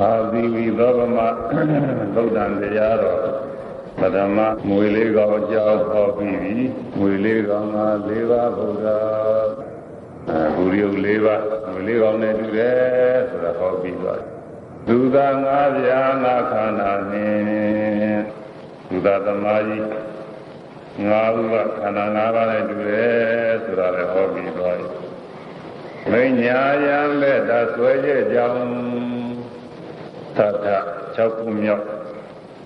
အာသီဝီသောဗမသုတ်တန်တရားတော်ပထမငွေလေးကောင်အကြောင်းဟောပြီးပြီငွေလေးကောင်က၄ပါးဘုရားအဲဘူရိယ၄ပါးငွေလေးကောင်နဲ့တူတယ်ဆိုတာဟောပြီးသွားဒုသာငါးပြားငါခန္ဓာနှင့်ဒုသာသမားကြီးငါးခုကခန္ဓာ၅ပါးနဲ့တူတယ်ဆိုတာလည်းဟောပြီးသွားပြီမိညာယံလက်သာဆွဲရဲ့ကြောင်း သတ္တ6ခုမြောက်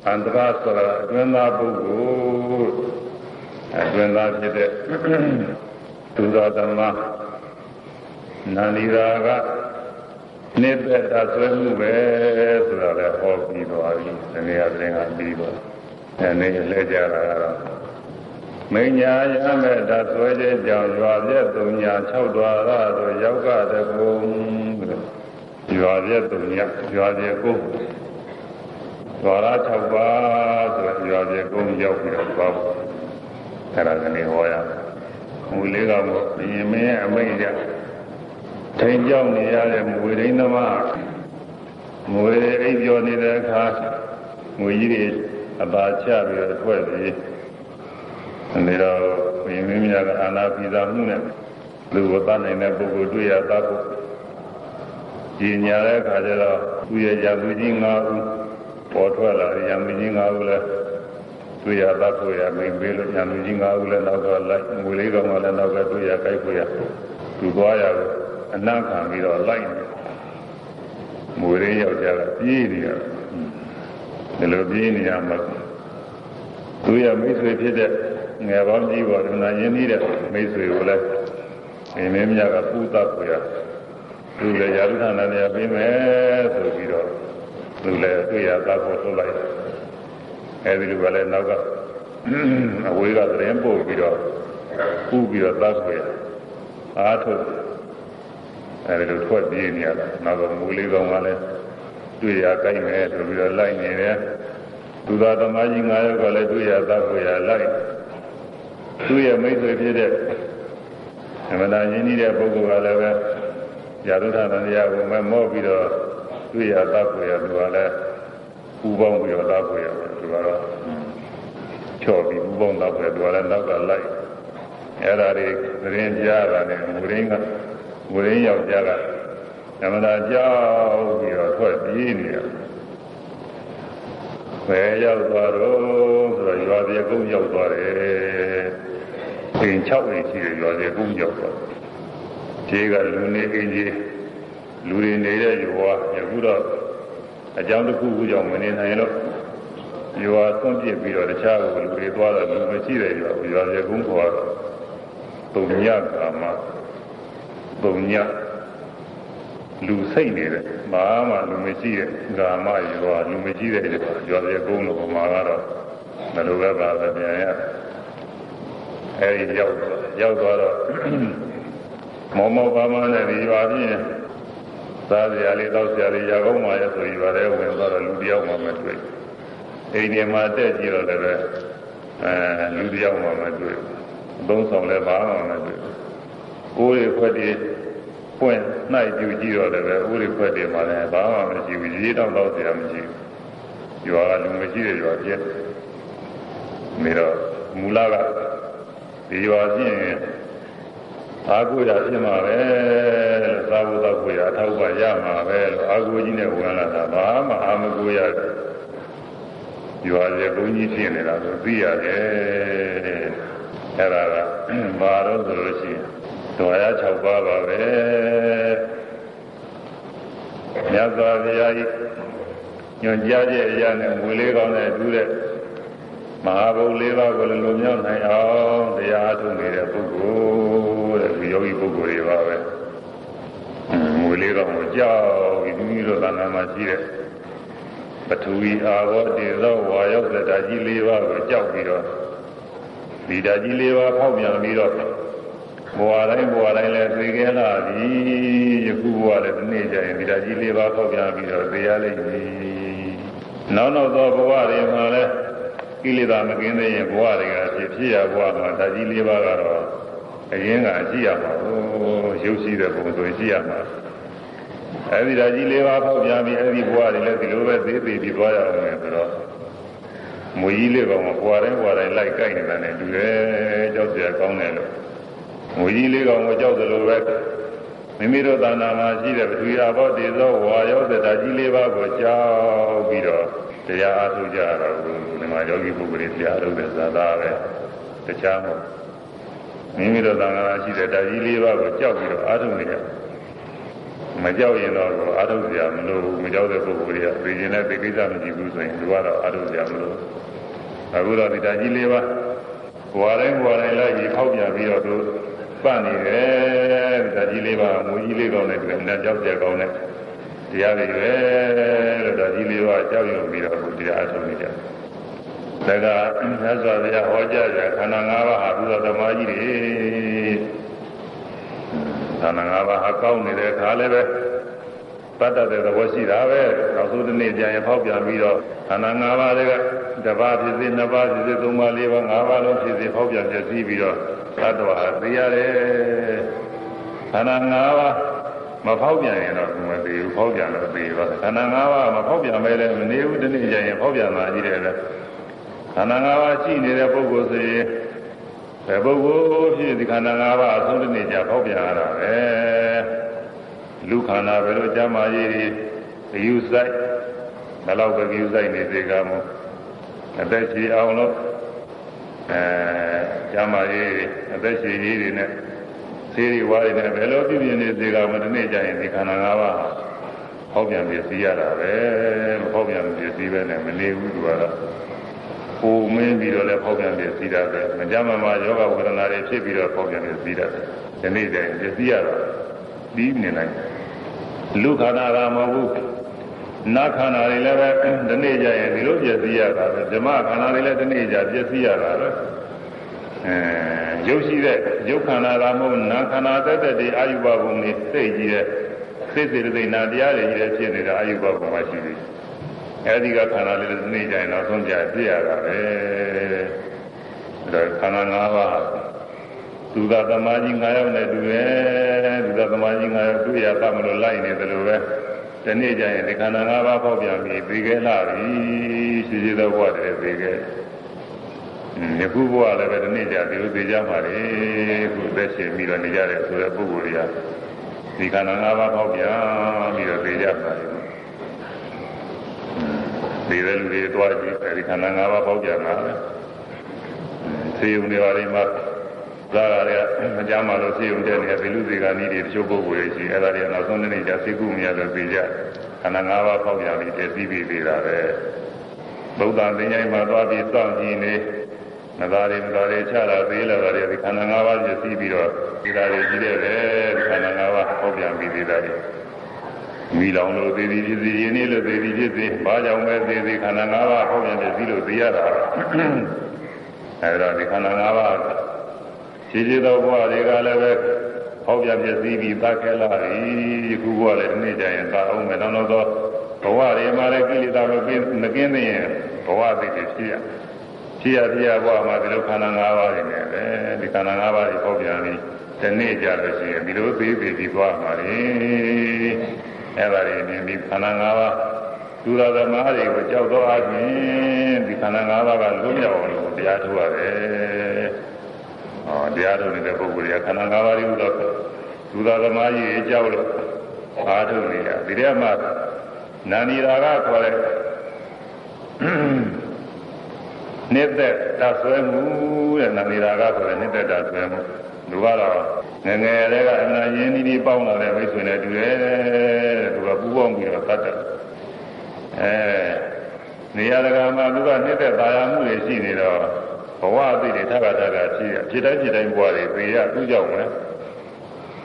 အန္တရာဆိုတာအတွင်းသားပုဂ္ဂိုလ်အတွင်းသားဖြစ်တဲ့သူတော်သမနန္ဒီရာကနိဗ္ဗာန်ဆွဲမှုပဲဆိုတာလည်းဟောပြီးသွားပြီဒီနေ့အရင်ကပြီးသွားအဲဒီလဲကြတာကတော့မညာရမဲ့ဓာတ်ဆွဲခြင်းကြောင့်ရွာပြည့်သုံးညာ6ဒွါရတို့ရောက်ကတဲ့ဘုံ ရွာပြည့်သုံးညာရွာပြည့်ကိုဒွါရ6ပါးဆိုရွာပြည့်ကိုရောက်ပြီးတော့သွားဖို့အဲ့ဒါကနေဟောရမူလေးကမို့ဘယင်မင်းအမိတ်ရထိန်ကြောက်နေရတဲ့မွေရင်းသမားမွေအိပ်ပြောနေတဲ့အခါငွေကြီးတွေအသာချပြီးတော့ထွက်ပြီးနေတော့ဘယင်မင်းများကအာနာပိသာမှုနဲ့လူကိုတတ်နိုင်တဲ့ပုဂ္ဂိုလ်တွေ့ရတတ် ဖို့ဒီညာတဲ့အခါကျတော့သူရဲ့ယာသူကြီး၅ဦးပေါ်ထွက်လာရံမင်းကြီး၅ဦးလဲတွေ့ရတတ်ဖို့ရမိန်ပေးလို့ညာသူကြီး၅ဦးလဲနောက်ကလိုက်ငွေလေးကောင်ကလည်းနောက်ကတွေ့ရကြိုက်ဖို့ရသူသွားရအနံ့ခံပြီးတော့လိုက်နေမွေရင်းယောက်ျားကပြေးနေရဒီလိုပြေးနေရမှာသူရမိတ်ဆွေဖြစ်တဲ့ငယ်ပေါင်းကြီးပေါ်ဒုနာရင်းနှီးတဲ့မိတ်ဆွေကိုလည်းမိမင်းမြတ်ကပူသခွေရ သူလည်းရာဇဌာနတရားပြင်မယ်ဆိုပြီးတော့သူလည်းတွေ့ရသတ်ဖို့ထုတ်လိုက်အဲဒီလိုကလည်းနောက်ကအဝေးကသတင်းပို့ပြီးတော့ပူပြီးတော့သတ်ခွေရအားထုတ်အဲဒီလိုထွက်ပြေးနေရတာနောက်ကမူလေးကောင်ကလည်းတွေ့ရကြိုက်မယ်ဆိုပြီးတော့လိုက်နေတယ်သူသာသမားကြီး၅ယောက်ကလည်းတွေ့ရသတ်ခွေရလိုက်သူ့ရဲ့မိတ်ဆွေဖြစ်တဲ့အမှန်တရားရင်းနှီးတဲ့ပုဂ္ဂိုလ်ကလည်းပဲ ယာရုထတရားကိုမမော့ပြီးတော့တွေ့ရသတ်ကိုရသူကလည်းပူပေါင်းပြီးတော့သတ်ကိုရသူကတော့ချော့ပြီးပူပေါင်းသတ်ကိုရသူကလည်းနောက်ကလိုက်အဲ့ဒါတွေသတင်းကြားတာနဲ့မူရင်းကမူရင်းယောက်ျားကအမှန်တရားကြောက်ပြီးတော့ထွက်ပြေးနေတယ်ဘယ်ရောက်သွားတော့ဆိုတော့ရွာပြေကုန်းရောက်သွားတယ်။အိမ်6အိမ်ရှိတယ်ရွာပြေကုန်းရောက်သွား။ ဒီကလူနေအိမ်ကြီးလူတွေနေတဲ့ရွာယခုတော့အကြောင်းတစ်ခုခုကြောင့်မနေနိုင်တော့ရွာသွန့်ပြစ်ပြီးတော့တခြားကိုလူတွေသွားတော့လူမရှိတဲ့ရွာရွာပြေကုန်းခေါ်တော့တုံညကာမတုံညလူစိတ်နေတယ်ဘာမှလူမရှိတဲ့ဂါမရွာလူမရှိတဲ့ရွာပြေကုန်းလို့ဟောမှာကတော့မလိုပဲပါပဲပြန်ရအဲဒီရောက်ရောက်သွားတော့ မောမောပါမနဲ့ဒီရွာပြင်းစားစရာလေးတောက်စရာလေးရကောင်းပါရဲ့ဆိုရွာထဲဝင်သွားတော့လူတယောက်မှမတွေ့အိမ်ထဲမှာတက်ကြည့်တော့လည်းအဲလူတယောက်မှမတွေ့သုံးဆောင်လည်းဘာမှမတွေ့ကိုယ်ရခွက်တည်းပွင့်နှိုက်ပြူကြည့်တော့လည်းပဲဥရိခွက်တွေမှာလည်းဘာမှမရှိဘူးရေးတော့တော့ဆရာမရှိဘူးရွာကလူမရှိတဲ့ရွာပြည့်နေတော့မူလကဒီရွာပြည့်ရင် အာကိုရဖြစ်မှာပဲလို့သာဝတ္တကိုရအထောက်ပါရမှာပဲလို့အာကိုကြီးနဲ့ဝင်လာတာဘာမှအာမကိုရတယ်ရွာရဲ့ဘုန်းကြီးဖြစ်နေတာဆိုသိရတယ်အဲ့ဒါကဘာလို့ဆိုလို့ရှိရင်တော်ရ6ပါးပါပဲမြတ်စွာဘုရားကြီးညွန်ကြားချက်အရာနဲ့ငွေလေးကောင်းတဲ့တူးတဲ့မဟာဘုတ်လေးပါးကိုလည်းလုံမြောက်နိုင်အောင်တရားထုတ်နေတဲ့ပုဂ္ဂိုလ်တဲ့ဒီ ယောဂီပုဂ္ဂိုလ်တွေပါပဲငွေလေးကောင်းကိုကြောက်ပြီးမိမိတို့သဏ္ဍာန်မှာရှိတဲ့ပထဝီအာဘောတေဇောဝါယောသတ္တကြီးလေးပါးကိုကြောက်ပြီးတော့ဒီဓာကြီးလေးပါးဖောက်ပြန်ပြီးတော့ဘဝတိုင်းဘဝတိုင်းလည်းသိခဲ့လာပြီယခုဘဝလည်းဒီနေ့ကျရင်ဒီဓာကြီးလေးပါးဖောက်ပြန်ပြီးတော့သိရလိမ့်မယ်နောက်နောက်သောဘဝတွေမှာလည်းကိလေသာမကင်းသေးရင်ဘဝတွေကဖြစ်ဖြစ်ရဘဝမှာဓာကြီးလေးပါးကတော့ အရင်ကအကြည့်ရမှာဟိုရုပ်ရှိတဲ့ပုံဆိုရှိရမှာအဲဒီဓာကြီးလေးပါးဖောက်ပြန်ပြီးအဲဒီဘဝတွေလည်းဒီလိုပဲသေးသေးပြီးသွားရအောင်လေဆိုတော့မွေကြီးလေးကောင်ကဘဝတိုင်းဘဝတိုင်းလိုက်ကြိုက်နေတာနဲ့တူတယ်ကြောက်စရာကောင်းတယ်လို့မွေကြီးလေးကောင်ကိုကြောက်တယ်လို့ပဲမိမိတို့သာနာမှာရှိတဲ့ပထဝီအဘောတေဇောဝါယောသဓာကြီးလေးပါးကိုကြောက်ပြီးတော့တရားအားထုတ်ကြတော့ဒီမှာယောဂီပုဂ္ဂိုလ်တွေတရားထုတ်တဲ့ဇာတာပဲတခြားမဟုတ် မိမိတို့သာနာမှာရှိတဲ့ဓာကြီးလေးပါးကိုကြောက်ပြီးတော့အားထုတ်နေကြမကြောက်ရင်တော့အားထုတ်ကြမလို့မကြောက်တဲ့ပုဂ္ဂိုလ်တွေကသိကျင်တဲ့သိကိစ္စမရှိဘူးဆိုရင်သူကတော့အားထုတ်ကြမလို့အခုတော့ဒီဓာကြီးလေးပါးဘဝတိုင်းဘဝတိုင်းလိုက်ပြီးဖောက်ပြန်ပြီးတော့သူပတ်နေတယ်ဓာကြီးလေးပါးမူကြီးလေးကောင်းတဲ့ဒီကနေ့ကြောက်ကြကောင်းတဲ့တရားတွေပဲလို့ဓာကြီးလေးပါးကြောက်ရွံ့ပြီးတော့ဘုရားအားထုတ်နေကြတယ် ဒါကမြတ်စွာဘုရားဟောကြားကြခန္ဓာ၅ပါးဟာဘုရားသမားကြီးတွေခန္ဓာ၅ပါးဟာကောင်းနေတဲ့ခါလည်းပဲတတ်တတ်တဲ့သဘောရှိတာပဲနောက်ဆုံးတစ်နေ့ကျရင်ဖောက်ပြန်ပြီးတော့ခန္ဓာ၅ပါးတွေကတပါးဖြစ်စေနှစ်ပါးဖြစ်စေသုံးပါးလေးပါးငါးပါးလုံးဖြစ်စေဖောက်ပြန်ပြည့်စည်ပြီးတော့သတ္တဝါသိရတယ်ခန္ဓာ၅ပါးမဖောက်ပြန်ရင်တော့မသိဘူးဖောက်ပြန်တော့သိပါခန္ဓာ၅ပါးမဖောက်ပြန်မဲလည်းမနေဘူးတစ်နေ့ကျရင်ဖောက်ပြန်လာကြည့်တယ်လေ ခန္ဓာ၅ပါးရှိနေတဲ့ပုဂ္ဂိုလ်ဆိုရင်ဘယ်ပုဂ္ဂိုလ်ဖြစ်ဒီခန္ဓာ၅ပါးအဆုံးတစ်နေ့ကျဖောက်ပြန်ရတာပဲလူခန္ဓာပဲလို့ကြမ်းမာရေးတွေအယူဆိုင်ဘယ်လောက်ပဲယူဆိုင်နေစေကမို့အသက်ကြီးအောင်လို့အဲကြမ်းမာရေးအသက်ရှင်ရေးတွေနဲ့သေးတွေဝါးတွေနဲ့ဘယ်လိုပြည့်ပြည့်နေစေကမတနေ့ကျရင်ဒီခန္ဓာ၅ပါးဟောက်ပြန်ပြည့်စည်ရတာပဲမဟောက်ပြန်ပြည့်စည်ပဲနဲ့မနေဘူးသူကတော့ ပုံမင်းပြီးတော့လည်းဖောက်ပြန်ပြည့်စည်တာပဲမကြမ်းမာယောဂဝေဒနာတွေဖြစ်ပြီးတော့ဖောက်ပြန်ပြည့်စည်တာဒီနေ့ကျရင်ပြည့်စည်ရတာပြီးနေလိုက်လူခန္ဓာကမဟုတ်ဘူးနတ်ခန္ဓာတွေလည်းပဲဒီနေ့ကျရင်ဒီလိုပြည့်စည်ရတာပဲဓမ္မခန္ဓာတွေလည်းဒီနေ့ကျပြည့်စည်ရတာပဲအဲရုပ်ရှိတဲ့ရုပ်ခန္ဓာကမဟုတ်နာခန္ဓာသက်သက်တွေအာယုဘဘုံတွေစိတ်ကြီးတဲ့စိတ်စေတသိက်နာတရားတွေကြီးတဲ့ဖြစ်နေတာအာယုဘဘုံမှာရှိပြီ အဲဒီကခန္ဓာလေးဒီနေ့ကျရင်နောက်ဆုံးကြပြည့်ရတာပဲဒါခန္ဓာ၅ပါးသူကသမားကြီး9ယောက်နဲ့တူတယ်သူကသမားကြီး9ယောက်တွေ့ရသမလို့လိုက်နေတယ်လို့ပဲဒီနေ့ကျရင်ဒီခန္ဓာ၅ပါးပေါက်ပြန်ပြီးပြီးခဲ့လာပြီရှိရှိသောဘဝတည်းပြီးခဲ့ယခုဘဝလည်းပဲဒီနေ့ကျဒီလိုသိကြပါလေခုသက်ရှင်ပြီးတော့နေကြတဲ့ဆိုတဲ့ပုဂ္ဂိုလ်တွေကဒီခန္ဓာ၅ပါးပေါက်ပြန်ပြီးတော့သိကြပါလေ ဒီတဲ့လူတွေတွားကြည့်အဲဒီခန္ဓာ၅ပါးပေါက်ပြန်တာပဲသေုံတွေပါလိမ့်မှာသာရရမကြမ်းပါလို့သိုံတဲ့နေဘီလူစီကနီးတွေတချို့ပုဂ္ဂိုလ်တွေရှိအဲ့ဒါတွေနောက်ဆုံးနေ့ကျသိကုမရလို့သိကြခန္ဓာ၅ပါးပေါက်ပြန်ပြီးတည်ပြီးပြီသေးတာပဲဗုဒ္ဓသင်္ချိုင်းမှာသွားပြီးစောင့်ကြည့်နေမသားတွေမသားတွေချတာသေးလာတယ်ဒီခန္ဓာ၅ပါးပြည့်စည်ပြီးတော့ဒီသားတွေကြီးတဲ့ပဲဒီခန္ဓာ၅ပါးပေါက်ပြန်ပြီးသေးတာတွေ မိလောင်လို့သေးသည်ဖြစ်စီရင်းနေလို့သေးသည်ဖြစ်စီဘာကြောင့်ပဲသေးသည်ခန္ဓာ၅ပါးပေါက်ပြန်ပြည့်စည်လို့သိရတာအဲဒါဒီခန္ဓာ၅ပါးခြေခြေသောဘဝတွေကလည်းပဲဟောက်ပြပြစည်းပြီးသတ်ခဲ့လာပြီဒီခုဘဝလည်းဒီနေ့ကျရင်သာအောင်မယ်နောက်တော့ဘဝတွေမှာလည်းကိလေသာမကင်းမကင်းသေးရင်ဘဝသိတွေဖြစ်ရဖြစ်ရဖြစ်ရဘဝမှာဒီလိုခန္ဓာ၅ပါးတွေနဲ့ပဲဒီခန္ဓာ၅ပါးတွေဟောက်ပြန်ပြီးဒီနေ့ကြလို့ရှိရင်ဒီလိုသေးသေးပြီးသွားမှာလေ အဲ့ဒါတွေမြင်ပြီးခန္ဓာ၅ပါးသူရသမားတွေကိုကြောက်တော့အပြင်ဒီခန္ဓာ၅ပါးကလွတ်မြောက်အောင်လို့တရားထုတ်ရတယ်ဟောတရားထုတ်နေတဲ့ပုဂ္ဂိုလ်တွေကခန္ဓာ၅ပါးတွေဥတော့သူသာသမားကြီးအကြောက်လို့အားထုတ်နေရဒီထဲမှာနာနီရာကခေါ်တဲ့နိသက်တဆွဲမှုတဲ့နာနီရာကဆိုတဲ့နိသက်တဆွဲမှု သူကတော့ငငယ်လေးကအနာရင်းဒီဒီပေါင်းလာတဲ့မိတ်ဆွေနဲ့တူတယ်သူကပူပေါင်းပြီးတော့တတ်တယ်အဲနေရာတကာမှာသူကနှိမ့်သက်သာယာမှုတွေရှိနေတော့ဘဝအသိတွေထပ်ခါထပ်ခါဖြစ်ရဖြစ်တိုင်းဖြစ်တိုင်းဘဝတွေသိရသူ့ကြောင့်ပဲ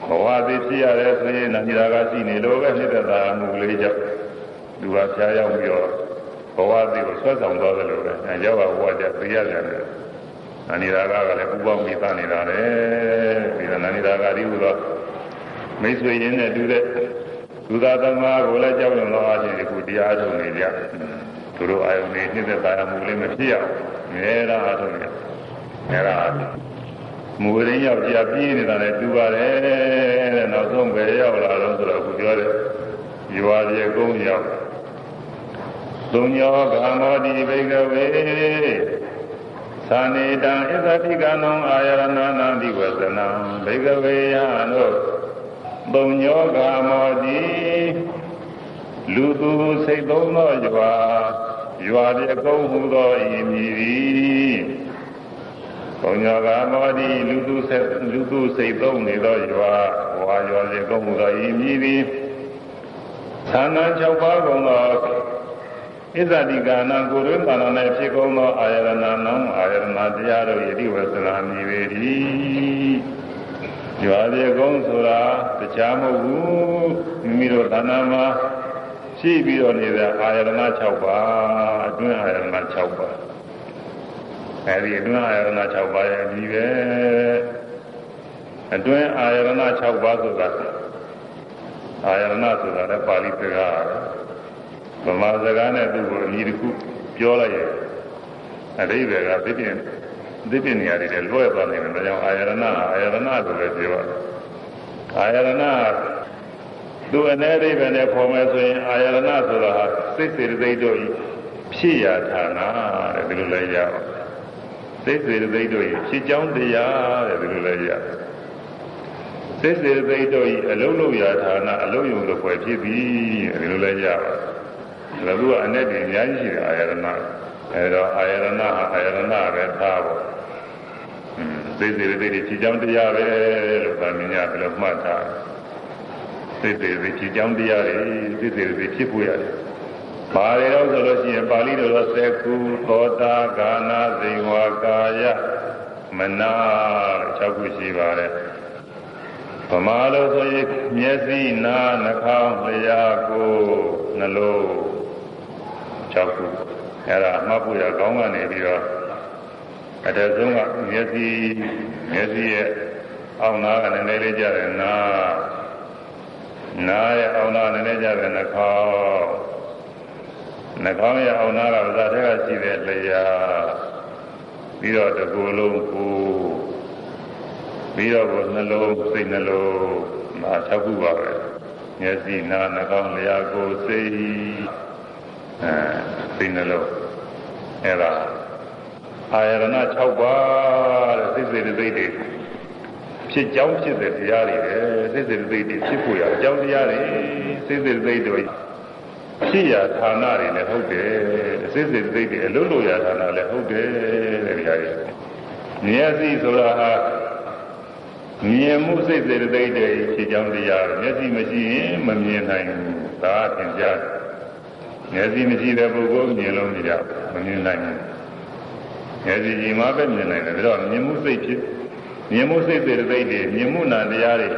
ဘဝအသိဖြစ်ရတယ်ဆိုရင်နာမည်ရာကရှိနေလို့ပဲနှိမ့်သက်သာယာမှုလေးကြောင့်သူကဖျားရောက်ပြီးတော့ဘဝအသိကိုဆွဲဆောင်သွားတယ်လို့ပဲအဲရောက်ပါဘဝကြသိရတယ် နာမည်ရာကကလည်းပူပေါင်းပြီးသားနေတာလေဒီနာမည်ရာကဒီဟူသောမိတ်ဆွေရင်းနဲ့တူတဲ့သူသာသမားကိုလည်းကြောက်ရွံ့သောအချင်းဒီခုတရားထုတ်နေကြသူတို့အာယုန်နေနှိမ့်သက်သာယာမှုလေးမဖြစ်ရဘူးငဲတာအထုံးရငဲတာမူရင်းယောက်ျားပြင်းနေတာလည်းတူပါတယ်တဲ့နောက်ဆုံးပဲရောက်လာတော့ဆိုတော့အခုပြောတယ်ရွာပြေကုန်းရောက်သုံညောကမောတိဘိကဝေ သာနေတံဣသတိကနံအာယရဏနာတိဝဇနံဘိကဝေယတို့သုံညောကမောတိလူသူစိတ်သုံးသောရွာရွာပြေကုန်းဟူသောဤမည်သည်ပုံညောကမောတိလူသူစိတ်လူသူစိတ်သုံးနေသောရွာဝါရွာပြေကုန်းဟူသောဤမည်သည်သန္တာ၆ပါးကုန်သော ဣဇတိကာနကိုရင်းပါဏနဲ့ဖြစ်ကုန်သောအာယရဏနံအာယရဏတရားတို့ယတိဝဆနာမြည်ပေသည်ရွာပြေကုန်းဆိုတာတရားမဟုတ်ဘူးမိမိတို့ဌာနမှာရှိပြီးတော့နေတဲ့အာယရဏ6ပါးအတွင်းအာယရဏ6ပါးအဲဒီအတွင်းအာယရဏ6ပါးရဲ့အပြီးပဲအတွင်းအာယရဏ6ပါးဆိုတာအာယရဏဆိုတာလည်းပါဠိစကား ဗမာစကားနဲ့သူ့ကိုအမည်တစ်ခုပြောလိုက်ရင်အတိဘယ်ကသိပြင်သိပြင်နေရာတွေလည်းလွဲ့သွားနေတယ်ဒါကြောင့်အာယရဏအာယရဏဆိုလည်းပြောရတယ်အာယရဏသူအနေအိဗယ်နဲ့ဖော်မယ်ဆိုရင်အာယရဏဆိုတာဟာစိတ်စေတသိက်တို့ဖြစ်ရဌာနတဲ့ဒီလိုလည်းရပါစိတ်စေတသိက်တို့ဖြစ်ကြောင်းတရားတဲ့ဒီလိုလည်းရစိတ်စေတသိက်တို့အလုံးလုံးရဌာနအလုံးယုံလို့ဖွယ်ဖြစ်ပြီးဒီလိုလည်းရပါ လည်းသူကအ내တည်းအများကြီးရှိတယ်အာယရဏအဲတော့အာယရဏဟာအာယရဏပဲထားဖို့သိစေတသိက်ဖြစ်ကြောင်းတရားပဲလို့ဗာမင်းညာဘယ်လိုမှတ်ထားသိစေသိဖြစ်ကြောင်းတရားတွေသိစေသိဖြစ်ဖို့ရတယ်။ဘာတွေတော့ဆိုလို့ရှိရင်ပါဠိတော်သက္ကုသောတာဂာနာဇိဝကာယမနာ၆ခုရှိပါတယ်။ဗမာလိုဆိုရင်မျက်စိနာနှာခေါင်းလျှာကိုယ်နှလုံး ၆ခုအဲ့ဒါမှတ်ဖို့ရကောင်းကနေပြီးတော့အတဆုံးကမျက်စိမျက်စိရဲ့အောက်နာကလည်းနည်းလေးကြတယ်နာနားရဲ့အောက်နာနည်းနည်းကြတယ်နှာခေါင်းနှာခေါင်းရဲ့အောက်နာကဗဇာထဲကရှိတဲ့လျှာပြီးတော့တကူလုံးကိုပြီးတော့ကိုနှလုံးစိတ်နှလုံးမာ၆ခုပါပဲမျက်စိနားနှာခေါင်းလျှာကိုယ်စိတ် အဲစိတ်နှလုံးအဲ့ဒါအာယရဏ6ပါးတဲ့စိတ်စေတသိက်တွေဖြစ်ကြောင်းဖြစ်တဲ့တရားတွေပဲစိတ်စေတသိက်တွေဖြစ်ဖို့ရအကြောင်းတရားတွေစိတ်စေတသိက်တွေဖြစ်ရဌာနတွေလည်းဟုတ်တယ်စိတ်စေတသိက်တွေအလုံးလို့ရဌာနလည်းဟုတ်တယ်တဲ့တရားတွေဉာဏ်စီဆိုတာဟာမြင်မှုစိတ်စေတသိက်တွေဖြစ်ကြောင်းတရားမျက်စိမရှိရင်မမြင်နိုင်ဘူးဒါအထင်ရှား မျက်စိမရှိတဲ့ပုဂ္ဂိုလ်မြင်လို့မရမမြင်နိုင်ဘူးမျက်စိကြီးမှပဲမြင်နိုင်တယ်ဒါတော့မြင်မှုစိတ်ဖြစ်မြင်မှုစိတ်စေတသိက်တွေမြင်မှုနာတရားတွေ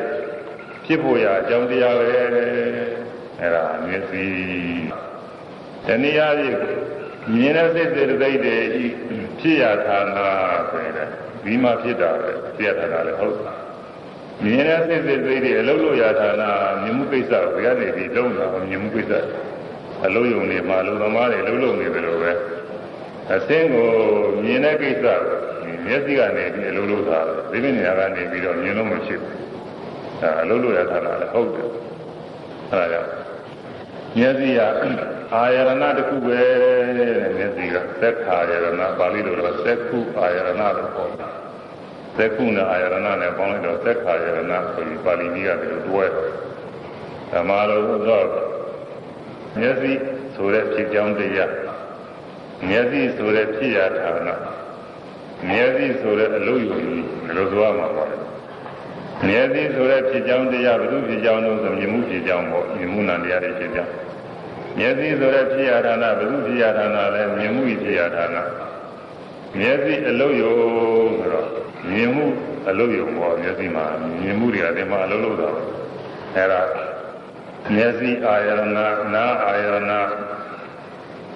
ဖြစ်ဖို့ရအကြောင်းတရားပဲအဲ့ဒါမျက်စိတနည်းအားဖြင့်မြင်တဲ့စိတ်စေတသိက်တွေဖြစ်ရဌာနဆိုရင်ဒီမှာဖြစ်တာပဲဖြစ်ရဌာနလည်းဟုတ်မြင်တဲ့စိတ်စေတသိက်တွေအလုံးလို့ရဌာနမြင်မှုကိစ္စကိုဘယ်ကနေပြီးလုံးတာမြင်မှုကိစ္စ အလုံးယုံနေမှာလုံသမားတွေလုံးလုံးနေတယ်လို့ပဲအစင်းကိုမြင်တဲ့ကိစ္စမျက်စိကနေပြီးအလုံးလုံးထားတယ်ဒီနေ့နေရာကနေပြီးတော့မြင်လို့မရှိဘူးအဲအလုံးလို့ရဌာနလည်းဟုတ်တယ်အဲဒါကြောင့်မျက်စိကအာယရဏတစ်ခုပဲတဲ့မျက်စိကသက်ခာယရဏပါဠိလိုတော့သက်ခုအာယရဏလို့ခေါ်တယ်သက်ခုနဲ့အာယရဏနဲ့ပေါင်းလိုက်တော့သက်ခာယရဏဆိုပြီးပါဠိနည်းကဒီလိုတွဲဓမ္မလိုတော့ မျက်စိဆိုတဲ့ဖြစ်ကြောင်းတရားမျက်စိဆိုတဲ့ဖြစ်ရဌာနမျက်စိဆိုတဲ့အလုပ်ယူပြီးဘယ်လိုဆိုရမှာပါလဲမျက်စိဆိုတဲ့ဖြစ်ကြောင်းတရားဘု து ဖြစ်ကြောင်းလို့ဆိုမြင်မှုဖြစ်ကြောင်းပေါ့မြင်မှုနာတရားတွေဖြစ်ကြောင်းမျက်စိဆိုတဲ့ဖြစ်ရဌာနဘု து ဖြစ်ရဌာနလည်းမြင်မှုဖြစ်ရဌာနမျက်စိအလုပ်ယူဆိုတော့မြင်မှုအလုပ်ယူပေါ့မျက်စိမှာမြင်မှုတွေကဒီမှာအလုပ်လုပ်တာအဲဒါ မျက်စိအာယရဏနာအာယရဏ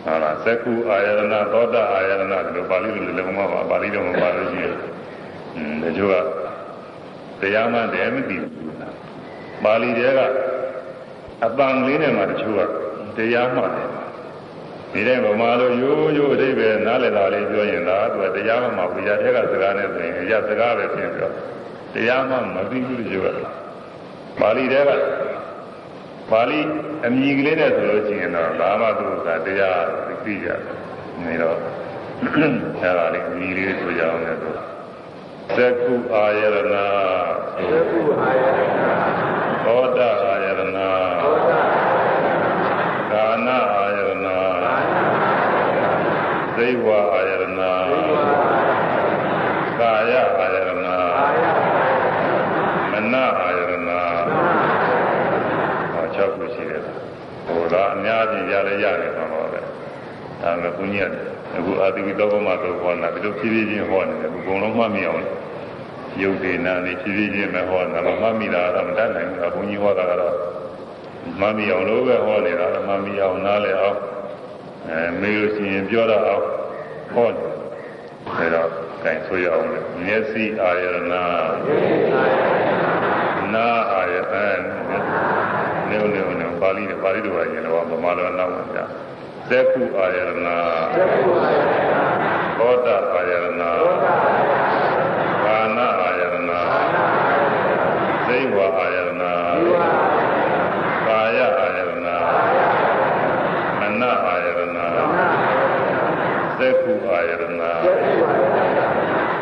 ဟာလားသက္ကုအာယရဏသောတာအာယရဏဒီလိုပါဠိလိုလည်းမပါပါဠိတော့မပါလို့ရှိရင်อืมဒီလိုကတရားမှတည်းမသိဘူးပါဠိတွေကအပံလေးနဲ့မှတချို့ကတရားမှတယ်ဒီတဲ့ဗမာလိုရိုးရိုးအဓိပ္ပာယ်နားလည်တာလေးပြောရင်ဒါသူကတရားမှမပူရတဲ့ကစကားနဲ့ဆိုရင်ရစကားပဲဖြစ်ပြီးတော့တရားမှမသိဘူးလို့ပြောတာပါဠိတွေက ပါဠိအမည်ကလေးနဲ့ဆိုလို့ရှိရင်တော့ဘာမှသူကတရားသိကြတယ်နေတော့အဲဒါလေးအမည်လေးဆိုကြအောင်လည်းဆိုသက္ကုအာယရဏသက္ကုအာယရဏသောတာအာယရဏသောတာကာနအာယရဏသိဝအာယရဏကာယအာယရဏမနအာယရဏဟော၆ခုရှိတယ်ဟိုတော့ အများကြီးရလဲရတယ်ဆိုတော့ပဲဒါကဘုညက်အခုအာတိဝိတောကမတော့ဟောတာဒီလိုဖြည်းဖြည်းချင်းဟောနေတယ်ဘုံလုံးမှတ်မိအောင်ရုပ်ဒေနာနေဖြည်းဖြည်းချင်းပဲဟောတာမှတ်မိတာတော့မတတ်နိုင်ဘူးဘုန်းကြီးဟောတာကတော့မှတ်မိအောင်လို့ပဲဟောနေတာမှတ်မိအောင်နားလည်အောင်အဲမေးလို့ရှိရင်ပြောတော့အောင်ဟောတယ်ဒါတော့ကင်ဆိုရအောင်လေမျက်စိအာယရဏနာအာယတန်နေနေနေ ပါဠိပါဠိလိုပါရင်တော့ဗမာလိုနောက်မှာကြာသက္ခုအာယရဏသောတာအာယရဏကာနအာယရဏသိဝအာယရဏကာယအာယရဏမနအာယရဏသက္ခုအာယရဏ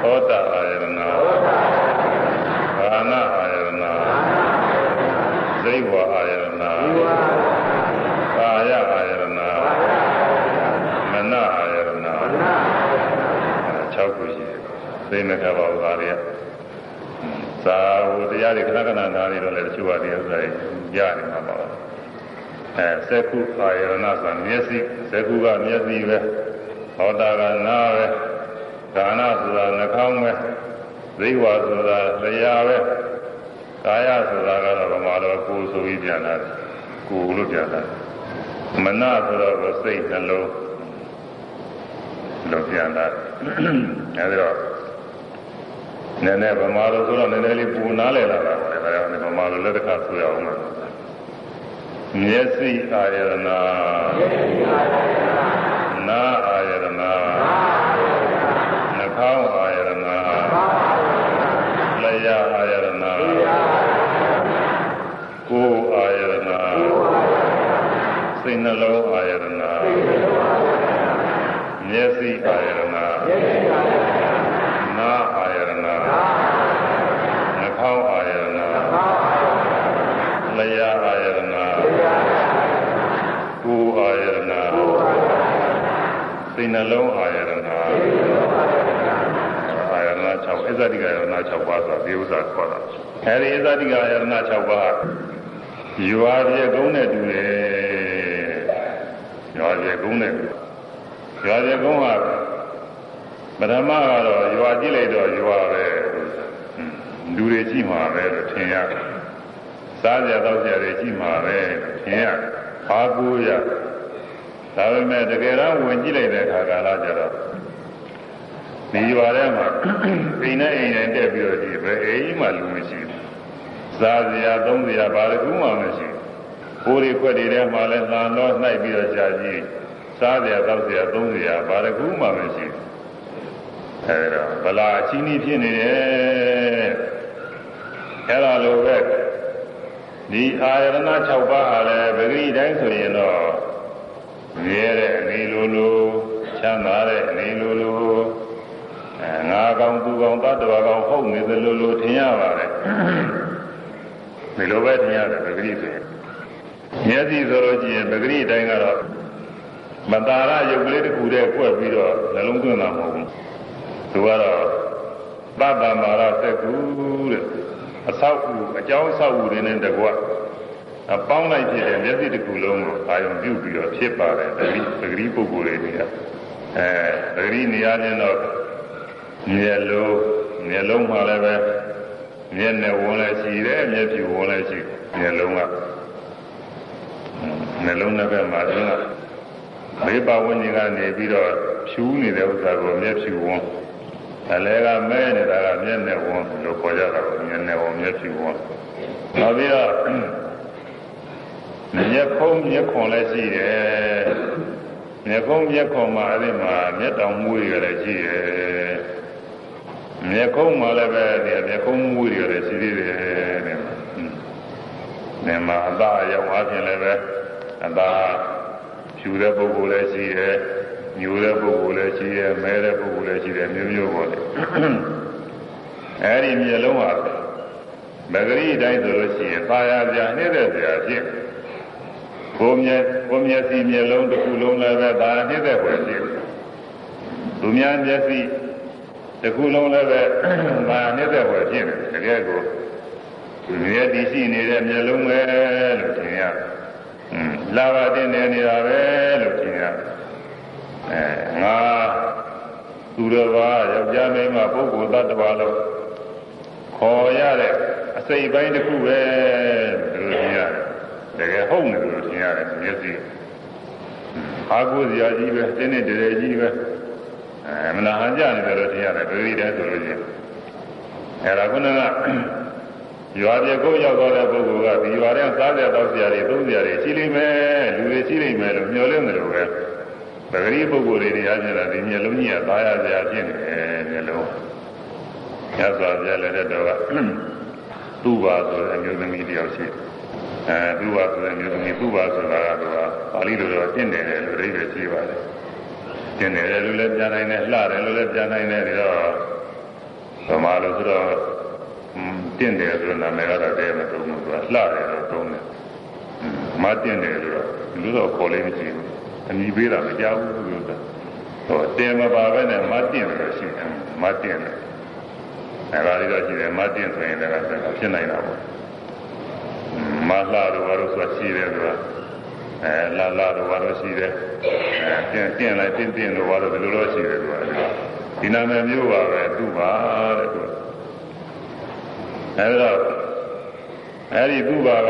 သောတာအာယရဏကာနအာယရဏသိဝအာယရဏကာယအာယရဏမနအာယရဏ6ခုရှိတယ် သိမကပါဘူးဒါတွေကသာဝတရားတွေခဏခဏနားနေတော့လည်းတချို့ကတရားဥစ္စာတွေရနေမှာပါအဲသက္ခုအာယရဏဆိုတာမျက်စိသက္ခုကမျက်စိပဲဟောတာကနားပဲဒါနဆိုတာနှာခေါင်းပဲသိဝဆိုတာလျှာပဲကာယဆိုတာကတော့ဗမာတော်ကိုယ်ဆိုပြီးပြန်လာတယ်ကိုယ်လို့ပြန်လာတယ်မနဆိုတော့ကိုစိတ်နှလုံးလို့ပြန်လာတယ်အဲဒီတော့ နည်းနည်းဗမာလိုဆိုတော့နည်းနည်းလေးပူနားလည်လာတာပဲဒါကြောင့်ဗမာလိုလက်တခါဆိုရအောင်မယ်မျက်စိအာယရဏနာအာယရဏနှာခေါင်းအာယရဏလျှာအာယရဏကိုယ်အာယရဏစိတ်နှလုံးအာယရဏမျက်စိအာယရဏနာ အာယရဏနှာခေါင်းအာယရဏလျှာအာယရဏကိုယ်အာယရဏစိတ်နှလုံးအာယရဏအာယရဏ6အစ္ဆတိကယရဏ6ပါးဆိုတာဒီဥစ္စာခေါ်တာအဲဒီအစ္ဆတိကယရဏ6ပါးရွာပြေကုန်းနဲ့တူတယ်ရွာပြေကုန်းနဲ့တူရွာပြေကုန်းက ပထမကတော့ရွာကြည့်လိုက်တော့ရွာပဲလူတွေကြည့်မှာပဲလို့ထင်ရတယ်စားကြတော့ကြတွေကြည့်မှာပဲလို့ထင်ရအားကိုးရဒါပေမဲ့တကယ်တော့ဝင်ကြည့်လိုက်တဲ့အခါကာလကျတော့ဒီရွာထဲမှာအိမ်နဲ့အိမ်နဲ့တက်ပြီးတော့ဒီပဲအိမ်မှလူမရှိဘူးစားစရာသုံးစရာဘာတစ်ခုမှမရှိဘူးကိုယ်တွေခွက်တွေထဲမှာလည်းလှန်တော့နှိုက်ပြီးတော့ကြာကြည့်စားစရာတောက်စရာသုံးစရာဘာတစ်ခုမှမရှိဘူး အဲဒါဗလာအချင်းကြီးဖြစ်နေတယ်အဲဒါလိုပဲဒီအာရဏ6ပါးဟာလည်းပဂရိတိုင်းဆိုရင်တော့မြဲတဲ့အနေလိုလိုချမ်းသာတဲ့အနေလိုလိုအဲငါကောင်သူကောင်တတ္တဝါကောင်ဟုတ်နေသလိုလိုထင်ရပါတယ်ဒီလိုပဲထင်ရတယ်ပဂရိဆိုရင်မျက်စိဆိုလို့ရှိရင်ပဂရိတိုင်းကတော့မတာရရုပ်ကလေးတစ်ခုတည်းကွက်ပြီးတော့နှလုံးသွင်းတာမဟုတ်ဘူး သူကတော့သဗ္ဗမာရသက္ကုတဲ့အဆောက်အဦအကြောင်းအဆောက်အဦတွေနဲ့တကွအပေါင်းလိုက်ဖြစ်တဲ့မျက်စိတစ်ခုလုံးကိုအာရုံပြုပြီးတော့ဖြစ်ပါတယ်တတိပဂရိပုဂ္ဂိုလ်တွေတွေကအဲပဂရိနေရာချင်းတော့မျက်လုံးမျက်လုံးမှလည်းပဲမျက်နဲ့ဝင်လည်းရှိတယ်မျက်ဖြူဝင်လည်းရှိမျက်လုံးကမျက်လုံးတစ်ဘက်မှာသူကဘေးပဝန်းကျင်ကနေပြီးတော့ဖြူနေတဲ့ဥစ္စာကိုမျက်ဖြူဝင် အလဲကမဲနေတာကမျက်နဲ့ဝင်လို့ခေါ်ကြတာကိုမျက်နဲ့ဝင်မျက်ဖြူဝင်နောက်ပြီးတော့မျက်ခုံးမျက်ခွန်လည်းရှိတယ်မျက်ခုံးမျက်ခွန်မှာအဲ့ဒီမှာမျက်တောင်မွေးရလည်းရှိတယ်မျက်ခုံးမှာလည်းပဲဒီမျက်ခုံးမွေးရလည်းရှိသေးတယ်တဲ့နေမှာအသားအရောက်အချင်းလည်းပဲအသားဖြူတဲ့ပုဂ္ဂိုလ်လည်းရှိတယ် ညူတဲ့ပုဂ္ဂိုလ်လည်းရှိတယ်မဲတဲ့ပုဂ္ဂိုလ်လည်းရှိတယ်မျိုးမျိုးပေါ့လေအဲဒီမျက်လုံးဟာမဂရီတိုင်းဆိုလို့ရှိရင်သာယာပြနှိမ့်တဲ့ပြဖြစ်ကိုမျက်ကိုမျက်စိမျက်လုံးတစ်ခုလုံးလည်းပဲသာယာနှိမ့်တဲ့ွယ်ဖြစ်သူများမျက်စိတစ်ခုလုံးလည်းပဲသာယာနှိမ့်တဲ့ွယ်ဖြစ်တယ်တကယ်ကိုမြဲတည်ရှိနေတဲ့မျက်လုံးပဲလို့ထင်ရတယ်။อืมလာပါတင်နေနေတာပဲလို့ထင်ရတယ်။ အဲငါသူတော်ဘာယောက်ျားမိန်းမပုဂ္ဂိုလ်သတ္တဝါလို့ခေါ်ရတဲ့အစိတ်ပိုင်းတစ်ခုပဲလို့ထင်ရတယ်။တကယ်ဟုတ်တယ်လို့ထင်ရတယ်မျက်စိ။အာကိုစရာကြီးပဲတင်းနေတရေကြီးပဲအဲမနာဟန်ကြနေတယ်လို့ထင်ရတယ်ပြည်ပြည်တည်းဆိုလို့ချင်းအဲဒါကုနကရွာပြေကိုရောက်သွားတဲ့ပုဂ္ဂိုလ်ကဒီရွာထဲစားကြတော့ဆရာတွေသုံးဆရာတွေရှိလိမ့်မယ်လူတွေရှိလိမ့်မယ်လို့မျှော်လင့်တယ်လို့ပဲ ပဂရိပုဂ္ဂိုလ်တွေတရားကျင်တာဒီမျက်လုံးကြီးကသားရစရာဖြစ်နေတယ်မျက်လုံးညစွာပြလည်းတဲ့တော့ကသူ့ပါဆိုတဲ့အမျိုးသမီးတယောက်ရှိအဲသူ့ပါဆိုတဲ့အမျိုးသမီးသူ့ပါဆိုတာကတော့ပါဠိလိုတော့တင့်တယ်လို့အဓိပ္ပာယ်ရှိပါတယ်တင့်တယ်လို့လည်းပြန်နိုင်တယ်လှတယ်လို့လည်းပြန်နိုင်တယ်ဒါတော့ဗမာလိုဆိုတော့တင့်တယ်ဆိုတဲ့နာမည်ကတော့တည်းမသုံးဘူးသူကလှတယ်လို့သုံးတယ်မတင့်တယ်လို့တော့လူတော့ခေါ်လေးမရှိဘူး အမိပေးတာမကြောက်ဘူးလို့ဆိုဟောတင်မပါပဲနဲ့မတင့်တယ်လို့ရှိတယ်မတင့်တယ်အဲဒါလေးတော့ရှိတယ်မတင့်ဆိုရင်လည်းဖြစ်နိုင်တာပေါ့မလှတော့ဘာလို့ဆိုရှိတယ်ဆိုတာအဲလာလာတော့ဘာလို့ရှိတယ်အဲတင့်တင့်လိုက်တင့်တင့်တော့ဘာလို့ဘယ်လိုလို့ရှိတယ်ဆိုတာဒီနာမည်မျိုးပါပဲသူ့ပါတဲ့သူအဲဒါ အဲဒီသူ့ဘာက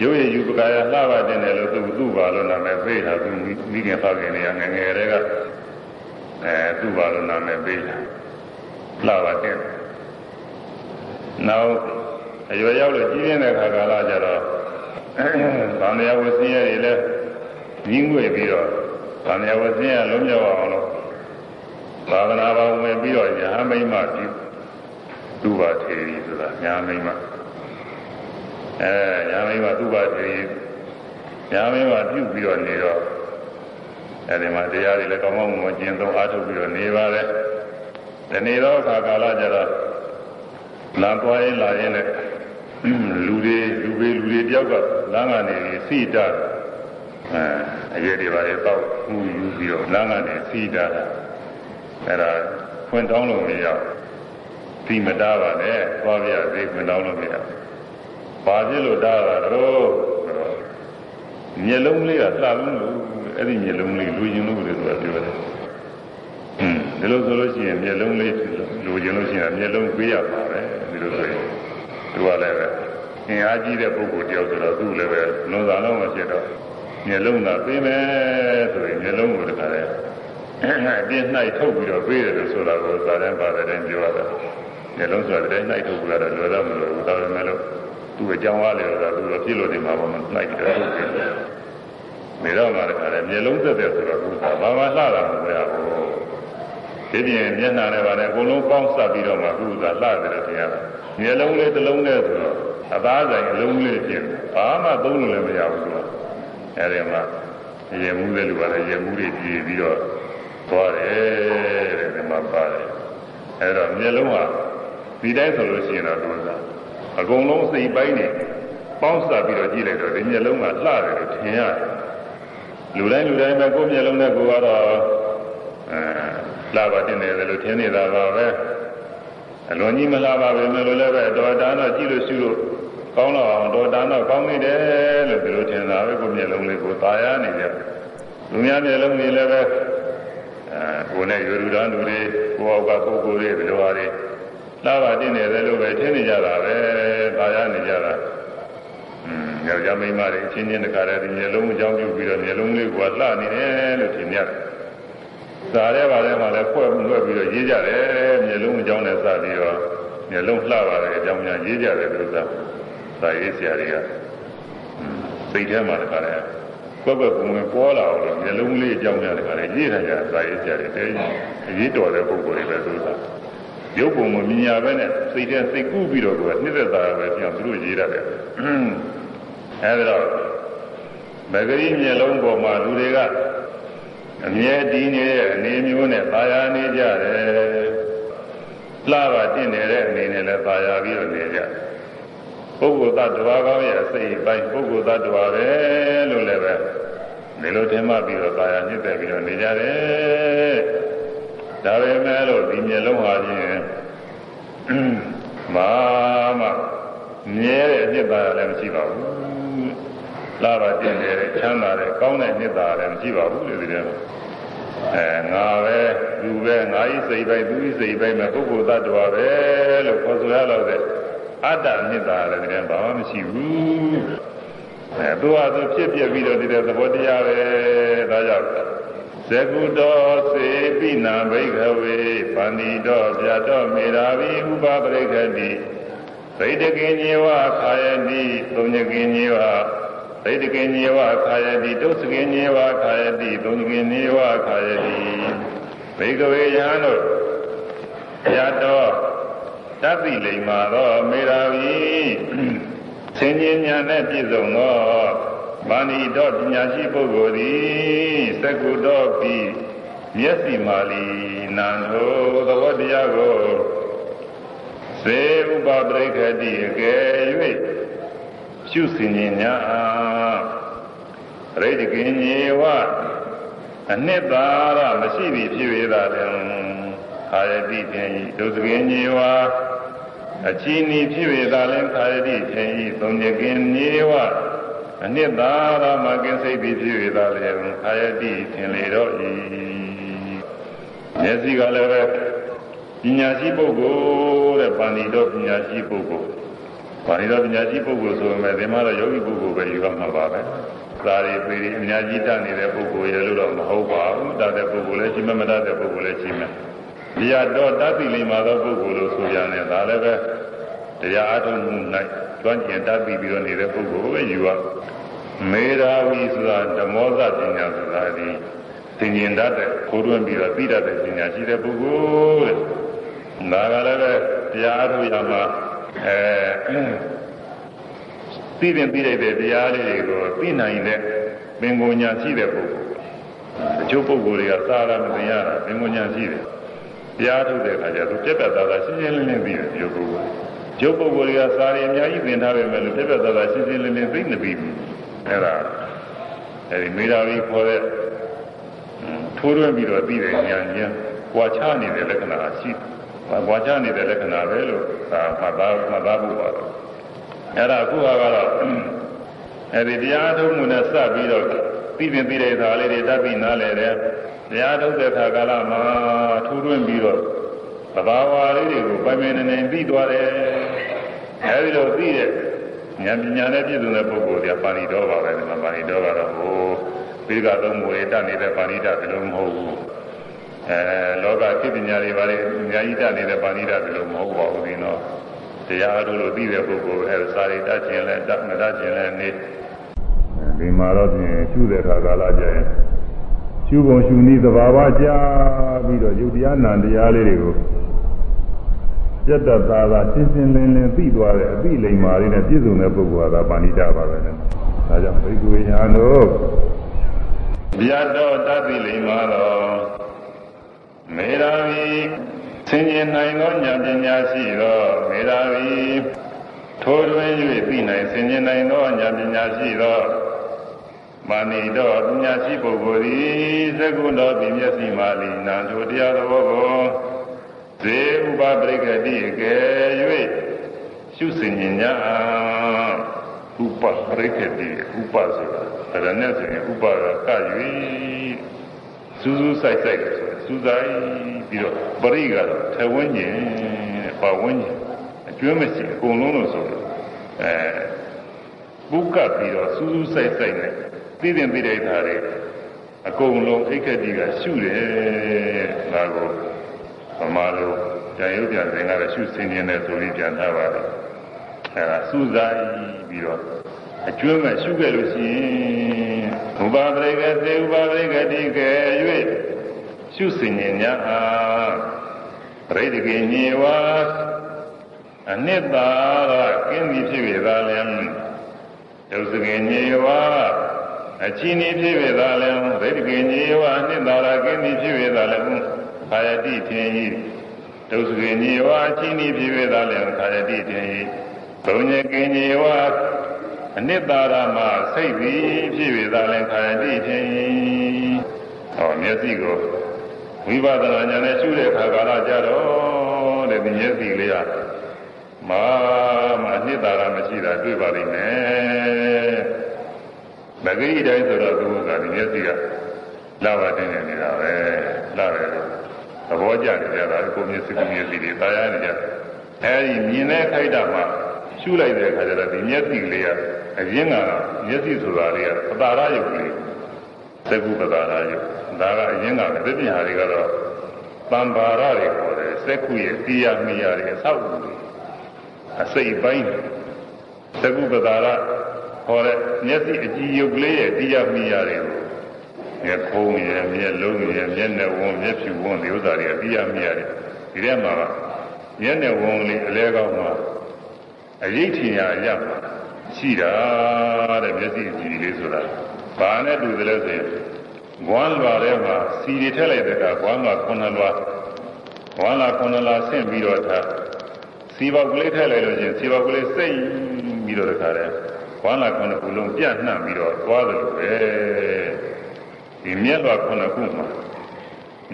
ရုပ်ရည်ယူပကာယလှပါတင်တယ်လို့သူသူ့ဘာလို့နာမည်ပေးတာသူမိခင်ဖခင်တွေကငငယ်တွေကအဲသူ့ဘာလို့နာမည်ပေးတာလှပါတင်နောက်အရွယ်ရောက်လို့ကြီးပြင်းတဲ့ခါကာလကျတော့ဗာမယဝဆင်းရဲတွေလည်းကြီးငွေပြီးတော့ဗာမယဝဆင်းရဲလုံးမြောက်အောင်လို့သာသနာ့ဘောင်ဝင်ပြီးတော့ညာမိမ့်မပြုသူ့ဘာထေရီဆိုတာညာမိမ့်မ အဲညာမိမ့်မသူ့ဘာထေရီညာမိမ့်မပြုပြီးတော့နေတော့အဲဒီမှာတရားတွေလည်းကောင်းကောင်းမွန်ကျင့်သုံးအားထုတ်ပြီးတော့နေပါလေဒီနေ့တော့ခါကာလကျတော့လမ်းသွားရင်လာရင်လည်းလူတွေလူတွေလူတွေတယောက်ကလမ်းကနေစီတာအဲအရေးတွေပါလေတော့မှုယူပြီးတော့လမ်းကနေစီတာအဲဒါဖွင့်တောင်းလို့မရဒီမတားပါနဲ့သွားပြသေးဖွင့်တောင်းလို့မရဘာ ဖြစ်လို့တားတာတော့မျက်လုံးလေးကလှလုံးလို့အဲ့ဒီမျက်လုံးလေးလူကျင်လို့လေဆိုတာပြောတယ်ဟွန်းဒီလိုဆိုလို့ရှိရင်မျက်လုံးလေးလူကျင်လို့ရှိရင်မျက်လုံးပေးရပါပဲဒီလိုဆိုရင်သူကလည်းပဲအင်အားကြီးတဲ့ပုဂ္ဂိုလ်တယောက်ဆိုတော့သူ့လည်းပဲလွန်သာလုံးမဖြစ်တော့မျက်လုံးသာပေးမယ်ဆိုရင်မျက်လုံးကိုတခါလဲအပြင်းနှိုက်ထုတ်ပြီးတော့ပေးတယ်လို့ဆိုတာကိုသာတန်းပါတယ်တိုင်းပြောရတာမျက်လုံးဆိုတာတိုင်းနှိုက်ထုတ်ပြီးတော့လွယ်တော့မလွယ်ဘူးဒါပေမဲ့လို့ သူ့အကြောင်းအားလေတော့သူကပြည့်လို့နေမှာပါမနှိုက်တယ်ထုတ်တယ်နေတော့မှတခါလဲမျက်လုံးသက်သက်ဆိုတော့သူကဘာမှလှတာမဟုတ်ဘူးဒီပြင်မျက်နှာနဲ့ပါနဲ့အကုန်လုံးပေါင်းစပ်ပြီးတော့မှသူကလှတယ်လို့ထင်ရတာမျက်လုံးလေးတစ်လုံးနဲ့ဆိုတော့အသားဆိုင်အလုံးလေးဖြစ်ဘာမှသုံးလို့လည်းမရဘူးသူကအဲဒီမှာရေမှုတဲ့လူကလည်းရေမှုတွေပြည်ပြီးတော့သွားတယ်တဲ့ဒီမှာပါတယ်အဲတော့မျက်လုံးကဒီတိုင်းဆိုလို့ရှိရင်တော့သူက အကုန်လုံးစိတ်ပိုင်းနေပေါင်းစပ်ပြီးတော့ကြည့်လိုက်တော့ဒီမျက်လုံးကလှတယ်လို့ထင်ရတယ်လူတိုင်းလူတိုင်းပဲကိုယ်မျက်လုံးနဲ့ကိုယ်ကတော့အဲလှပါတင်တယ်လို့ထင်နေတာပါပဲအလွန်ကြီးမလှပါပဲမယ်လို့လည်းပဲတော်တာတော့ကြည့်လို့ရှိလို့ကောင်းတော့အောင်တော်တာတော့ကောင်းနေတယ်လို့ဒီလိုထင်တာပဲကိုယ်မျက်လုံးလေးကိုသာယာနေတယ်လူများမျက်လုံးတွေလည်းပဲအဲကိုယ်နဲ့ယူရူတန်းလူတွေကိုယ့်အောက်ကပုဂ္ဂိုလ်တွေဘယ်လိုဟာတွေ လှပါတင်တယ်လို့ပဲထင်နေကြတာပဲသာယာနေကြတာอืมယောက်ျားမိန်းမတွေအချင်းချင်းတခါတည်းဒီမျက်လုံးအကြောင်းပြုပြီးတော့မျက်လုံးလေးကလှနေတယ်လို့ထင်ရတယ်စာရဲပါထဲမှာလည်းဖွဲ့လွှဲပြီးတော့ရေးကြတယ်မျက်လုံးအကြောင်းနဲ့စပြီးတော့မျက်လုံးလှပါတယ်အကြောင်းများရေးကြတယ်လို့သာစာရေးဆရာတွေကစိတ်ထဲမှာတခါတည်းကွက်ကွက်ကုံဝင်ပေါ်လာအောင်လို့မျက်လုံးလေးအကြောင်းများတခါတည်းရေးထားကြစာရေးဆရာတွေတဲအရေးတော်တဲ့ပုဂ္ဂိုလ်တွေပဲသူက ရုပ်ပုံမမြင်ရပဲနဲ့စိတ်ထဲစိတ်ကူးပြီးတော့ကနှစ်သက်တာပဲပြန်သူတို့ရေးရတယ်အဲဒါတော့မဂရီမျက်လုံးပေါ်မှာလူတွေကအမြဲတည်နေတဲ့အနေမျိုးနဲ့သာယာနေကြတယ်လှပါတင့်နေတဲ့အနေနဲ့လည်းသာယာပြီးတော့နေကြတယ်ပုဂ္ဂိုလ်သတ္တဝါကောင်းရဲ့အစိတ်အပိုင်းပုဂ္ဂိုလ်သတ္တဝါပဲလို့လည်းပဲဒီလိုထင်မှတ်ပြီးတော့သာယာညစ်တယ်ပြီးတော့နေကြတယ် ဒါပေမဲ့လို့ဒီမျက်လုံးဟာချင်းမာမမြဲတဲ့အနှစ်သာရလည်းမရှိပါဘူးလာပါတင့်တယ်ချမ်းသာတယ်ကောင်းတဲ့နှစ်သာရလည်းမရှိပါဘူးလေဒီထဲမှာအဲငါပဲသူပဲငါဤစိတ်ပဲသူဤစိတ်ပဲမဲ့ပုဂ္ဂိုလ်သတ္တဝါပဲလို့ခေါ်ဆိုရတော့တဲ့အတ္တနှစ်သာလည်းဒီထဲဘာမှမရှိဘူးအဲသူဟာသူဖြစ်ပြပြီးတော့ဒီတဲ့သဘောတရားပဲဒါကြောင့် ဇကုတော်စေပိနာဘိကဝေပန္တိတော်ပြတ်တော်မေရာဝိဥပပရိကတိဗိတကိညေဝခာယတိသုံးညကိညေဝဗိတကိညေဝခာယတိဒုစကိညေဝခာယတိသုံးညကိညေဝခာယတိဘိကဝေယဟန်တို့ပြတ်တော်တသိလိမ္မာသောမေရာဝီဆင်ញဉာဏ်နဲ့ပြည့်စုံသော မာဏိတော်ပညာရှိပုဂ္ဂိုလ်သည်သက္ကုတော်ပြီးမျက်စိမာလီနံထိုသဘောတရားကိုစေဥပပရိခတိအကယ်၍ရှုစင်ဉာဏ်ရိတကိညေဝအနှစ်သာရမရှိသည်ဖြစ်၍သာတယ်အာယတိဖြင့်ဒုစကင်းညေဝအချီနီဖြစ်၍သာလဲခာယတိဖြင့်သုံးညကင်းညေဝ အနှစ်သာရမကင်းစိတ်ပြီးဖြစ်၍သာလဲခာယတိဖြင့်လေတော့ဤမျက်စိကလည်းပဲပညာရှိပုဂ္ဂိုလ်တဲ့ပါဏိတော်ပညာရှိပုဂ္ဂိုလ်ပါဏိတော်ပညာရှိပုဂ္ဂိုလ်ဆိုပေမဲ့ဒီမှာတော့ယောဂီပုဂ္ဂိုလ်ပဲယူရမှာပါပဲသာရီပေရီအများကြီးတတ်နေတဲ့ပုဂ္ဂိုလ်ရဲ့လို့တော့မဟုတ်ပါဘူးတတ်တဲ့ပုဂ္ဂိုလ်လည်းရှိမှမတတ်တဲ့ပုဂ္ဂိုလ်လည်းရှိမယ်ဒီရတော့တတ်သိလိမ္မာသောပုဂ္ဂိုလ်လို့ဆိုရတဲ့ဒါလည်းပဲတရားအထုံးမှု၌ ကျွမ်းကျင်တတ်ပြီးပြီးတော့နေတဲ့ပုဂ္ဂိုလ်ပဲယူရမေရာဝီဆိုတာဓမောဇပညာဆိုတာဒီသင်ញင်တတ်တဲ့ခိုးတွင်းပြီးတော့သိတတ်တဲ့ပညာရှိတဲ့ပုဂ္ဂိုလ်တဲ့ဒါကလည်းပဲတရားအထုံးရမှာအဲသိတဲ့သိတဲ့တရားလေးတွေကိုသိနိုင်တဲ့ပင်ကိုညာရှိတဲ့ပုဂ္ဂိုလ်အကျိုးပုဂ္ဂိုလ်တွေကသာရမသိရတာပင်ကိုညာရှိတယ်တရားထုတ်တဲ့အခါကျသူပြက်ပြက်သားသားရှင်းရှင်းလင်းလင်းသိတယ်ဒီလိုပုဂ္ဂိုလ် ကျုပ်ပုဂ္ဂိုလ်တွေကစာရီအများကြီးသင်ထားပေမဲ့လို့ပြက်ပြက်သားသားရှင်းရှင်းလင်းလင်းသိနေပြီအဲ့ဒါအဲဒီမေရာဝီခေါ်တဲ့ထိုးရွံ့ပြီးတော့သိတဲ့ဉာဏ်ဉာဏ်ကြွာချနေတဲ့လက္ခဏာရှိတယ်ကြွာချနေတဲ့လက္ခဏာပဲလို့သာမှတ်သားမှတ်သားဖို့ပါတော့အဲ့ဒါအခုကတော့အဲဒီတရားထုတ်မှုနဲ့စပ်ပြီးတော့သိပင်သိတဲ့သာလေးတွေတတ်ပြီးနားလည်တယ်တရားထုတ်တဲ့ခါကာလမှာထူးထွင်းပြီးတော့ သဘာဝလေးတွေကိုပိုင်ပိုင်နေနေသိသွားတယ်အဲဒီလိုသိတဲ့ဉာဏ်ပညာနဲ့ပြည့်စုံတဲ့ပုဂ္ဂိုလ်ကပါဠိတော်ပါပဲဒီမှာပါဠိတော်ကတော့ဟိုပြီးကသုံးမွေတတ်နေတဲ့ပါဠိတဘယ်လိုမဟုတ်ဘူးအဲလောကသိပညာတွေပါလေအများကြီးတတ်နေတဲ့ပါဠိတဘယ်လိုမဟုတ်ပါဘူးဒီတော့တရားတို့လိုသိတဲ့ပုဂ္ဂိုလ်အဲစာရိတ္တခြင်းလဲတတ်မတတ်ခြင်းလဲနေဒီမှာတော့ပြင်ရှုတဲ့ခါကာလကျရင်ရှုပုံရှုနည်းသဘာဝကြားပြီးတော့ယုတ်တရားနာတရားလေးတွေကို ပြတ်တသာသာရှင်းရှင်းလင်းလင်းသိသွားတဲ့အသိလိမ္မာလေးနဲ့ပြည့်စုံတဲ့ပုဂ္ဂိုလ်ကပါဏိတာပါပဲ။ဒါကြောင့်ဘိက္ခုညာတို့ဗျာတော်တသိလိမ္မာတော်မေရာဝီဆင်ញင်နိုင်သောဉာဏ်ပညာရှိသောမေရာဝီထိုးထွင်း၍သိနိုင်ဆင်ញင်နိုင်သောဉာဏ်ပညာရှိသောမာနိတော်ပညာရှိပုဂ္ဂိုလ်သည်သက္ကုတော်ပြမျက်စိမှလီနာထိုတရားတော်ကို ဇေဥပပရိကတိကဲ၍ရှုစင်ញညာဥပပရိကတိဥပဆိုတာဒါနဲ့ဆိုရင်ဥပကက၍စူးစူးဆိုင်ဆိုင်ဆိုစူးဆိုင်ပြီးတော့ပရိကတော့ထဝင်းကျင်ပါဝင်းကျင်အကျွမ်းမရှိအကုန်လုံးလို့ဆိုတော့အဲပုကပြီးတော့စူးစူးဆိုင်ဆိုင်နဲ့သိတဲ့သိတဲ့ဓာတ်တွေအကုန်လုံးအိတ်ခက်ကြီးကရှုတယ်ဒါကို ဗမာလိုကြံရုပ်ပြန်စဉ်ကလည်းရှုစင်နေတဲ့ဆိုပြီးပြန်ထားပါတယ်အဲဒါစူးစိုက်ပြီးတော့အကျွမ်းမဲ့ရှုခဲ့လို့ရှိရင်ဥပါပရိကသေဥပါပရိကတိကဲ၍ရှုစင်ញညာအားပရိဒကိညေဝအနှစ်သာရကင်းပြီဖြစ်ပြီသာလည်းဒုစကင်ညေဝအချင်းဤဖြစ်ပေသာလည်းဗိဒကင်ညေဝအနှစ်သာရကင်းဤဖြစ်ပေသာလည်း ခာယတိထင်၏ဒုစကင်ညေဝအချင်းဤဖြစ်ပေသာလည်းခာယတိထင်၏ဘုံညကင်ညေဝအနှစ်သာရမှာစိတ်ပြီးဖြစ်ပေသာလည်းခာယတိထင်၏ဟောမျက်စိကိုဝိပဿနာဉာဏ်နဲ့ရှုတဲ့အခါကာလကြတော့တဲ့ဒီမျက်စိလေးကမာမအနှစ်သာရမရှိတာတွေ့ပါလိမ့်မယ်။မဂိတိုင်းဆိုတော့သူကဒီမျက်စိကလာပါတင်နေနေတာပဲလာတယ်လို့ သဘောကျနေကြတာကိုမျက်စိကိုမျက်စိတွေတာယာနေကြ။အဲဒီမြင်တဲ့ခိုက်တာမှရှုလိုက်တဲ့အခါကျတော့ဒီမျက်စိလေးကအရင်ကမျက်စိဆိုတာလေးကပတာရယုတ်လေးသကုပတာရယုတ်ဒါကအရင်ကပဲပြညာတွေကတော့တံပါရတွေခေါ်တယ်စက္ခုရဲ့တရားမိယာတွေအဆောက်အဦတွေအစိတ်ပိုင်းသကုပတာရခေါ်တဲ့မျက်စိအကြည့်ရုပ်ကလေးရဲ့တရားမိယာတွေ ကိုမျက်ခုံးရဲ့မျက်လုံးရဲ့မျက်နှာဝန်းမျက်ဖြူဝန်းဒီဥစ္စာတွေကတရားမိယာတွေဒီထဲမှာမျက်နှာဝန်းလေးအလဲကောင်းမှာအရေးထင်ရရမှာရှိတာတဲ့မျက်စိအကြည့်လေးဆိုတာဘာနဲ့တူတယ်လဲဆိုရင်ဂွမ်းလွာထဲမှာစီတွေထည့်လိုက်တဲ့အခါဂွမ်းလွာခုနှစ်လွာဂွမ်းလွာခုနှစ်လွာဆင့်ပြီးတော့ထားစီပေါက်ကလေးထည့်လိုက်လို့ချင်းစီပေါက်ကလေးစိတ်ပြီးတော့တခါတည်းဂွမ်းလွာခုနှစ်ခုလုံးပြန့်နှံ့ပြီးတော့သွားတယ်လို့ပဲ ဒီမျက်လွာခုနှစ်ခုမှာ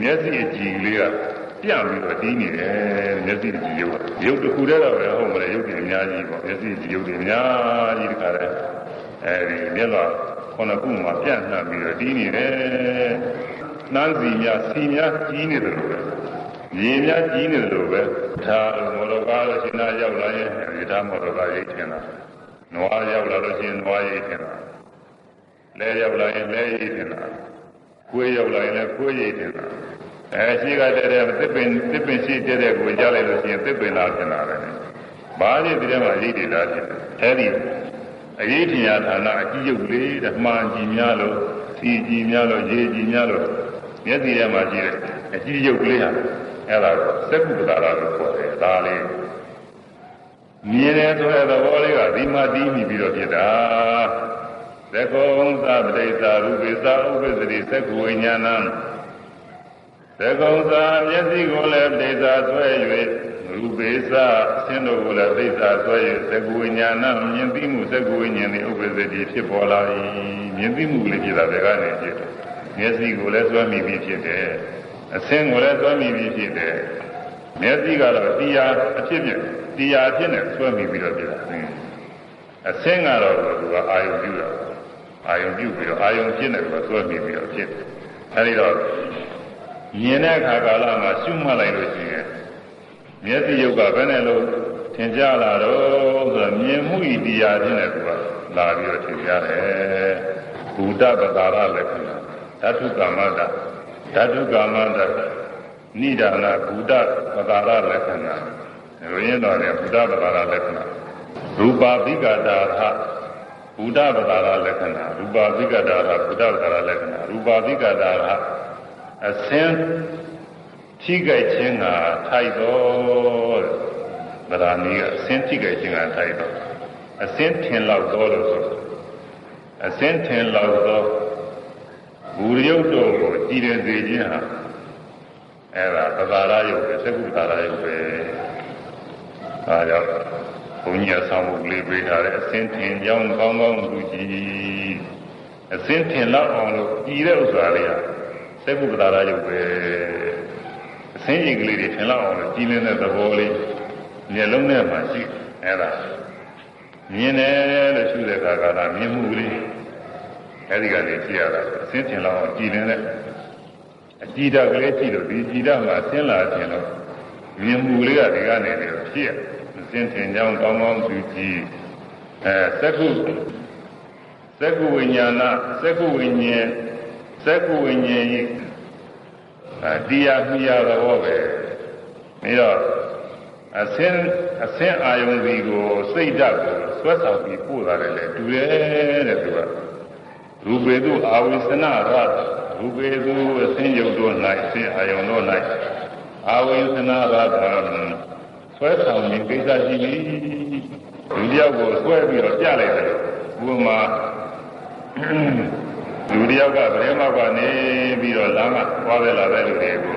မျက်စိအကြည့်လေးကပြန့်ပြီးတော့တီးနေတယ်မျက်စိကြည့်ရုပ်ရုပ်တစ်ခုတည်းတော့ပဲဟုတ်မလဲရုပ်တွေအများကြီးပေါ့မျက်စိကြည့်ရုပ်တွေအများကြီးတခါတည်းအဲဒီမျက်လွာခုနှစ်ခုမှာပြန့်နှံ့ပြီးတော့တီးနေတယ်နှမ်းစီများစီများကြီးနေတယ်လို့ပဲရေများကြီးနေတယ်လို့ပဲဒါမော်တော်ကားလို့ရှင်နာရောက်လာရင်ဒီသားမော်တော်ကားရိတ်ထင်တာနွားရောက်လာလို့ရှင်နွားရိတ်ထင်တာလဲရောက်လာရင်လဲရိတ်ထင်တာ ကိုယ်ရောက်လာရင်လည်းကိုယ်ရိတ်ထင်တာအဲရှိကတည်းကသစ်ပင်သစ်ပင်ရှိတဲ့တဲ့ကိုကြားလိုက်လို့ရှိရင်သစ်ပင်လာထင်တာပဲဘာဖြစ်ဒီထဲမှာရိတ်တွေလားထင်တယ်အဲဒီအရေးထင်ရဌာနအကြည့်ရုပ်လေးတဲ့မှန်ကြည့်များလို့စီကြည့်များလို့ရေကြည့်များလို့မျက်စိထဲမှာကြည့်တယ်အကြည့်ရုပ်လေးဟာအဲ့ဒါကိုစက္ကုပ္ပတာရလို့ခေါ်တယ်ဒါလေးမြင်တယ်ဆိုတဲ့သဘောလေးကဒီမှာတီးမိပြီးတော့ဖြစ်တာ သကုံသပတိသာရူပိသာဥပ္ပစတိသက္ကုဝိညာဏံသကုံသာမျက်စိကိုလည်းပတိသာဆွဲ၍ရူပေသဆင်းတို့ကိုလည်းသိသာဆွဲ၍သက္ကုဝိညာဏမြင်သိမှုသက္ကုဝိညာဉ်၏ဥပ္ပဇ္ဇတိဖြစ်ပေါ်လာ၏မြင်သိမှုလေးဖြစ်တာတကားနဲ့ဖြစ်တယ်မျက်စိကိုလည်းဆွဲမိပြီးဖြစ်တယ်အဆင်းကိုလည်းဆွဲမိပြီးဖြစ်တယ်မျက်စိကတော့တရားအဖြစ်ဖြစ်တရားအဖြစ်နဲ့ဆွဲမိပြီးတော့ဖြစ်တာအဆင်းကတော့သူကအာယုံပြုတာ အာယုံပြုပြီးတော့အာယုံဖြစ်နေတော့ဆွဲမိပြီးတော့ဖြစ်တယ်အဲဒီတော့မြင်တဲ့အခါကာလမှာရှုမှတ်လိုက်လို့ရှိရင်မျက်စိယုတ်ကဘယ်နဲ့လို့ထင်ကြလာတော့ဆိုတော့မြင်မှုဤတရားချင်းနဲ့သူကလာပြီးတော့ထင်ကြတယ်ဘူတပတာရလက္ခဏာဓာတုကာမတဓာတုကာမတနိဒာနာဘူတပတာရလက္ခဏာရင်းတော်တယ်ဘူတပတာရလက္ခဏာရူပါပိကတာဟ ဘူတပတာရလက္ခဏာရူပါပိကတာဟဘူတပတာရလက္ခဏာရူပါပိကတာဟအစင်းထိကြိုက်ခြင်းကထိုက်တော်ဗราဏီကအစင်းထိကြိုက်ခြင်းကထိုက်တော်အစင်းထင်လောက်တော်လို့ဆိုအစင်းထင်လောက်တော်ဘူရယုတ်တော်ကိုကြည်တယ်စေခြင်းဟာအဲ့ဒါသဘာရယုတ်ပဲသက္ကုသရာယုတ်ပဲအဲဒါကြောင့် ဘုန်းကြီးအဆောင်မှုလေးပေးထားတယ်အစင်းထင်ကြောင်းကောင်းကောင်းလူကြည်အစင်းထင်လောက်အောင်လို့ကြည်တဲ့ဥစ္စာလေးဟာသက္ကုသရာယုတ်ပဲအစင်းကြီးကလေးတွေထင်လောက်အောင်လို့ကြည်လင်းတဲ့သဘောလေးမျက်လုံးထဲမှာရှိအဲ့ဒါမြင်တယ်လို့ရှုတဲ့အခါကလာမြင်မှုကလေးအဲဒီကနေကြည့်ရတာအစင်းထင်လောက်အောင်ကြည်လင်းတဲ့အကြည်ဓာတ်ကလေးကြည့်လို့ဒီကြည်ဓာတ်မှာဆင်းလာခြင်းတော့မြင်မှုလေးကဒီကနေပြီးဖြစ်ရအ စင်းထင်ကြောင်းကောင်းကောင်းသူကြည့်အဲသက္ကုသက္ကုဝိညာဏသက္ကုဝိညာဉ်သက္ကုဝိညာဉ်ဤတရားမြရတော့ပဲပြီးတော့အစင်းအစင်းအာယုံစီကိုစိတ်ဓာတ်ကိုဆွဲဆောင်ပြီးပို့တာလည်းတူတယ်တဲ့သူကရူပေတုအာဝိသနာရရူပေတုအစင်းယုတ်တို့၌အစင်းအာယုံတို့၌အာဝိသနာရတာ ဆွဲဆောင်ခြင်းကိစ္စရှိပြီလူတယောက်ကိုဆွဲပြီးတော့ပြလိုက်တယ်ဥပမာလူတယောက်ကဗရဲမောက်ကနေပြီးတော့လမ်းကသွားပဲလာတဲ့လူတွေကို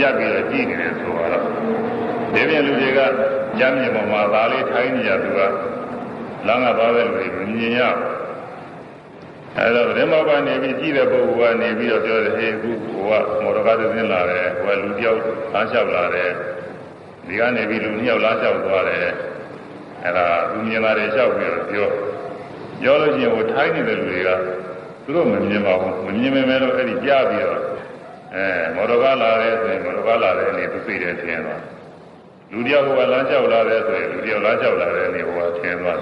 ရပ်ပြီးတော့ကြည့်နေတယ်ဆိုတော့ဒီပြင်လူတွေကကြမ်းမြင်ပေါ်မှာဒါလေးထိုင်းနေကြသူကလမ်းကသွားတဲ့လူတွေမမြင်ရဘူးအဲတော့ဗရဲမောက်ကနေပြီးကြည့်တဲ့ပုဂ္ဂိုလ်ကနေပြီးတော့ပြောတယ်ဟေးအခုဟိုကမော်တော်ကားသင်းလာတယ်ဟိုကလူတယောက်လမ်းလျှောက်လာတယ် ဒီကနေပြီးလူနှစ်ယောက်လမ်းလျှောက်သွားတယ်အဲဒါသူမြင်လာတယ်လျှောက်ပြီးတော့ပြောပြောလို့ရှိရင်ဟိုထိုင်းနေတဲ့လူတွေကသူတို့မမြင်ပါဘူးမမြင်မဲမဲတော့အဲ့ဒီကြားပြီးတော့အဲမော်တော်ကားလာတယ်ဆိုရင်မော်တော်ကားလာတယ်အနေသူသိတယ်ထင်သွားလူတယောက်ကလမ်းလျှောက်လာတယ်ဆိုရင်လူတယောက်လမ်းလျှောက်လာတယ်အနေဟိုကထင်သွား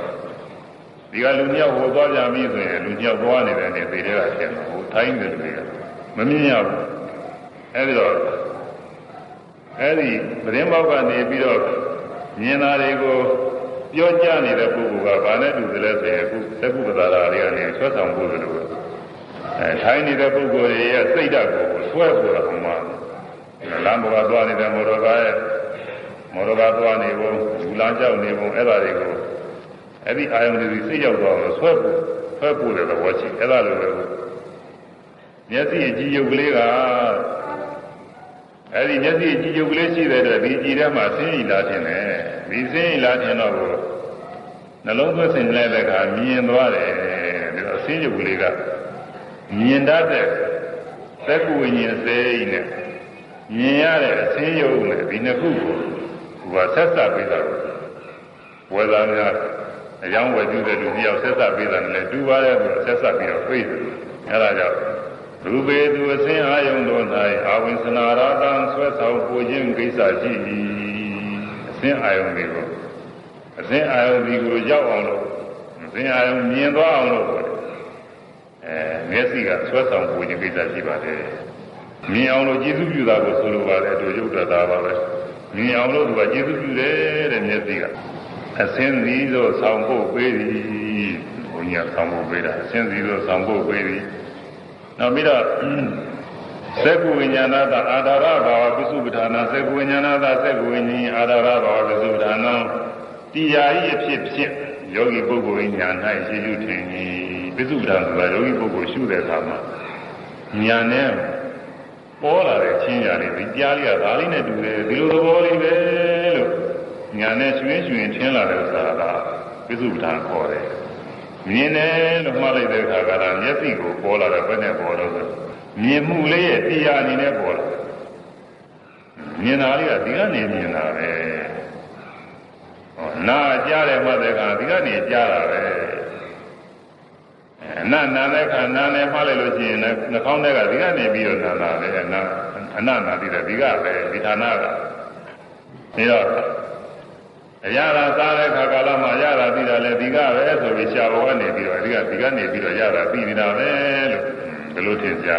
ဒီကလူတယောက်ဟိုသွားကြပြီဆိုရင်လူတယောက်သွားနေတယ်အနေသိတယ်ကထင်သွားဟိုထိုင်းနေတဲ့လူတွေကမမြင်ရဘူးအဲ့ဒီတော့ အဲ့ဒီသတင်းပေါက်ကနေပြီးတော့မြင်တာတွေကိုပြောကြနေတဲ့ပုဂ္ဂိုလ်ကဘာနဲ့တူတယ်လဲဆိုရင်အခုသက္ကုပ္ပတာတွေကနေဆွဲဆောင်ဖို့လိုပဲအဲထိုင်းနေတဲ့ပုဂ္ဂိုလ်ရဲ့စိတ်ဓာတ်ကိုဆွဲဖို့တော့မှလမ်းပေါ်ကသွားနေတဲ့မော်တော်ကားရဲ့မော်တော်ကားသွားနေပုံလူလမ်းကြောက်နေပုံအဲ့ဒါတွေကိုအဲ့ဒီအာယုန်တွေစိတ်ရောက်သွားတော့ဆွဲဖို့ဆွဲဖို့တဲ့သဘောရှိအဲ့ဒါလိုပဲမျက်စိအကြည့်ရုပ်ကလေးက အဲ့ဒီမျက်စိအကြည့်ရုပ်ကလေးရှိတဲ့အတွက်ဒီကြည့်ထဲမှာဆင်းရီလာခြင်းနဲ့ဒီဆင်းရီလာခြင်းတော့ကိုနှလုံးသွင်းဆင်လိုက်တဲ့အခါမြင်သွားတယ်ပြီးတော့ဆင်းရုပ်ကလေးကမြင်တတ်တဲ့သက်ကူဝိညာဉ်စိတ်နဲ့မြင်ရတဲ့အဆင်းရုပ်နဲ့ဒီနှစ်ခုကိုဟိုကဆက်ဆက်ပြီးတော့ဝေဒနာအကြောင်းဝယ်ပြုတဲ့လူတယောက်ဆက်ဆက်ပြီးတာနဲ့တူပါတယ်ဆိုတော့ဆက်ဆက်ပြီးတော့ပြေးတယ်အဲဒါကြောင့် ရူပေသူအစဉ်အာယုံတို့၌အာဝိသနာရတံဆွဲဆောင်ပူခြင်းကိစ္စရှိ၏အစဉ်အာယုံတွေကိုအစဉ်အာယုံဒီကိုရောက်အောင်လို့အစဉ်အာယုံမြင်သွားအောင်လို့အဲမျက်စိကဆွဲဆောင်ပူခြင်းကိစ္စရှိပါတယ်မြင်အောင်လို့ကျေးဇူးပြုတာကိုဆိုလိုပါတယ်တို့ရုပ်တတာပါပဲမြင်အောင်လို့သူကကျေးဇူးပြုတယ်တဲ့မျက်စိကအစင်းသီးသို့ဆောင်ဖို့ပေးသည်ဘုန်းကြီးကဆောင်ဖို့ပေးတာအစင်းသီးသို့ဆောင်ဖို့ပေးသည် နောက်ပြီးတော့သက္ကုဝိညာဏသအာဓာရဘာဝပစ္စုပ္ပထာနာသက္ကုဝိညာဏသသက္ကုဝိညာဉ်အာဓာရဘာဝပစ္စုပ္ပထာနာတရားဤအဖြစ်ဖြင့်ယောဂီပုဂ္ဂိုလ်ဉာဏ်၌ရှိရှိထင်၏ပစ္စုပ္ပထာဆိုတာယောဂီပုဂ္ဂိုလ်ရှုတဲ့အခါမှာဉာဏ်နဲ့ပေါ်လာတဲ့ချင်းညာလေးဒီကြားလေးကဒါလေးနဲ့တူတယ်ဒီလိုသဘောလေးပဲလို့ညာနဲ့ရွှင်ရွှင်ထင်းလာတဲ့ဥစ္စာကပစ္စုပ္ပန်ခေါ်တယ် မြင်တယ်လို့မှတ်လိုက်တဲ့အခါကလည်းမျက်စိကိုပေါ်လာတဲ့ဘက်နဲ့ပေါ်တော့မြင်မှုလေးရဲ့တရားအနေနဲ့ပေါ်လာမြင်တာလေးကဒီကနေမြင်တာပဲဟောနာကြားတယ်မှတ်တဲ့အခါဒီကနေကြားတာပဲအနနာတဲ့ခါနာနဲ့မှလိုက်လို့ရှိရင်နှာခေါင်းထဲကဒီကနေပြီးတော့နာနာပဲအနအနနာပြီးတော့ဒီကပဲဒီဌာနကဒါတော့ အရာသာစားတဲ့ခါကာလမှာရတာပြီးတာလဲဒီကပဲဆိုပြီးရှားဘောကနေပြီးတော့ဒီကဒီကနေပြီးတော့ရတာပြီးနေတာပဲလို့ဘယ်လိုထင်ကြ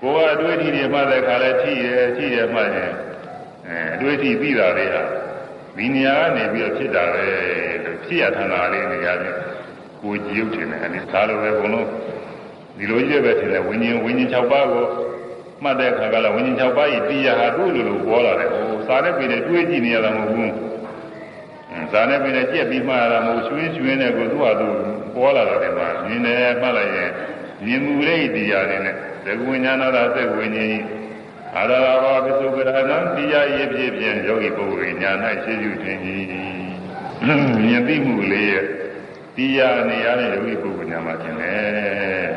ကိုယ်ကအတွေ့အထိတွေမှတဲ့ခါလဲကြည့်ရကြည့်ရမှရင်အဲအတွေ့အထိပြီးတာလေးဟာဒီနေရာကနေပြီးတော့ဖြစ်တာပဲလို့ဖြစ်ရဌာနလေးနေရာချင်းကိုကြည့်ရုပ်ထင်တယ်အဲဒီဒါလိုပဲဘုံလုံးဒီလိုကြီးပဲထင်တယ်ဝိညာဉ်ဝိညာဉ်6ပါးကိုမှတ်တဲ့အခါကလည်းဝိညာဉ်6ပါးဤတရားဟာသူ့လိုလိုပေါ်လာတယ်ဟိုစာနဲ့ပြည်နဲ့တွေးကြည့်နေရတာမဟုတ်ဘူး ဇာနဲ့ပင်နဲ့ကြက်ပြီးမှရတာမဟုတ်ရွှင်ရွှင်နဲ့ကိုသူ့ဟာသူပေါ်လာတယ်မှာမြင်တယ်မှတ်လိုက်ရင်မြင်မှုလေးတရားတွေနဲ့သက္ကဝိညာဏသာသက္ကဝိညာဉ်အာရဘာဝပစ္စုပ္ပဒါနံတရားရည်ဖြစ်ဖြင့်ယောဂီပုဂ္ဂိုလ်ညာ၌ရှိရှိထင်၏မြင်သိမှုလေးရဲ့တရားနေရတဲ့ယောဂီပုဂ္ဂိုလ်ညာမှာထင်တယ်